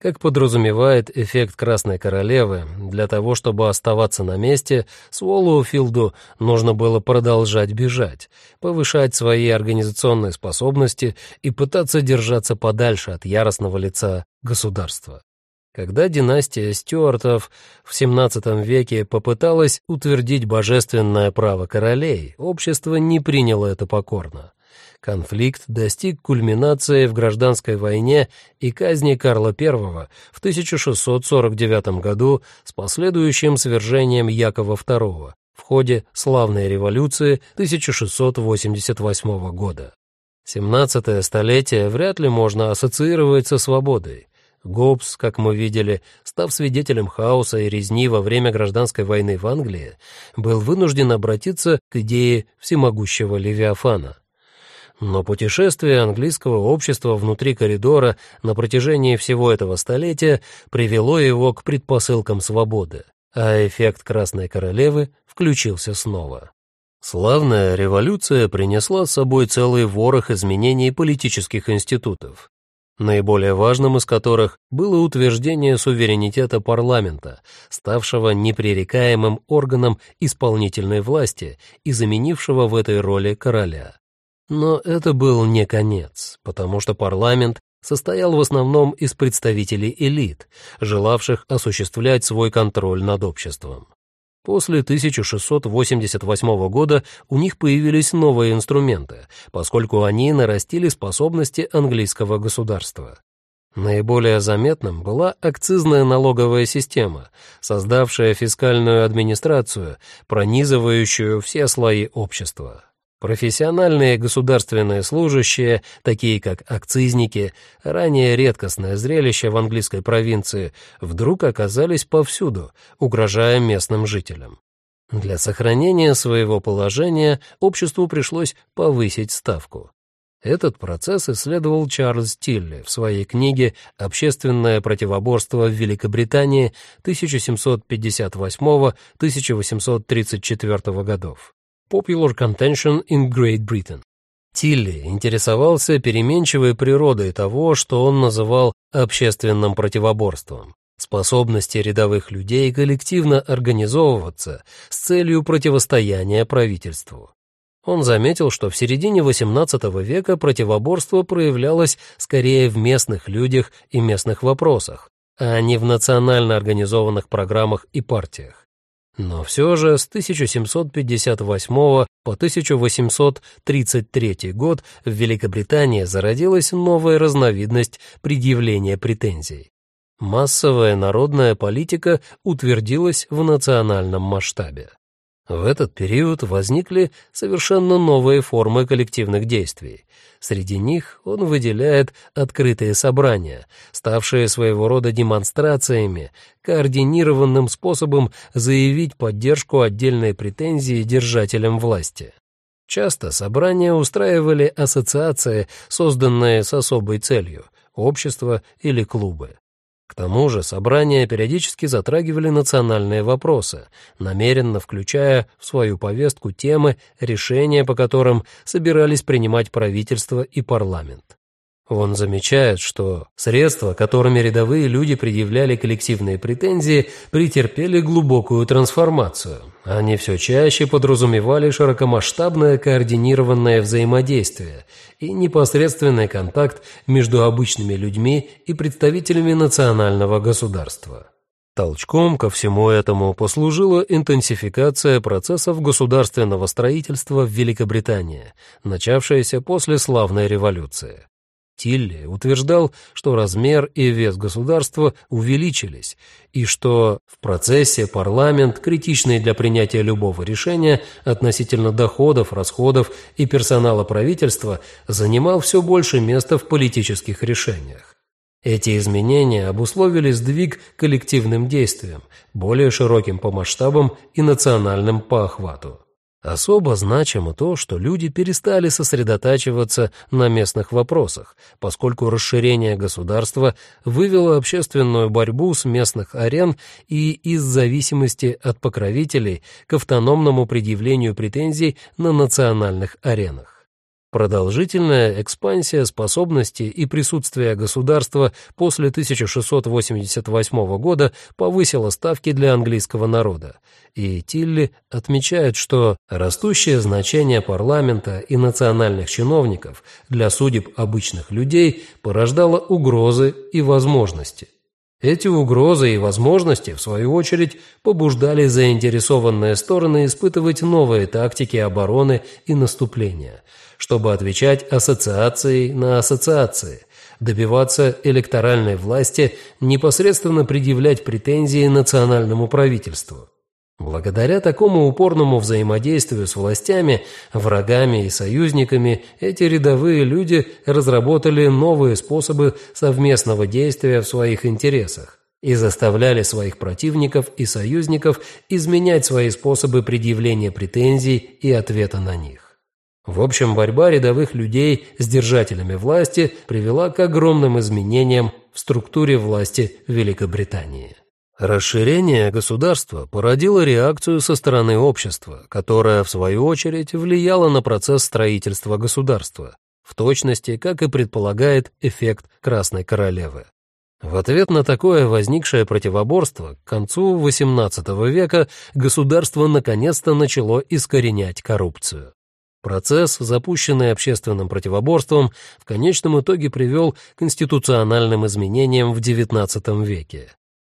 Как подразумевает эффект Красной Королевы, для того, чтобы оставаться на месте, Суоллоуфилду нужно было продолжать бежать, повышать свои организационные способности и пытаться держаться подальше от яростного лица государства. Когда династия Стюартов в XVII веке попыталась утвердить божественное право королей, общество не приняло это покорно. Конфликт достиг кульминации в гражданской войне и казни Карла I в 1649 году с последующим свержением Якова II в ходе славной революции 1688 года. 17 столетие вряд ли можно ассоциировать со свободой. Гоббс, как мы видели, став свидетелем хаоса и резни во время гражданской войны в Англии, был вынужден обратиться к идее всемогущего Левиафана — но путешествие английского общества внутри коридора на протяжении всего этого столетия привело его к предпосылкам свободы, а эффект Красной Королевы включился снова. Славная революция принесла с собой целый ворох изменений политических институтов, наиболее важным из которых было утверждение суверенитета парламента, ставшего непререкаемым органом исполнительной власти и заменившего в этой роли короля. Но это был не конец, потому что парламент состоял в основном из представителей элит, желавших осуществлять свой контроль над обществом. После 1688 года у них появились новые инструменты, поскольку они нарастили способности английского государства. Наиболее заметным была акцизная налоговая система, создавшая фискальную администрацию, пронизывающую все слои общества. Профессиональные государственные служащие, такие как акцизники, ранее редкостное зрелище в английской провинции, вдруг оказались повсюду, угрожая местным жителям. Для сохранения своего положения обществу пришлось повысить ставку. Этот процесс исследовал Чарльз Тилли в своей книге «Общественное противоборство в Великобритании 1758-1834 годов». Popular Contention in Great Britain. Тилли интересовался переменчивой природой того, что он называл общественным противоборством, способности рядовых людей коллективно организовываться с целью противостояния правительству. Он заметил, что в середине XVIII века противоборство проявлялось скорее в местных людях и местных вопросах, а не в национально организованных программах и партиях. Но все же с 1758 по 1833 год в Великобритании зародилась новая разновидность предъявления претензий. Массовая народная политика утвердилась в национальном масштабе. В этот период возникли совершенно новые формы коллективных действий. Среди них он выделяет открытые собрания, ставшие своего рода демонстрациями, координированным способом заявить поддержку отдельной претензии держателям власти. Часто собрания устраивали ассоциации, созданные с особой целью — общества или клубы. К тому же собрания периодически затрагивали национальные вопросы, намеренно включая в свою повестку темы, решения по которым собирались принимать правительство и парламент. Он замечает, что средства, которыми рядовые люди предъявляли коллективные претензии, претерпели глубокую трансформацию. Они все чаще подразумевали широкомасштабное координированное взаимодействие и непосредственный контакт между обычными людьми и представителями национального государства. Толчком ко всему этому послужила интенсификация процессов государственного строительства в Великобритании, начавшаяся после славной революции. Тилли утверждал, что размер и вес государства увеличились, и что в процессе парламент, критичный для принятия любого решения относительно доходов, расходов и персонала правительства, занимал все больше места в политических решениях. Эти изменения обусловили сдвиг коллективным действиям, более широким по масштабам и национальным по охвату. Особо значимо то, что люди перестали сосредотачиваться на местных вопросах, поскольку расширение государства вывело общественную борьбу с местных арен и из зависимости от покровителей к автономному предъявлению претензий на национальных аренах. Продолжительная экспансия способностей и присутствия государства после 1688 года повысила ставки для английского народа, и Тилли отмечает, что растущее значение парламента и национальных чиновников для судеб обычных людей порождало угрозы и возможности. Эти угрозы и возможности, в свою очередь, побуждали заинтересованные стороны испытывать новые тактики обороны и наступления – чтобы отвечать ассоциацией на ассоциации, добиваться электоральной власти, непосредственно предъявлять претензии национальному правительству. Благодаря такому упорному взаимодействию с властями, врагами и союзниками, эти рядовые люди разработали новые способы совместного действия в своих интересах и заставляли своих противников и союзников изменять свои способы предъявления претензий и ответа на них. В общем, борьба рядовых людей с держателями власти привела к огромным изменениям в структуре власти Великобритании. Расширение государства породило реакцию со стороны общества, которая, в свою очередь, влияла на процесс строительства государства, в точности, как и предполагает эффект Красной Королевы. В ответ на такое возникшее противоборство к концу XVIII века государство наконец-то начало искоренять коррупцию. Процесс, запущенный общественным противоборством, в конечном итоге привел к конституциональным изменениям в XIX веке.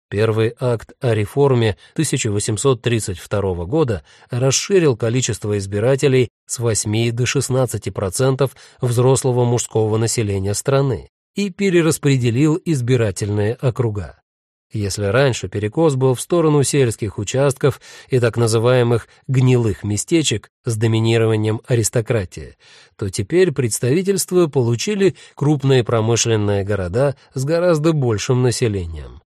Первый акт о реформе 1832 года расширил количество избирателей с 8 до 16% взрослого мужского населения страны и перераспределил избирательные округа. Если раньше перекос был в сторону сельских участков и так называемых «гнилых местечек» с доминированием аристократии, то теперь представительства получили крупные промышленные города с гораздо большим населением.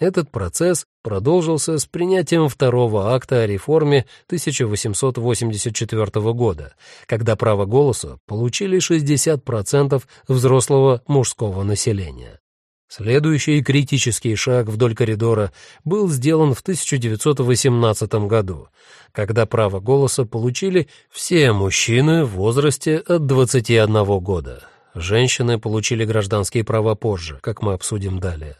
Этот процесс продолжился с принятием второго акта о реформе 1884 года, когда право голоса получили 60% взрослого мужского населения. Следующий критический шаг вдоль коридора был сделан в 1918 году, когда право голоса получили все мужчины в возрасте от 21 года. Женщины получили гражданские права позже, как мы обсудим далее.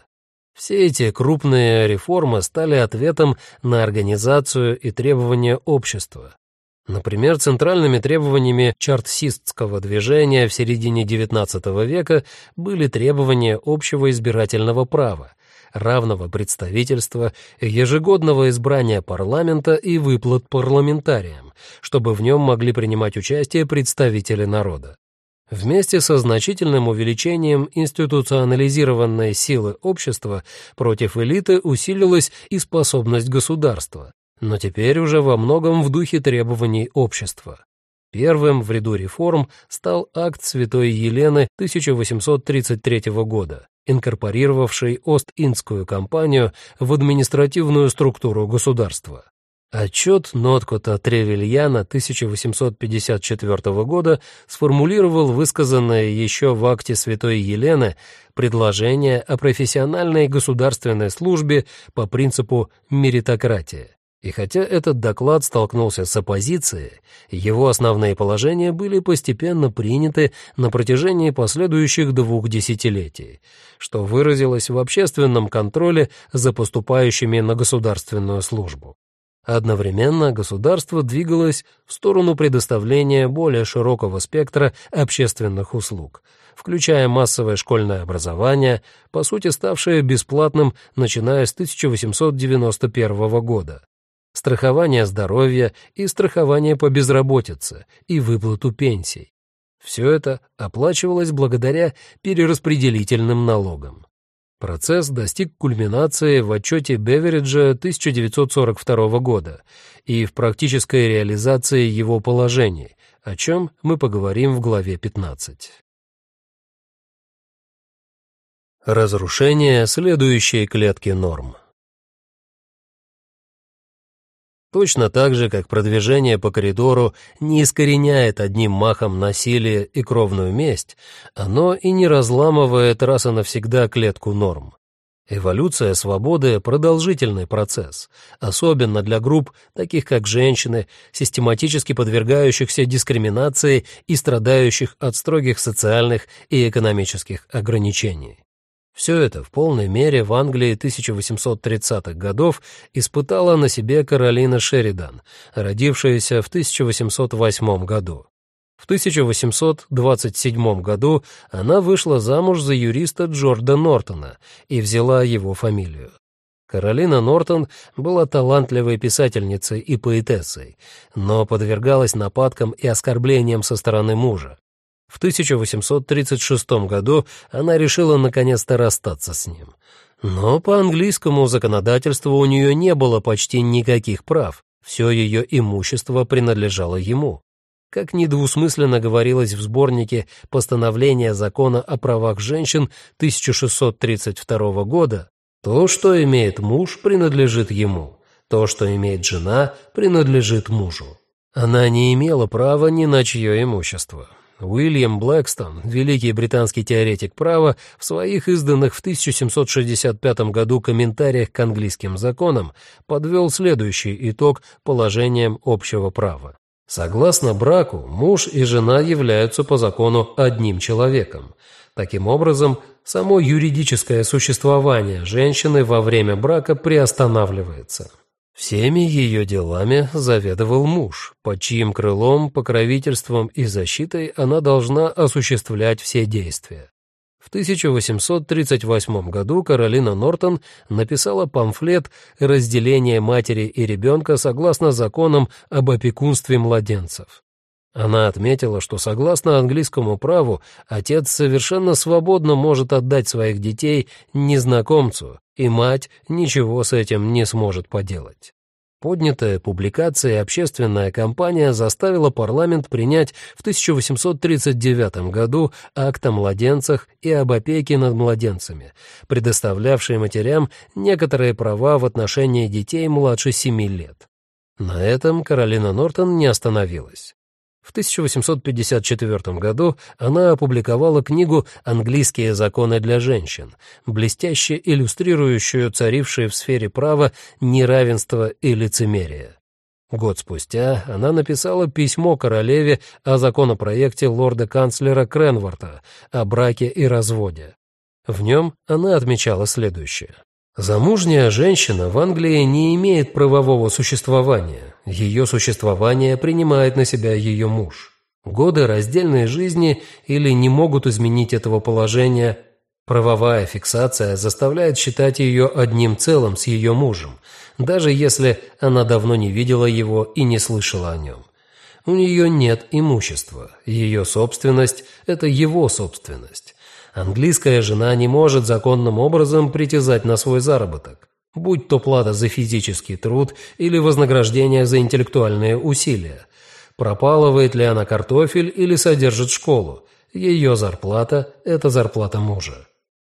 Все эти крупные реформы стали ответом на организацию и требования общества, Например, центральными требованиями чартсистского движения в середине XIX века были требования общего избирательного права, равного представительства, ежегодного избрания парламента и выплат парламентариям, чтобы в нем могли принимать участие представители народа. Вместе со значительным увеличением институционализированной силы общества против элиты усилилась и способность государства, но теперь уже во многом в духе требований общества. Первым в ряду реформ стал акт Святой Елены 1833 года, инкорпорировавший Ост-Индскую компанию в административную структуру государства. Отчет Ноткота Тревельяна 1854 года сформулировал высказанное еще в акте Святой Елены предложение о профессиональной государственной службе по принципу меритократии. И хотя этот доклад столкнулся с оппозицией, его основные положения были постепенно приняты на протяжении последующих двух десятилетий, что выразилось в общественном контроле за поступающими на государственную службу. Одновременно государство двигалось в сторону предоставления более широкого спектра общественных услуг, включая массовое школьное образование, по сути ставшее бесплатным начиная с 1891 года, страхование здоровья и страхование по безработице и выплату пенсий. Все это оплачивалось благодаря перераспределительным налогам. Процесс достиг кульминации в отчете Бевериджа 1942 года и в практической реализации его положений, о чем мы поговорим в главе 15. Разрушение следующей клетки норм. Точно так же, как продвижение по коридору не искореняет одним махом насилие и кровную месть, оно и не разламывает раз и навсегда клетку норм. Эволюция свободы – продолжительный процесс, особенно для групп, таких как женщины, систематически подвергающихся дискриминации и страдающих от строгих социальных и экономических ограничений. Все это в полной мере в Англии 1830-х годов испытала на себе Каролина Шеридан, родившаяся в 1808 году. В 1827 году она вышла замуж за юриста Джорда Нортона и взяла его фамилию. Каролина Нортон была талантливой писательницей и поэтессой, но подвергалась нападкам и оскорблениям со стороны мужа. В 1836 году она решила наконец-то расстаться с ним. Но по английскому законодательству у нее не было почти никаких прав, все ее имущество принадлежало ему. Как недвусмысленно говорилось в сборнике «Постановление закона о правах женщин» 1632 года, то, что имеет муж, принадлежит ему, то, что имеет жена, принадлежит мужу. Она не имела права ни на чье имущество. Уильям Блэкстон, великий британский теоретик права, в своих изданных в 1765 году комментариях к английским законам подвел следующий итог положениям общего права. Согласно браку, муж и жена являются по закону одним человеком. Таким образом, само юридическое существование женщины во время брака приостанавливается. Всеми ее делами заведовал муж, под чьим крылом, покровительством и защитой она должна осуществлять все действия. В 1838 году Каролина Нортон написала памфлет «Разделение матери и ребенка согласно законам об опекунстве младенцев». Она отметила, что согласно английскому праву отец совершенно свободно может отдать своих детей незнакомцу, и мать ничего с этим не сможет поделать. Поднятая публикация и общественная кампания заставила парламент принять в 1839 году акт о младенцах и об опеке над младенцами, предоставлявший матерям некоторые права в отношении детей младше 7 лет. На этом Каролина Нортон не остановилась. В 1854 году она опубликовала книгу «Английские законы для женщин», блестяще иллюстрирующую царившие в сфере права неравенство и лицемерие. Год спустя она написала письмо королеве о законопроекте лорда-канцлера Кренворта о браке и разводе. В нем она отмечала следующее. Замужняя женщина в Англии не имеет правового существования. Ее существование принимает на себя ее муж. Годы раздельной жизни или не могут изменить этого положения. Правовая фиксация заставляет считать ее одним целым с ее мужем, даже если она давно не видела его и не слышала о нем. У нее нет имущества, ее собственность – это его собственность. Английская жена не может законным образом притязать на свой заработок, будь то плата за физический труд или вознаграждение за интеллектуальные усилия. Пропалывает ли она картофель или содержит школу, ее зарплата – это зарплата мужа.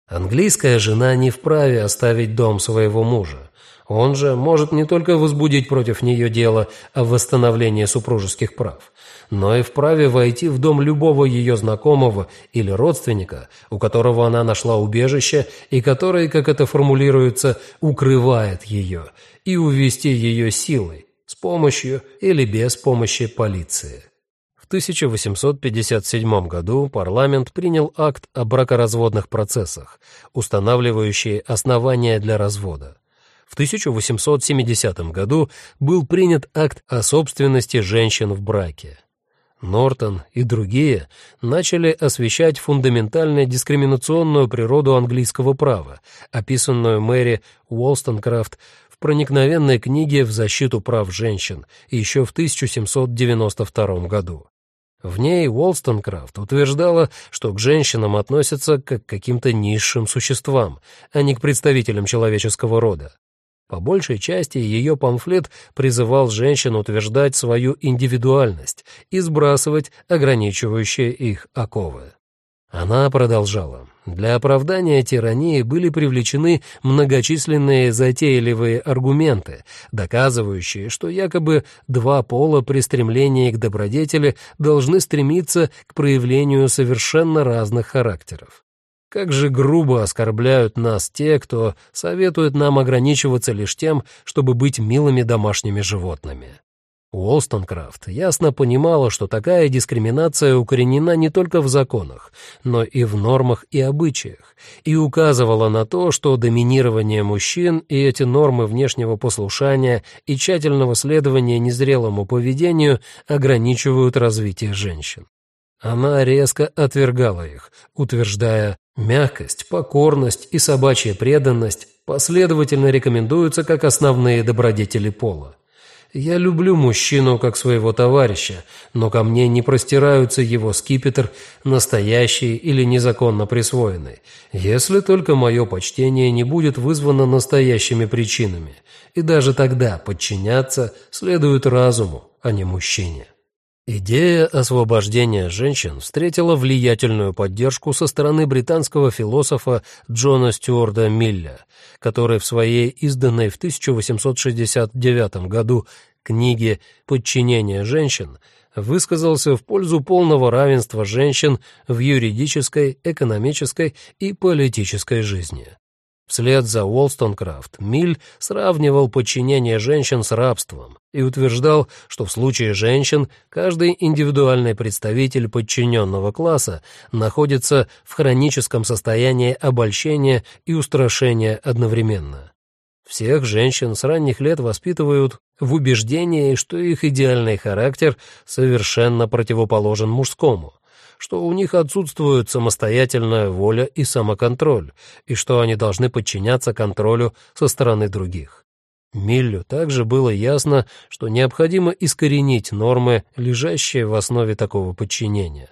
Английская жена не вправе оставить дом своего мужа. Он же может не только возбудить против нее дело о восстановлении супружеских прав, но и вправе войти в дом любого ее знакомого или родственника, у которого она нашла убежище и который, как это формулируется, укрывает ее, и увести ее силой, с помощью или без помощи полиции. В 1857 году парламент принял акт о бракоразводных процессах, устанавливающий основания для развода. В 1870 году был принят акт о собственности женщин в браке. Нортон и другие начали освещать фундаментально дискриминационную природу английского права, описанную Мэри Уолстонкрафт в проникновенной книге «В защиту прав женщин» еще в 1792 году. В ней Уолстонкрафт утверждала, что к женщинам относятся как к каким-то низшим существам, а не к представителям человеческого рода. По большей части ее памфлет призывал женщин утверждать свою индивидуальность и сбрасывать ограничивающие их оковы. Она продолжала. Для оправдания тирании были привлечены многочисленные затейливые аргументы, доказывающие, что якобы два пола при стремлении к добродетели должны стремиться к проявлению совершенно разных характеров. Как же грубо оскорбляют нас те, кто советует нам ограничиваться лишь тем, чтобы быть милыми домашними животными. Уолстонкрафт ясно понимала, что такая дискриминация укоренена не только в законах, но и в нормах и обычаях, и указывала на то, что доминирование мужчин и эти нормы внешнего послушания и тщательного следования незрелому поведению ограничивают развитие женщин. Она резко отвергала их, утверждая, мягкость, покорность и собачья преданность последовательно рекомендуются как основные добродетели пола. Я люблю мужчину как своего товарища, но ко мне не простираются его скипетр, настоящий или незаконно присвоенный, если только мое почтение не будет вызвано настоящими причинами, и даже тогда подчиняться следует разуму, а не мужчине. Идея освобождения женщин встретила влиятельную поддержку со стороны британского философа Джона Стюарда Милля, который в своей изданной в 1869 году книге «Подчинение женщин» высказался в пользу полного равенства женщин в юридической, экономической и политической жизни. Вслед за Уолстонкрафт Миль сравнивал подчинение женщин с рабством и утверждал, что в случае женщин каждый индивидуальный представитель подчиненного класса находится в хроническом состоянии обольщения и устрашения одновременно. Всех женщин с ранних лет воспитывают в убеждении, что их идеальный характер совершенно противоположен мужскому что у них отсутствует самостоятельная воля и самоконтроль, и что они должны подчиняться контролю со стороны других. Миллю также было ясно, что необходимо искоренить нормы, лежащие в основе такого подчинения.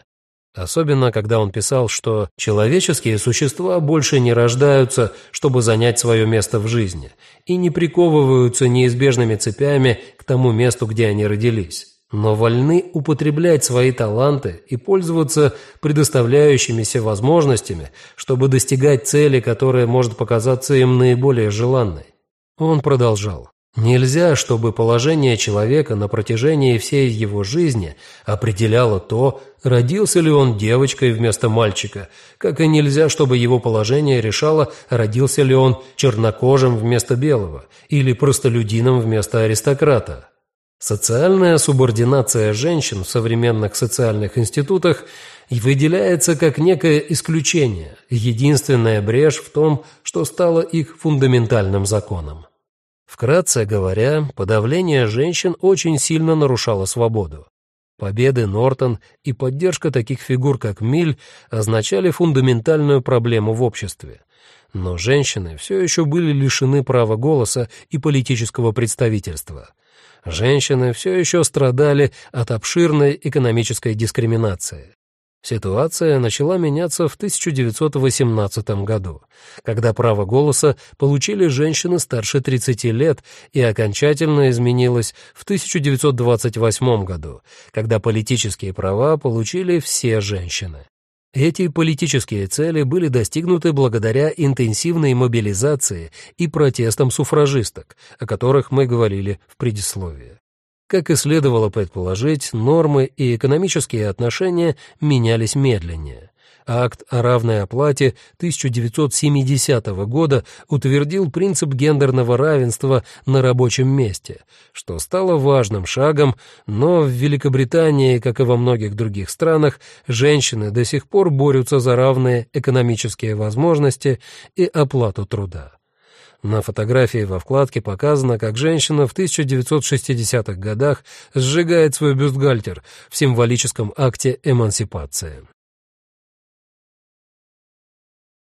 Особенно, когда он писал, что человеческие существа больше не рождаются, чтобы занять свое место в жизни, и не приковываются неизбежными цепями к тому месту, где они родились но вольны употреблять свои таланты и пользоваться предоставляющимися возможностями, чтобы достигать цели, которая может показаться им наиболее желанной. Он продолжал. Нельзя, чтобы положение человека на протяжении всей его жизни определяло то, родился ли он девочкой вместо мальчика, как и нельзя, чтобы его положение решало, родился ли он чернокожим вместо белого или простолюдином вместо аристократа. Социальная субординация женщин в современных социальных институтах выделяется как некое исключение, единственная брешь в том, что стало их фундаментальным законом. Вкратце говоря, подавление женщин очень сильно нарушало свободу. Победы Нортон и поддержка таких фигур, как Миль, означали фундаментальную проблему в обществе. Но женщины все еще были лишены права голоса и политического представительства – женщины все еще страдали от обширной экономической дискриминации. Ситуация начала меняться в 1918 году, когда право голоса получили женщины старше 30 лет и окончательно изменилось в 1928 году, когда политические права получили все женщины. Эти политические цели были достигнуты благодаря интенсивной мобилизации и протестам суфражисток, о которых мы говорили в предисловии. Как и следовало предположить, нормы и экономические отношения менялись медленнее. Акт о равной оплате 1970 года утвердил принцип гендерного равенства на рабочем месте, что стало важным шагом, но в Великобритании, как и во многих других странах, женщины до сих пор борются за равные экономические возможности и оплату труда. На фотографии во вкладке показано, как женщина в 1960-х годах сжигает свой бюстгальтер в символическом акте эмансипации.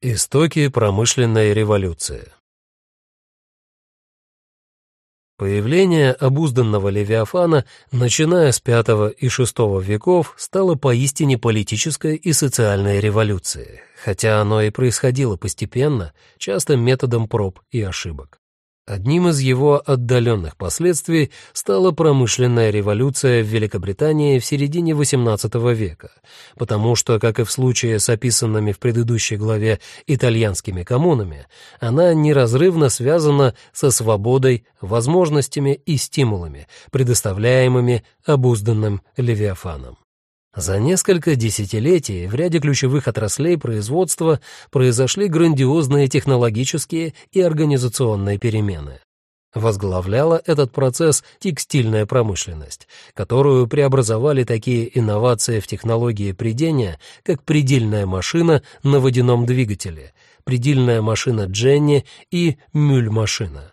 Истоки промышленной революции Появление обузданного Левиафана, начиная с V и VI веков, стало поистине политической и социальной революцией, хотя оно и происходило постепенно, часто методом проб и ошибок. Одним из его отдаленных последствий стала промышленная революция в Великобритании в середине XVIII века, потому что, как и в случае с описанными в предыдущей главе итальянскими коммунами, она неразрывно связана со свободой, возможностями и стимулами, предоставляемыми обузданным Левиафаном. За несколько десятилетий в ряде ключевых отраслей производства произошли грандиозные технологические и организационные перемены. Возглавляла этот процесс текстильная промышленность, которую преобразовали такие инновации в технологии придения, как предельная машина на водяном двигателе, предельная машина Дженни и мюль-машина.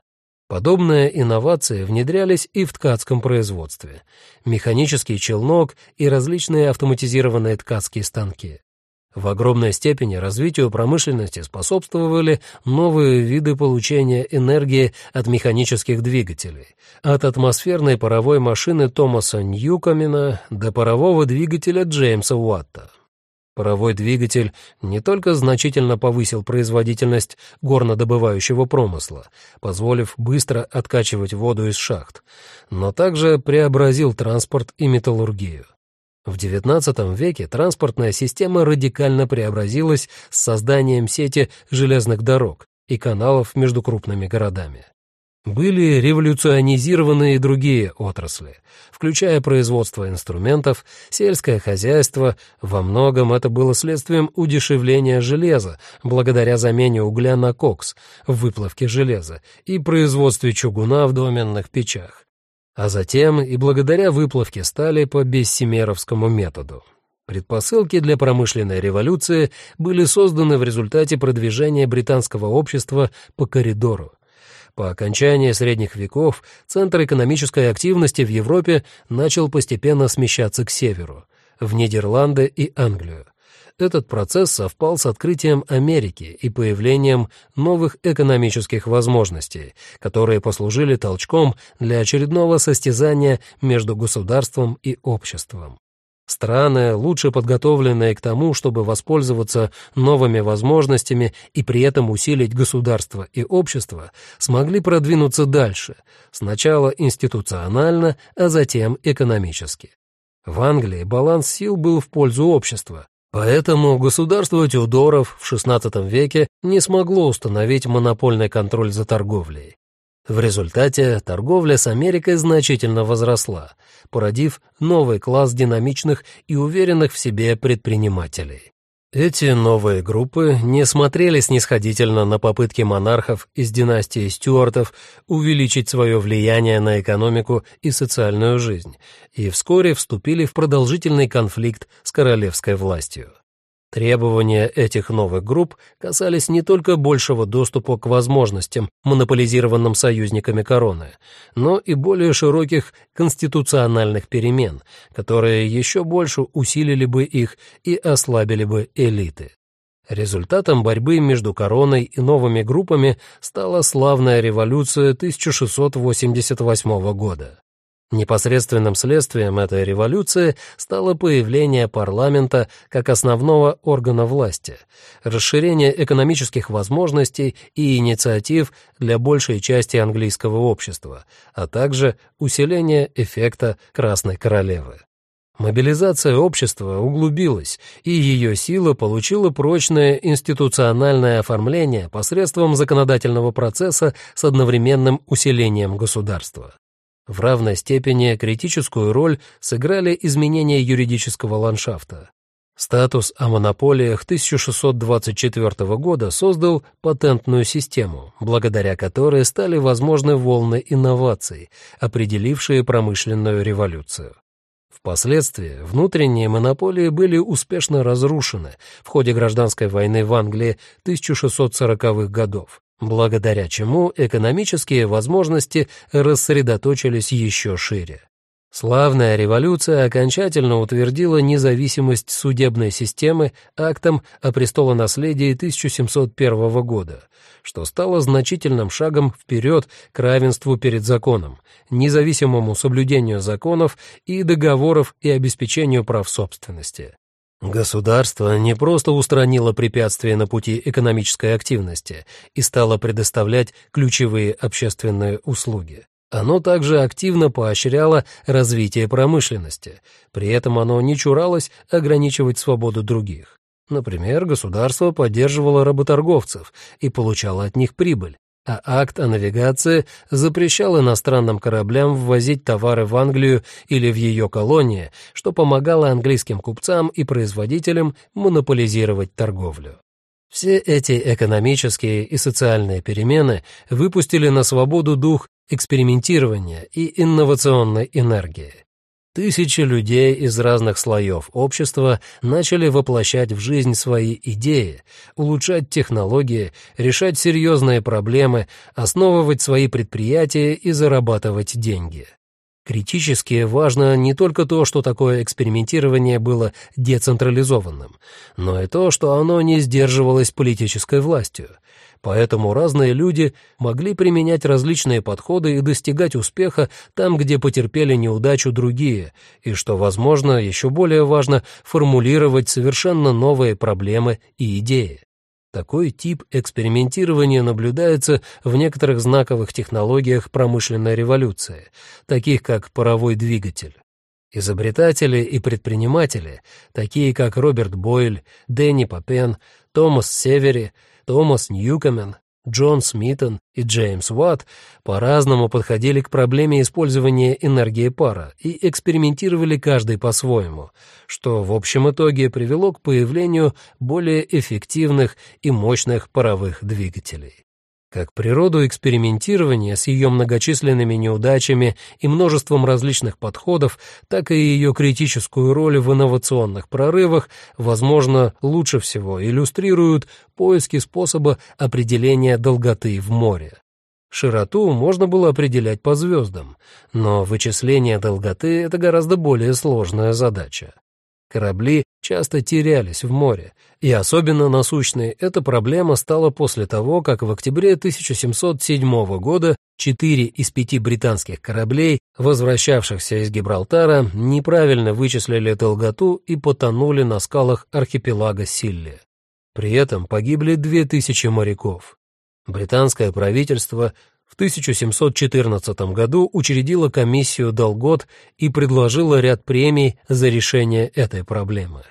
Подобные инновации внедрялись и в ткацком производстве. Механический челнок и различные автоматизированные ткацкие станки. В огромной степени развитию промышленности способствовали новые виды получения энергии от механических двигателей, от атмосферной паровой машины Томаса Ньюкомена до парового двигателя Джеймса Уатта. Паровой двигатель не только значительно повысил производительность горнодобывающего промысла, позволив быстро откачивать воду из шахт, но также преобразил транспорт и металлургию. В XIX веке транспортная система радикально преобразилась с созданием сети железных дорог и каналов между крупными городами. Были революционизированы и другие отрасли, включая производство инструментов, сельское хозяйство. Во многом это было следствием удешевления железа благодаря замене угля на кокс в выплавке железа и производстве чугуна в доменных печах. А затем и благодаря выплавке стали по бессимеровскому методу. Предпосылки для промышленной революции были созданы в результате продвижения британского общества по коридору. По окончании средних веков центр экономической активности в Европе начал постепенно смещаться к северу, в Нидерланды и Англию. Этот процесс совпал с открытием Америки и появлением новых экономических возможностей, которые послужили толчком для очередного состязания между государством и обществом. Страны, лучше подготовленные к тому, чтобы воспользоваться новыми возможностями и при этом усилить государство и общество, смогли продвинуться дальше, сначала институционально, а затем экономически. В Англии баланс сил был в пользу общества, Поэтому государство Тюдоров в XVI веке не смогло установить монопольный контроль за торговлей. В результате торговля с Америкой значительно возросла, породив новый класс динамичных и уверенных в себе предпринимателей. Эти новые группы не смотрели снисходительно на попытки монархов из династии Стюартов увеличить свое влияние на экономику и социальную жизнь и вскоре вступили в продолжительный конфликт с королевской властью. Требования этих новых групп касались не только большего доступа к возможностям, монополизированным союзниками короны, но и более широких конституциональных перемен, которые еще больше усилили бы их и ослабили бы элиты. Результатом борьбы между короной и новыми группами стала славная революция 1688 года. Непосредственным следствием этой революции стало появление парламента как основного органа власти, расширение экономических возможностей и инициатив для большей части английского общества, а также усиление эффекта Красной Королевы. Мобилизация общества углубилась, и ее сила получила прочное институциональное оформление посредством законодательного процесса с одновременным усилением государства. В равной степени критическую роль сыграли изменения юридического ландшафта. Статус о монополиях 1624 года создал патентную систему, благодаря которой стали возможны волны инноваций, определившие промышленную революцию. Впоследствии внутренние монополии были успешно разрушены в ходе гражданской войны в Англии 1640-х годов, благодаря чему экономические возможности рассредоточились еще шире. Славная революция окончательно утвердила независимость судебной системы актом о престолонаследии 1701 года, что стало значительным шагом вперед к равенству перед законом, независимому соблюдению законов и договоров и обеспечению прав собственности. Государство не просто устранило препятствия на пути экономической активности и стало предоставлять ключевые общественные услуги. Оно также активно поощряло развитие промышленности, при этом оно не чуралось ограничивать свободу других. Например, государство поддерживало работорговцев и получало от них прибыль, а акт о навигации запрещал иностранным кораблям ввозить товары в Англию или в ее колонии, что помогало английским купцам и производителям монополизировать торговлю. Все эти экономические и социальные перемены выпустили на свободу дух экспериментирования и инновационной энергии. Тысячи людей из разных слоев общества начали воплощать в жизнь свои идеи, улучшать технологии, решать серьезные проблемы, основывать свои предприятия и зарабатывать деньги. Критически важно не только то, что такое экспериментирование было децентрализованным, но и то, что оно не сдерживалось политической властью – Поэтому разные люди могли применять различные подходы и достигать успеха там, где потерпели неудачу другие, и, что, возможно, еще более важно, формулировать совершенно новые проблемы и идеи. Такой тип экспериментирования наблюдается в некоторых знаковых технологиях промышленной революции, таких как паровой двигатель. Изобретатели и предприниматели, такие как Роберт Бойль, Дэнни Папен, Томас Севери, Томас Ньюкомен, Джон Смитон и Джеймс Уатт по-разному подходили к проблеме использования энергии пара и экспериментировали каждый по-своему, что в общем итоге привело к появлению более эффективных и мощных паровых двигателей. Как природу экспериментирования с ее многочисленными неудачами и множеством различных подходов, так и ее критическую роль в инновационных прорывах, возможно, лучше всего иллюстрируют поиски способа определения долготы в море. Широту можно было определять по звездам, но вычисление долготы — это гораздо более сложная задача. Корабли часто терялись в море, и особенно насущной эта проблема стала после того, как в октябре 1707 года четыре из пяти британских кораблей, возвращавшихся из Гибралтара, неправильно вычислили долготу и потонули на скалах архипелага Силли. При этом погибли две тысячи моряков. Британское правительство в 1714 году учредила комиссию Долгот и предложила ряд премий за решение этой проблемы.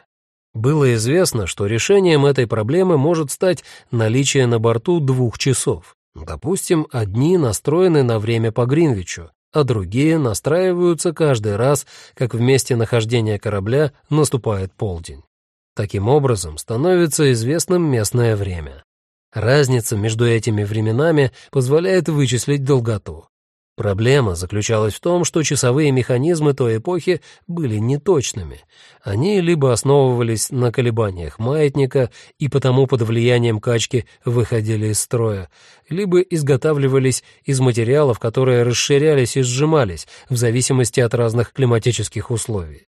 Было известно, что решением этой проблемы может стать наличие на борту двух часов. Допустим, одни настроены на время по Гринвичу, а другие настраиваются каждый раз, как в месте нахождения корабля наступает полдень. Таким образом, становится известным местное время. Разница между этими временами позволяет вычислить долготу. Проблема заключалась в том, что часовые механизмы той эпохи были неточными. Они либо основывались на колебаниях маятника и потому под влиянием качки выходили из строя, либо изготавливались из материалов, которые расширялись и сжимались в зависимости от разных климатических условий.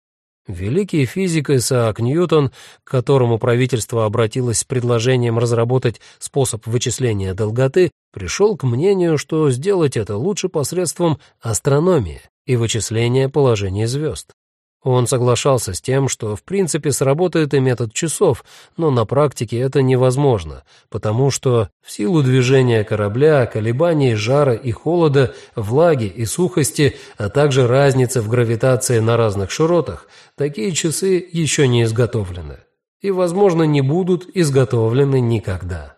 Великий физик Исаак Ньютон, к которому правительство обратилось с предложением разработать способ вычисления долготы, пришел к мнению, что сделать это лучше посредством астрономии и вычисления положения звезд. Он соглашался с тем, что в принципе сработает и метод часов, но на практике это невозможно, потому что в силу движения корабля, колебаний жара и холода, влаги и сухости, а также разницы в гравитации на разных широтах, такие часы еще не изготовлены и, возможно, не будут изготовлены никогда.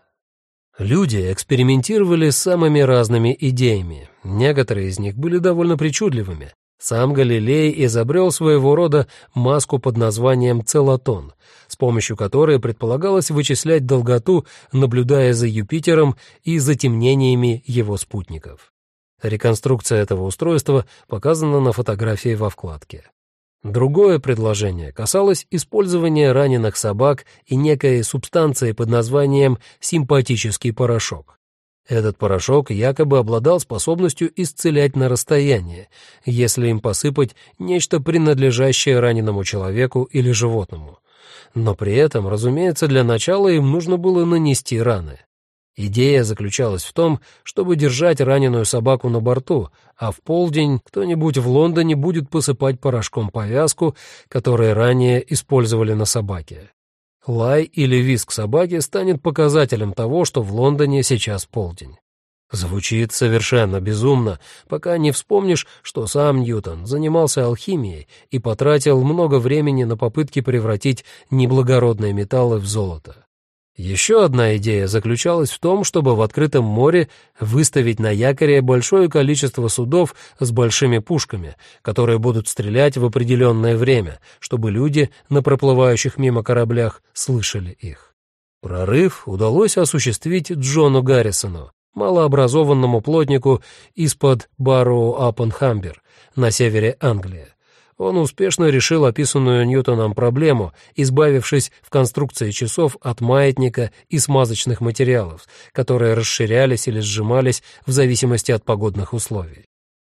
Люди экспериментировали с самыми разными идеями. Некоторые из них были довольно причудливыми, сам Галилей изобрел своего рода маску под названием целотон, с помощью которой предполагалось вычислять долготу, наблюдая за Юпитером и затемнениями его спутников. Реконструкция этого устройства показана на фотографии во вкладке. Другое предложение касалось использования раненых собак и некой субстанции под названием симпатический порошок. Этот порошок якобы обладал способностью исцелять на расстоянии, если им посыпать нечто принадлежащее раненому человеку или животному. Но при этом, разумеется, для начала им нужно было нанести раны. Идея заключалась в том, чтобы держать раненую собаку на борту, а в полдень кто-нибудь в Лондоне будет посыпать порошком повязку, которую ранее использовали на собаке. Лай или виск собаки станет показателем того, что в Лондоне сейчас полдень. Звучит совершенно безумно, пока не вспомнишь, что сам Ньютон занимался алхимией и потратил много времени на попытки превратить неблагородные металлы в золото. Еще одна идея заключалась в том, чтобы в открытом море выставить на якоре большое количество судов с большими пушками, которые будут стрелять в определенное время, чтобы люди на проплывающих мимо кораблях слышали их. Прорыв удалось осуществить Джону Гаррисону, малообразованному плотнику из-под Барроу-Аппенхамбер на севере Англии. Он успешно решил описанную Ньютоном проблему, избавившись в конструкции часов от маятника и смазочных материалов, которые расширялись или сжимались в зависимости от погодных условий.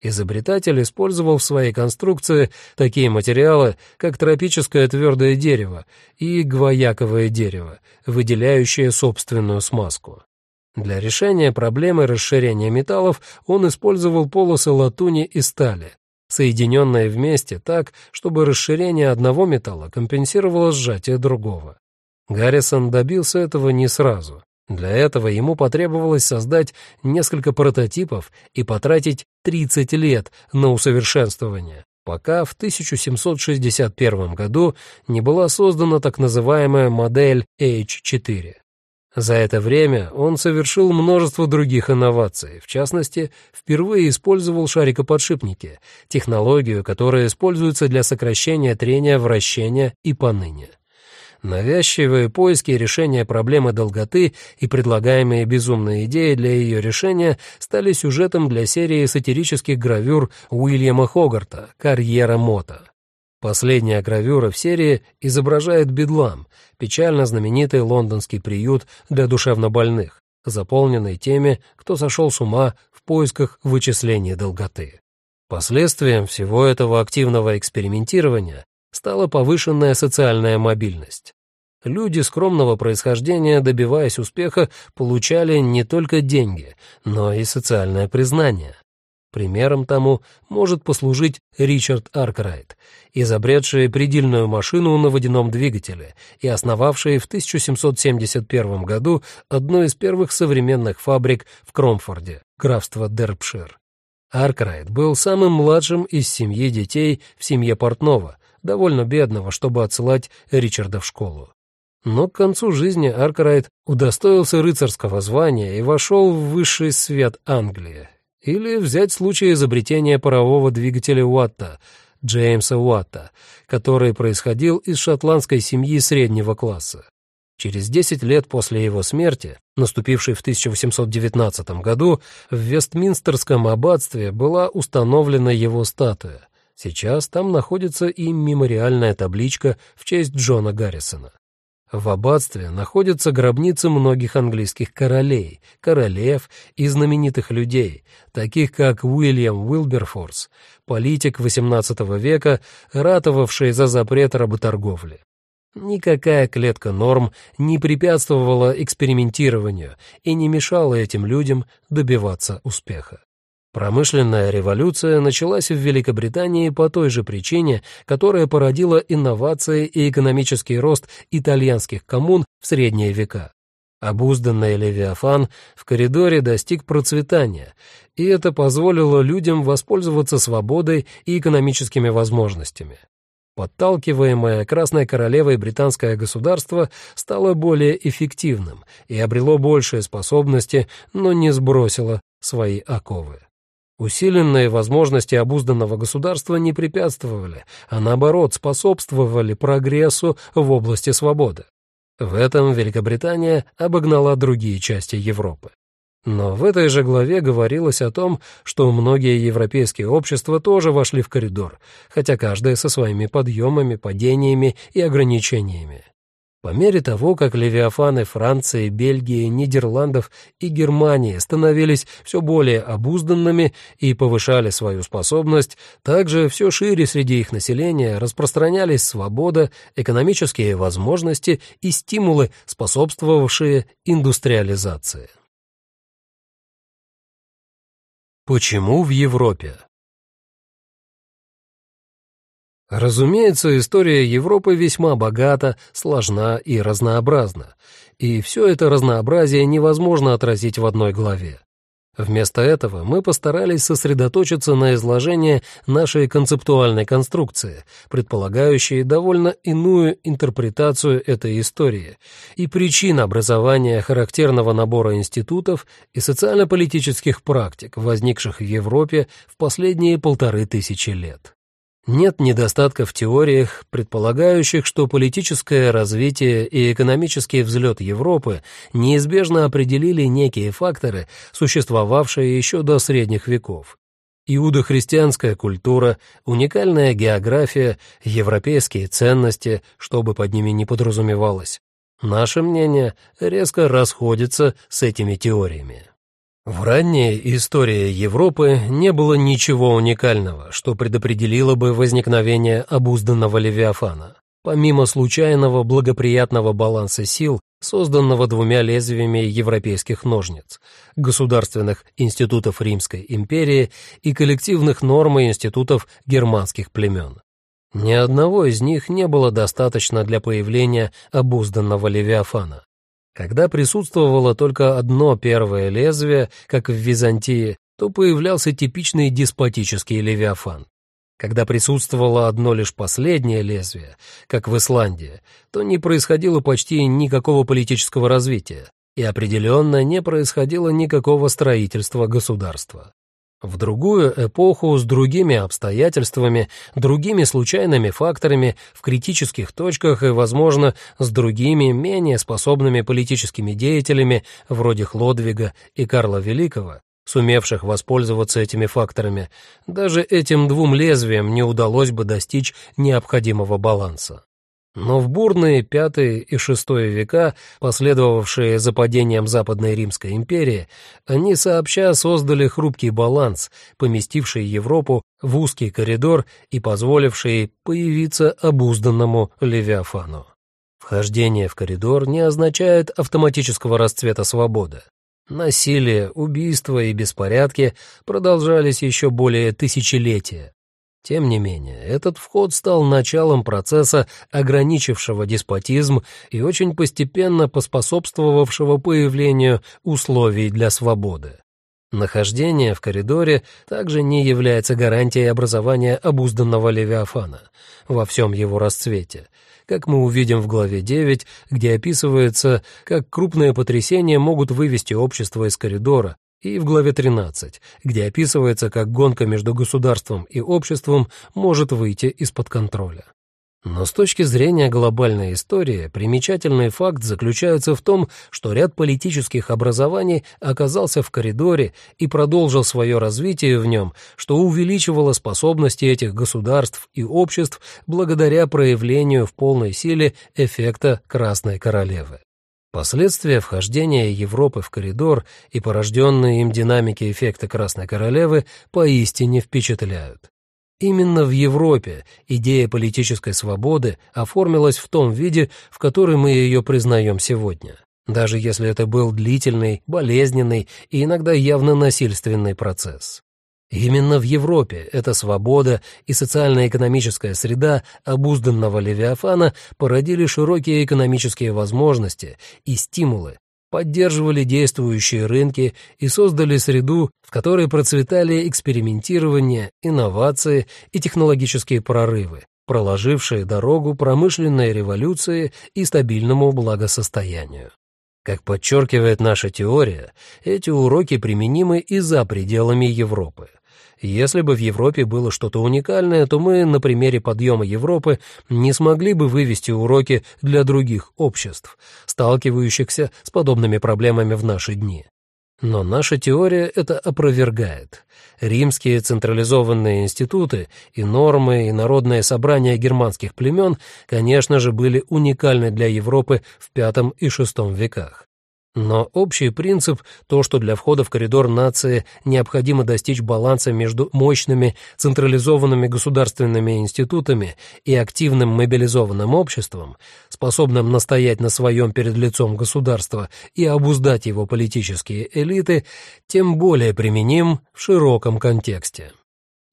Изобретатель использовал в своей конструкции такие материалы, как тропическое твердое дерево и гвояковое дерево, выделяющее собственную смазку. Для решения проблемы расширения металлов он использовал полосы латуни и стали, соединенные вместе так, чтобы расширение одного металла компенсировало сжатие другого. Гаррисон добился этого не сразу. Для этого ему потребовалось создать несколько прототипов и потратить 30 лет на усовершенствование, пока в 1761 году не была создана так называемая модель H4. За это время он совершил множество других инноваций, в частности, впервые использовал шарикоподшипники, технологию, которая используется для сокращения трения вращения и поныне. Навязчивые поиски решения проблемы долготы и предлагаемые безумные идеи для ее решения стали сюжетом для серии сатирических гравюр Уильяма Хогарта «Карьера Мота». Последняя гравюра в серии изображает бедлам, печально знаменитый лондонский приют для душевнобольных, заполненный теми, кто сошел с ума в поисках вычисления долготы. Последствием всего этого активного экспериментирования стала повышенная социальная мобильность. Люди скромного происхождения, добиваясь успеха, получали не только деньги, но и социальное признание. Примером тому может послужить Ричард Аркрайт, изобретший прядильную машину на водяном двигателе и основавший в 1771 году одну из первых современных фабрик в Кромфорде, графство Дербишир. Аркрайт был самым младшим из семьи детей в семье портного, довольно бедного, чтобы отсылать Ричарда в школу. Но к концу жизни Аркрайт удостоился рыцарского звания и вошел в высший свет Англии, или взять случай изобретения парового двигателя Уатта, Джеймса Уатта, который происходил из шотландской семьи среднего класса. Через 10 лет после его смерти, наступившей в 1819 году, в Вестминстерском аббатстве была установлена его статуя. Сейчас там находится и мемориальная табличка в честь Джона Гаррисона. В аббатстве находятся гробницы многих английских королей, королев и знаменитых людей, таких как Уильям Уилберфорс, политик XVIII века, ратовавший за запрет работорговли. Никакая клетка норм не препятствовала экспериментированию и не мешала этим людям добиваться успеха. Промышленная революция началась в Великобритании по той же причине, которая породила инновации и экономический рост итальянских коммун в средние века. Обузданный Левиафан в коридоре достиг процветания, и это позволило людям воспользоваться свободой и экономическими возможностями. Подталкиваемое Красной Королевой британское государство стало более эффективным и обрело большие способности, но не сбросило свои оковы. Усиленные возможности обузданного государства не препятствовали, а наоборот способствовали прогрессу в области свободы. В этом Великобритания обогнала другие части Европы. Но в этой же главе говорилось о том, что многие европейские общества тоже вошли в коридор, хотя каждое со своими подъемами, падениями и ограничениями. По мере того, как левиафаны Франции, Бельгии, Нидерландов и Германии становились все более обузданными и повышали свою способность, также все шире среди их населения распространялись свобода, экономические возможности и стимулы, способствовавшие индустриализации. Почему в Европе? Разумеется, история Европы весьма богата, сложна и разнообразна, и все это разнообразие невозможно отразить в одной главе. Вместо этого мы постарались сосредоточиться на изложении нашей концептуальной конструкции, предполагающей довольно иную интерпретацию этой истории и причин образования характерного набора институтов и социально-политических практик, возникших в Европе в последние полторы тысячи лет. Нет недостатка в теориях, предполагающих, что политическое развитие и экономический взлет Европы неизбежно определили некие факторы, существовавшие еще до средних веков. Иудохристианская культура, уникальная география, европейские ценности, что бы под ними ни подразумевалось. Наше мнение резко расходится с этими теориями. В ранней истории Европы не было ничего уникального, что предопределило бы возникновение обузданного Левиафана. Помимо случайного благоприятного баланса сил, созданного двумя лезвиями европейских ножниц, государственных институтов Римской империи и коллективных норм и институтов германских племен. Ни одного из них не было достаточно для появления обузданного Левиафана. Когда присутствовало только одно первое лезвие, как в Византии, то появлялся типичный деспотический левиафан. Когда присутствовало одно лишь последнее лезвие, как в Исландии, то не происходило почти никакого политического развития, и определенно не происходило никакого строительства государства. В другую эпоху с другими обстоятельствами, другими случайными факторами, в критических точках и, возможно, с другими, менее способными политическими деятелями, вроде Хлодвига и Карла Великого, сумевших воспользоваться этими факторами, даже этим двум лезвиям не удалось бы достичь необходимого баланса. Но в бурные пятые и шестое века, последовавшие за падением Западной Римской империи, они сообща создали хрупкий баланс, поместивший Европу в узкий коридор и позволивший появиться обузданному Левиафану. Вхождение в коридор не означает автоматического расцвета свободы. Насилие, убийства и беспорядки продолжались еще более тысячелетия. Тем не менее, этот вход стал началом процесса, ограничившего деспотизм и очень постепенно поспособствовавшего появлению условий для свободы. Нахождение в коридоре также не является гарантией образования обузданного Левиафана во всем его расцвете, как мы увидим в главе 9, где описывается, как крупные потрясения могут вывести общество из коридора, и в главе 13, где описывается, как гонка между государством и обществом может выйти из-под контроля. Но с точки зрения глобальной истории, примечательный факт заключается в том, что ряд политических образований оказался в коридоре и продолжил свое развитие в нем, что увеличивало способности этих государств и обществ благодаря проявлению в полной силе эффекта Красной Королевы. Последствия вхождения Европы в коридор и порожденные им динамики эффекта Красной Королевы поистине впечатляют. Именно в Европе идея политической свободы оформилась в том виде, в который мы ее признаем сегодня, даже если это был длительный, болезненный и иногда явно насильственный процесс. Именно в Европе эта свобода и социально-экономическая среда обузданного Левиафана породили широкие экономические возможности и стимулы, поддерживали действующие рынки и создали среду, в которой процветали экспериментирование, инновации и технологические прорывы, проложившие дорогу промышленной революции и стабильному благосостоянию. Как подчеркивает наша теория, эти уроки применимы и за пределами Европы. Если бы в Европе было что-то уникальное, то мы на примере подъема Европы не смогли бы вывести уроки для других обществ, сталкивающихся с подобными проблемами в наши дни. Но наша теория это опровергает. Римские централизованные институты и нормы и народные собрания германских племен, конечно же, были уникальны для Европы в V и VI веках. Но общий принцип, то, что для входа в коридор нации необходимо достичь баланса между мощными централизованными государственными институтами и активным мобилизованным обществом, способным настоять на своем перед лицом государства и обуздать его политические элиты, тем более применим в широком контексте.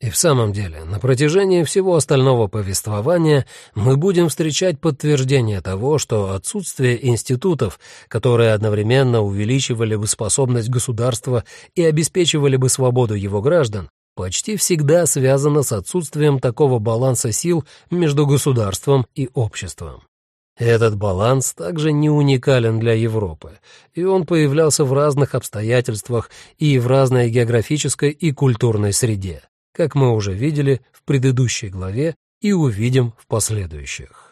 И в самом деле, на протяжении всего остального повествования мы будем встречать подтверждение того, что отсутствие институтов, которые одновременно увеличивали бы способность государства и обеспечивали бы свободу его граждан, почти всегда связано с отсутствием такого баланса сил между государством и обществом. Этот баланс также не уникален для Европы, и он появлялся в разных обстоятельствах и в разной географической и культурной среде как мы уже видели в предыдущей главе и увидим в последующих.